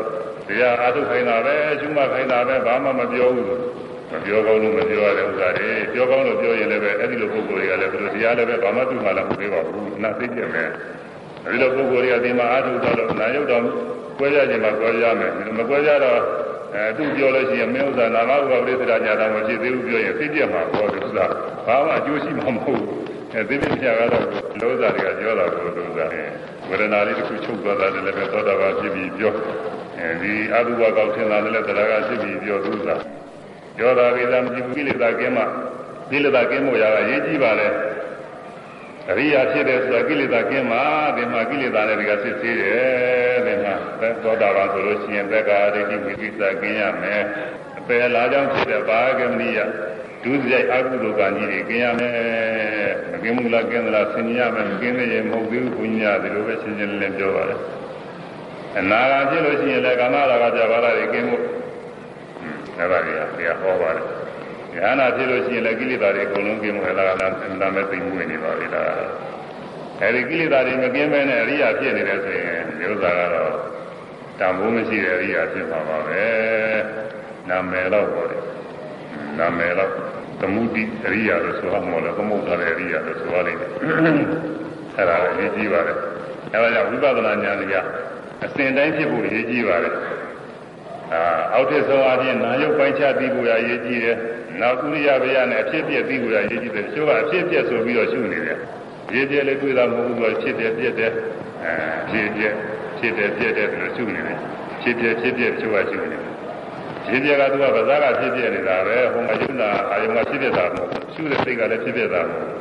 တရားအားထုတ်ခိုင်းတာပဲရှုမှတ်ခိုင်းတာပဲဘာမှမပြောဘူးမပြောကောင်းလို့မပြောရတဲ့ဥစ္စာတွေပြောကောင်းလို့ပြောရင်လည်းပဲအဲ့ဒီလိုပုဂ္ဂိုလ်တွေကလည်းဘယ်လိုတရားလည်းပဲဘာမှသူ့မှလည်းမပြောပါဘူးနာသိကြမယ်အဲ ဒီလိုပုဂ္ဂိုလ်တွေကဒီမှာအားထုတ်တော့နာယုတ်တော်ကွဲကြခြင်းမှာကွဲကြမယ်မကွဲကြတော့အဲသူပြောလို့ရှိရင်မင်းဥစ္စာနာမဘုရားပြိဿရာညာတော်မရှိသေးဘူးပြောရင်သိကြမှာပေါ့ဒီဥစ္စာဘာမှအကျိုးရှိမှာမဟုတ်ဘူးအဲဒီပြပြကတော့လောစာတွေကပြောတာကိုလောစာဝေဒနာလေးတစ်ခုချုပ်သွားတာလည်းပဲသောတာပန်ဖြစ်ပြီးပြောအဲဒီအတုဘကောက်ထင်တာလည်းတရားကဖြစ်ပြီးပြောသူစားပြောတာကိစ္စမရှိဘူးကိလေသာကင်းမှကိလေသာကင်းမှုရာကရေးကြည့်ပါလေ အရိယာဖြစ်တယ်ဆိုတာကိလေသာကင်းမှဒီမှာကိလေသာတွေတွေကစစ်သေးတယ်ဒီမှာသောတာပန်ဆိုလို့ရှိရင်သက္ကာရိတိဝိကိစ္စကင်းရမယ်အပယ်လာကြောင့်ဖြစ်တဲ့ဘာဂမနိယဒုစရိုက်အကုသိုလ်ကံကြီးတွေကင်းရမယ်မကင်းဘူးလားကင်းသလားဆင်ញရမယ်မကင်းသေးရင်မဟုတ်သေးဘူးဘုညာဒီလိုပဲရှင်းရှင်းလင်းလင်းပြောပါတယ်အနာဂါဖြစ်လို့ရှိရင်လည်းကာမရာဂပြဘာလာတွေကင်းဖို့အဲ့ဒါတွေကတရားဟောပါတယ် ဉာဏ်နာဖြစ်လို့ရှိရင်လည်းကိလေသာတွေအကုန်လုံးကင်းဖို့လားလားနာမည်သိမွေ့နေပါလေလားအဲဒီကိလေသာတွေမကင်းမဲနဲ့အရိယာဖြစ်နေတယ်ဆိုရင်ဒီဥစ္စာကတော့တန်ဖိုးမရှိတဲ့အရိယာဖြစ်ပါပါပဲနာမည်တော့ပေါ့လေနာမည်တော့သမုဒိအရိယာလို့ဆိုရမှာလေသမုဒ္ဒရအရိယာလို့ဆိုရလိမ့်မယ်အဲ့ဒါအရေးကြီးပါတယ်အဲ့ဒါကြောင့်ဝိပဿနာဉာဏ်ကြီးအစဉ်တိုင်းဖြစ်ဖို့အရေးကြီးပါတယ် အာအောက်ထစ်ဆုံးအပြင်နာယုတ်ပိုင်းခြားပြီးဖို့ရရေးကြည့်တယ်။နောက်ကုရိယဗျာနဲ့အဖြစ်ပြက်ပြီးဖို့ရရေးကြည့်တယ်။တချို့ကအဖြစ်ပြက်ဆိုပြီးတော့ရှုနေတယ်။ရေးပြက်လေးတွေ့တာမဟုတ်ဘူးဆိုဖြစ်တယ်ပြက်တယ်အဲဖြစ်ပြက်ဖြစ်တယ်ပြက်တယ်ဆိုလို့ရှုနေတယ်။ဖြစ်ပြက်ဖြစ်ပြက်တချို့ကရှုနေတယ်။ရေးပြက်ကသူကဗဇာကဖြစ်ပြက်နေတာပဲဟိုမှာယုံနာအာယုံကဖြစ်ပြက်တာမဟုတ်ဘူး။ရှုတဲ့စိတ်ကလည်းဖြစ်ပြက်တာမဟုတ်ဘူး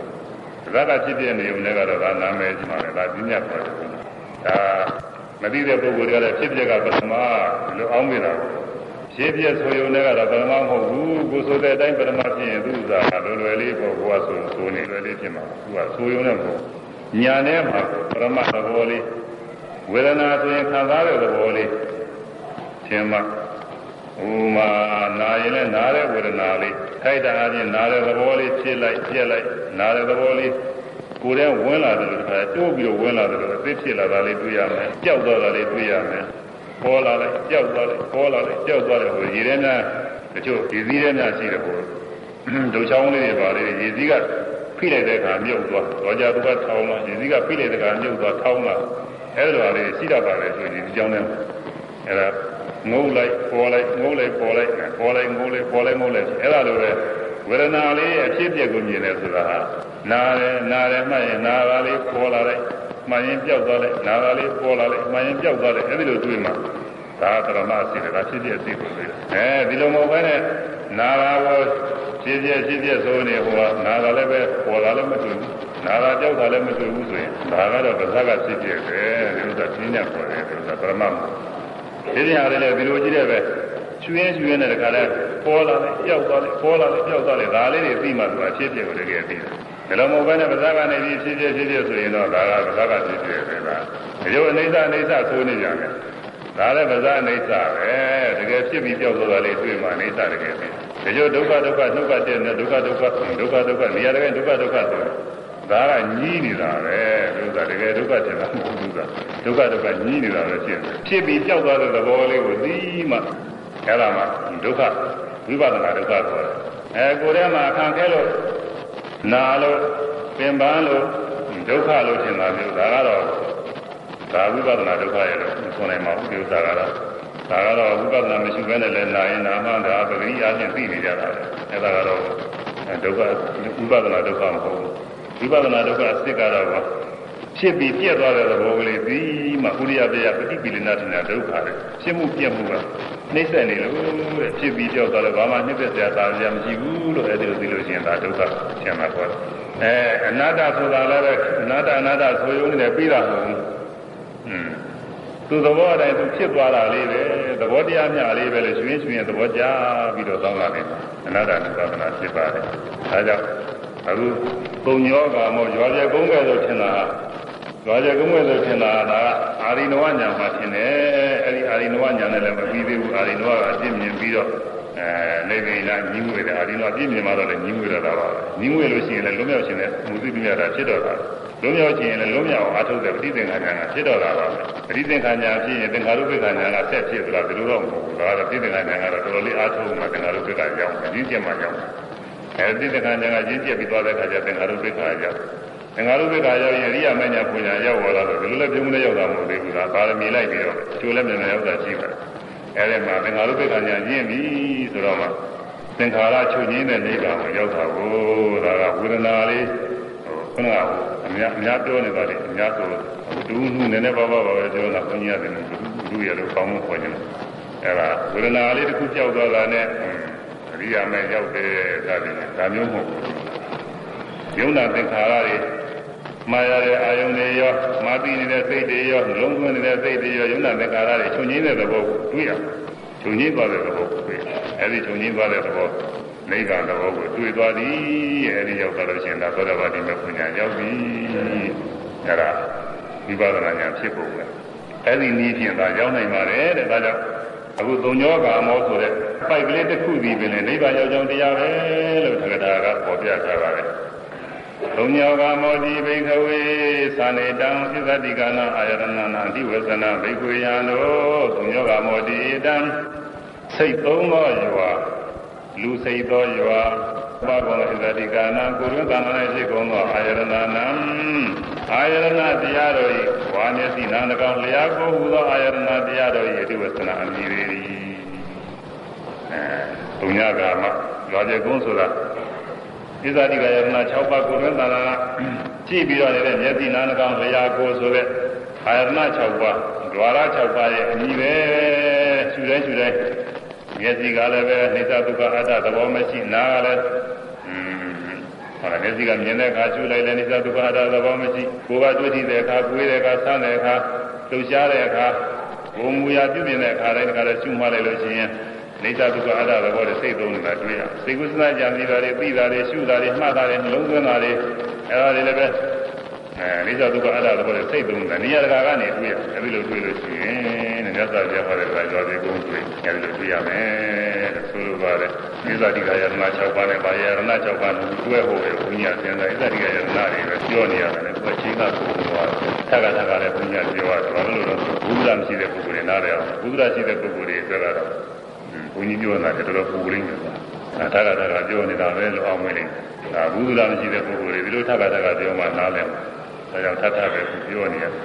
။ဗဇာကဖြစ်ပြက်နေုံနဲ့ကတော့ဒါနာမည်ကြီးမှာလေဒါပြညာခေါ်တယ်။ဒါမ သိတဲ့ပုဂ္ဂိုလ်တွေကလည်းဖြစ်ပြက်ကပထမလို့အောင်းနေတာဖြစ်ပြက်ဆိုရုံနဲ့ကတော့ပထမမဟုတ်ဘူးကိုဆိုတဲ့အတိုင်းပထမဖြစ်ရင်သူ့ဥစ္စာလွယ်လွယ်လေးပေါ့ကိုကဆိုဆိုနေလွယ်လေးဖြစ်မှာသူကဆိုရုံနဲ့မဟုတ်ညာနဲ့မှာပထမသဘောလေးဝေဒနာဆိုရင်ခံစားတဲ့သဘောလေးသင်မှာဥမာနာရင်လည်းနားတဲ့ဝေဒနာလေးထိုက်တာအချင်းနားတဲ့သဘောလေးဖြစ်လိုက်ပြက်လိုက်နားတဲ့သဘောလေး ကိုယ်ထဲဝင်လာတယ်လို့ခါတိုးပြီးတော့ဝင်လာတယ်လို့အသိဖြစ်လာတာလေးတွေ့ရမယ်ကြောက်သွားတာလေးတွေ့ရမယ်ပေါ်လာလိုက်ကြောက်သွားလိုက်ပေါ်လာလိုက်ကြောက်သွားတယ်ဟိုရေထဲများတချို့ရေစည်းထဲများရှိတယ်ဟိုဒုချောင်းလေးတွေပါလေရေစည်းကဖိလိုက်တဲ့အခါမြုပ်သွားတော့ကြသူကထောင်းလာရေစည်းကဖိလိုက်တဲ့အခါမြုပ်သွားထောင်းလာအဲ့လိုပါလေရှိတတ်ပါလေဆိုဒီကြောင်းထဲအဲ့ဒါငုံလိုက်ပေါ်လိုက်ငုံလိုက်ပေါ်လိုက်ပေါ်လိုက်ငုံလိုက်ပေါ်လိုက်ငုံလိုက်အဲ့ဒါလိုပဲ ဝေဒနာလေးရဲ့အဖြစ်အပျက်ကိုမြင်တယ်ဆိုတာဟာနားတယ်နားတယ်မှတ်ရင်နားပါလေးပေါ်လာလိုက်မှန်ရင်ပြောက်သွားလိုက်နားပါလေးပေါ်လာလိုက်မှန်ရင်ပြောက်သွားလိုက်အဲ့ဒီလိုတွေ့မှဒါကရမရှိတယ်ဒါဖြစ်ဖြစ်အသိကိုတွေ့တယ်အဲဒီလိုမဟုတ်ဘဲနဲ့နားပါဘောဖြစ်ဖြစ်ဖြစ်ဖြစ်ဆိုနေဟိုကနားတာလည်းပဲပေါ်လာလည်းမတွေ့ဘူးနားတာကြောက်တာလည်းမတွေ့ဘူးဆိုရင်ဒါကတော့ဗဇက်ကဖြစ်ဖြစ်ပဲဒီဥစ္စာပြင်းညက်ပေါ်တယ်ဒီဥစ္စာပရမတ်ဒီနေရာလေးလည်းဒီလိုကြည့်တဲ့ပဲချွေးချွေးနဲ့တခါလဲ ပေါ်လာတယ်ကြောက်သွားတယ်ပေါ်လာတယ်ကြောက်သွားတယ်ဒါလေးတွေသိမှသူကဖြစ်ဖြစ်ကိုတကယ်သိတယ်ဒီလိုမဟုတ်ဘဲနဲ့ဗဇက်ကနေပြီးဖြစ်ဖြစ်ဖြစ်ဖြစ်ဆိုရင်တော့ဒါကဗဇက်ကဖြစ်ဖြစ်ပဲလားဒီလိုအိဋ္ဌအိဋ္ဌဆိုနေကြတယ်ဒါလည်းဗဇက်အိဋ္ဌပဲတကယ်ဖြစ်ပြီးကြောက်သွားတာလေးတွေ့မှအိဋ္ဌတကယ်သိဒီလိုဒုက္ခဒုက္ခနှုတ်ကတဲ့နဲ့ဒုက္ခဒုက္ခဒုက္ခဒုက္ခနေရာတကယ်ဒုက္ခဒုက္ခဆိုဒါကညီးနေတာပဲဒုက္ခတကယ်ဒုက္ခတင်တာမဟုတ်ဘူးကဒုက္ခဒုက္ခညီးနေတာပဲဖြစ်တယ်ဖြစ်ပြီးကြောက်သွားတဲ့သဘောလေးကိုသိမှအဲ့ဒါမှဒုက္ခ ဝိပဿနာဒုက္ခခေါ်တယ်အဲကိုယ်ထဲမှာခံခဲလို့နာလို့ပင်ပန်းလို့ဒုက္ခလို့ထင်တာမျိုးဒါကတော့ဒါဝိပဿနာဒုက္ခရဲ့လို့ဆိုနိုင်မှာဥပ္ပယသာကတော့ဒါကတော့ဝိပဿနာမရှိဘဲနဲ့လည်းနာရင်နာမှဒါပဂရိအားဖြင့်သိနေကြတာအဲဒါကတော့ဒုက္ခဝိပဿနာဒုက္ခမဟုတ်ဘူးဝိပဿနာဒုက္ခအစစ်ကတော့ ဖြစ်ပြီးပြက်သွားတဲ့သဘောကလေးဒီမှာဥရိယပြယပฏิပိလနာထင်တာဒုက္ခတဲ့ဖြစ်မှုပြက်မှုကနှိမ့်ဆက်နေလို့တဲ့ဖြစ်ပြီးပြောက်သွားလို့ဘာမှနှိမ့်သက်စရာသာစရာမရှိဘူးလို့အဲ့ဒီလိုသိလို့ရှိရင်ဒါဒုက္ခဆင်မှာပေါ်တယ်အဲအနာတ္တဆိုတာလည်းအနာတ္တအနာတ္တဆိုရုံနဲ့ပြီးတာမဟုတ်ဘူးဟွန်းသူသဘောအတိုင်းသူဖြစ်သွားတာလေးပဲသဘောတရားများလေးပဲလေရှင်ရှင်သဘောကြားပြီးတော့သောင်းလာတယ်အနာတ္တသနာဖြစ်ပါတယ်ဒါကြောင့် အခုပုံညောကမောရွာပြကုန်းကဲလို့ထင်တာရွာပြကုန်းကဲလို့ထင်တာဒါကအာရိနဝညာမှာထင်တယ်အဲဒီအာရိနဝညာနဲ့လည်းမပြီးသေးဘူးအာရိနဝကအပြစ်မြင်ပြီးတော့အဲနေဗိလာညီးငွေတယ်အာရိနဝအပြစ်မြင်မှတော့လည်းညီးငွေရတာပါညီးငွေလို့ရှိရင်လည်းလွတ်မြောက်ခြင်းနဲ့မူသိပြရတာဖြစ်တော့တာလွတ်မြောက်ခြင်းလည်းလွတ်မြောက်အောင်အထုတ်တဲ့ပဋိသင်္ခါညာကဖြစ်တော့တာပါပဋိသင်္ခါညာဖြစ်ရင်သင်္ခါရုပ္ပခါညာကဆက်ဖြစ်သလားဒီလိုတော့မဟုတ်ဘူးဒါကတော့ပဋိသင်္ခါညာကတော့တော်တော်လေးအထုတ်မှသင်္ခါရုပ္ပခါကြောင်းအင်းကျက်မှကြောင်း အဲဒီသင်္ခါညာကရင်းကျက်ပြီးသွားတဲ့အခါကျသင်္ခါရုပ္ပခါကြောင်းသင်္ဃာရုပ္ပကရောက်ရင်ရိယာမညာပူညာရောက်လာတော့ဒီလိုလည်းပြုံးလည်းရောက်တာမဟုတ်သေးဘူးလားပါရမီလိုက်ပြီးတော့ကျိုးလည်းမြန်မြန်ရောက်တာရှိပါတယ်အဲဒီမှာသင်္ဃာရုပ္ပကညာရင်းပြီဆိုတော့မှသင်္ခါရချုပ်ငင်းတဲ့နေကမှာရောက်တာကိုဒါကဝေဒနာလေးခုနကအများအများပြောနေတာလေအများဆိုဒူးနှူးနည်းနည်းပါးပါးပါပဲပြောတာဘုန်းကြီးရတယ်ဒူးရလို့ကောင်းမှုခေါ်နေတယ်အဲဒါဝေဒနာလေးတစ်ခုကြောက်သွားတာနဲ့ အရိယာမဲရောက်တယ်ဒါပြင်ဒါမျိုးမဟုတ်ဘူးယုံနာသင်္ခါရတွေမာရတဲ့အာယုန်တွေရောမာတိနေတဲ့စိတ်တွေရောလုံးသွင်းနေတဲ့စိတ်တွေရောယုံနာသင်္ခါရတွေချုပ်ငင်းတဲ့သဘောကိုတွေ့ရချုပ်ငင်းသွားတဲ့သဘောကိုတွေ့အဲဒီချုပ်ငင်းသွားတဲ့သဘောနိဗ္ဗာန်သဘောကိုတွေ့သွားသည်အဲဒီရောက်သွားလို့ရှိရင်ဒါသောတာပတိမေပညာရောက်ပြီအဲဒါဝိပဿနာဉာဏ်ဖြစ်ပုံပဲအဲဒီနည်းဖြင့်သာရောက်နိုင်ပါတယ်တဲ့ဒါကြောင့် အခုသုံညောကာမောဆိုတဲ့ပိုက်ကလေးတစ်ခုစီပင်လေနိဗ္ဗာန်ရောက်ကြောင်းတရားပဲလို့သက္ကတာကပေါ်ပြထားပါတယ်သုံညောကာမောတိဘိခဝေသာနေတံဣဇတိကနာအာယရဏနာအဓိဝဇနာဘိကွေယံတို့သုံညောကာမောတိတံစိတ်သုံးသောရွာ လူစိတ်သောရွာဘာဘောဣဇတိကနာကိုရင်းတဏ္ဍနဲ့ဖြစ်ကုန်သောအာယရဏနာအာယရဏတရားတို့၏ဝါမျက်စိနာနှကောင်လျာကိုဟူသောအာယရဏတရားတို့၏အဓိဝဇနာအမည်ပေ၏အဲသုံညကာမရွာကျကုန်းဆိုတာဣဇာတိကယရဏ6ပါးကိုရင်းတဏ္ဍကြည့်ပြီးတော့လည်းမျက်စိနာနှကောင်လျာကိုဆိုတဲ့အာယရဏ6ပါးဒွါရ6ပါးရဲ့အမည်ပဲရှုတိုင်းရှုတိုင်း မျက်စိကလည်းပဲနေသဒုက္ခအတ္တသဘောမရှိနားကလည်းอืมဟောမျက်စိကမြင်တဲ့အခါရှုလိုက်လည်းနေသဒုက္ခအတ္တသဘောမရှိကိုယ်ကတွေ့ထိတဲ့အခါကိုယ်တဲ့အခါဆန်းတဲ့အခါလှုပ်ရှားတဲ့အခါဘုံမူရာပြုပြင်တဲ့အခါတိုင်းအခါလည်းရှုမှလိုက်လို့ရှိရင်နေသဒုက္ခအတ္တသဘောတွေစိတ်သုံးနေတာတွေ့ရစိတ်ကုသနာကြံနေတာတွေသိတာတွေရှုတာတွေမှတ်တာတွေနှလုံးသွင်းတာတွေအဲဒါတွေလည်းပဲ အဲနေသဒုက္ခအတ္တသဘောတွေစိတ်သုံးနေတာနေရာတကာကနေတွေ့ရအဲဒီလိုတွေ့လို့ရှိရင်မြတ်စွာဘုရားဟောတဲ့ကကြောပြီးကုန်တွေ့အဲဒီလိုတွေ့ရမယ်တဲ့ဆိုလိုပါတယ်ဣဇာတိကယရဏ6ပါးနဲ့ဗာယရဏ6ပါးကိုတွဲဟောပဲဘုညာသင်တာဣဇာတိကယရဏတွေပဲပြောနေရတယ်လေကိုယ်ချင်းကပုံသွားထက်ကထက်ကလည်းဘုညာပြောရတယ်ဘာလို့လဲဆိုဘုရားမရှိတဲ့ပုဂ္ဂိုလ်တွေနားလည်အောင်ဘုရားရှိတဲ့ပုဂ္ဂိုလ်တွေပြောတာတော့ဘုန်းကြီးပြောတာတော်တော်ပူလိမ့်မယ်ကွာအဲထက်ကထက်ကပြောနေတာပဲလို့အောင်မလိမ့်ဒါဘုရားမရှိတဲ့ပုဂ္ဂိုလ်တွေဒီလိုထက်ကထက်ကပြောမှနားလည်မှာ ဒါကြောင့်ထပ်ထပ်ပဲပြောနေရတယ်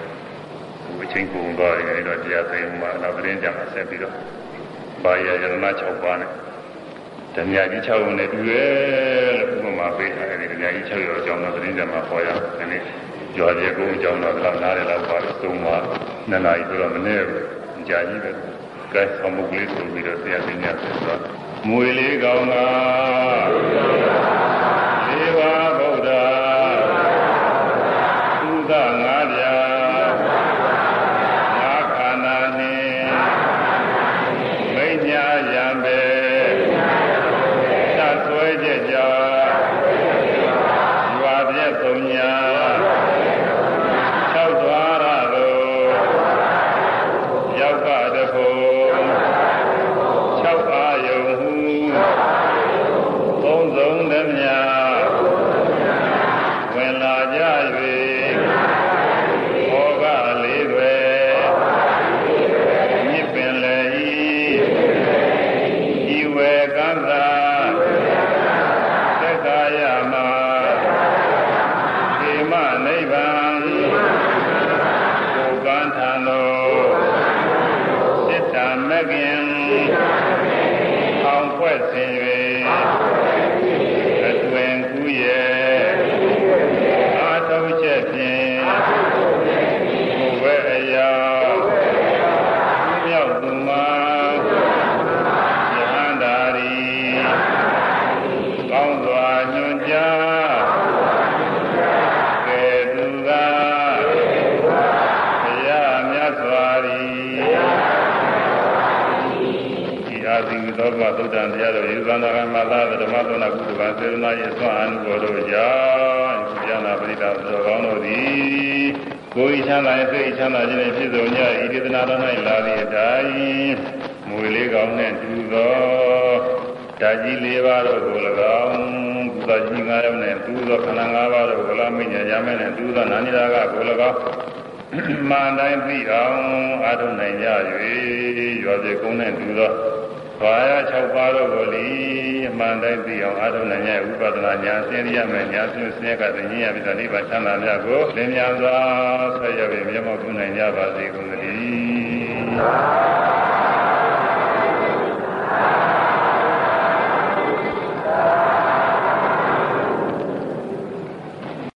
အချိန်ကုန်သွားတယ်အဲ့တော့တရားသိမ်းမှာနောက်သတင်းကြမှာဆက်ပြီးတော့ဘာရယရဏ6ပါးနဲ့ဓမြကြီး6ရုံနဲ့တူတယ်လို့ဥပမာပေးထားတယ်ဓမြကြီး6ရုံအကြောင်းတော့သတင်းကြမှာပေါ်ရဒီနေ့ကြွားပြေကုန်အကြောင်းတော့တော့နားရတော့ပါသုံးပါနှစ်နာရီဆိုတော့မနေ့ကြာကြီးပဲကဲဆောင်မှုကလေးဆိုပြီးတော့ဆရာပညာဆက်သွားမွေလေးကောင်းတာ ကိုယ်ဤချမ်းသာစိတ်ချမ်းသာခြင်းနှင့်ပြည့်စုံကြ၏ဣဒနာတော်၌လာသည့်အတိုင်းမွေလေးကောင်းနှင့်တူသောဓာကြီး၄ပါးတို့ကို၎င်းကုသကြီး၅ယောက်နှင့်တူသောခန္ဓာ၅ပါးတို့ကို၎င်းမိညာရမယ်နှင့်တူသောနာနိဒါကကို၎င်းမှန်တိုင်းသိအောင်အားထုတ်နိုင်ကြ၍ရွာပြေကုန်းနဲ့တူသော ဘာယ6ပါးတို့ကိုလီအမှန်တိုင်းသိအောင်အားထုတ်နိုင်ရဥပဒနာညာစင်ရမယ်ညာစွန်းစင်ကတည်းကပြတဲ့နိဗ္ဗာန်ချမ်းသာမြတ်ကိုလင်းမြန်စွာဆက်ရပြီးမျက်မှောက်ပြုနိုင်ကြပါစေကုန်သတည်း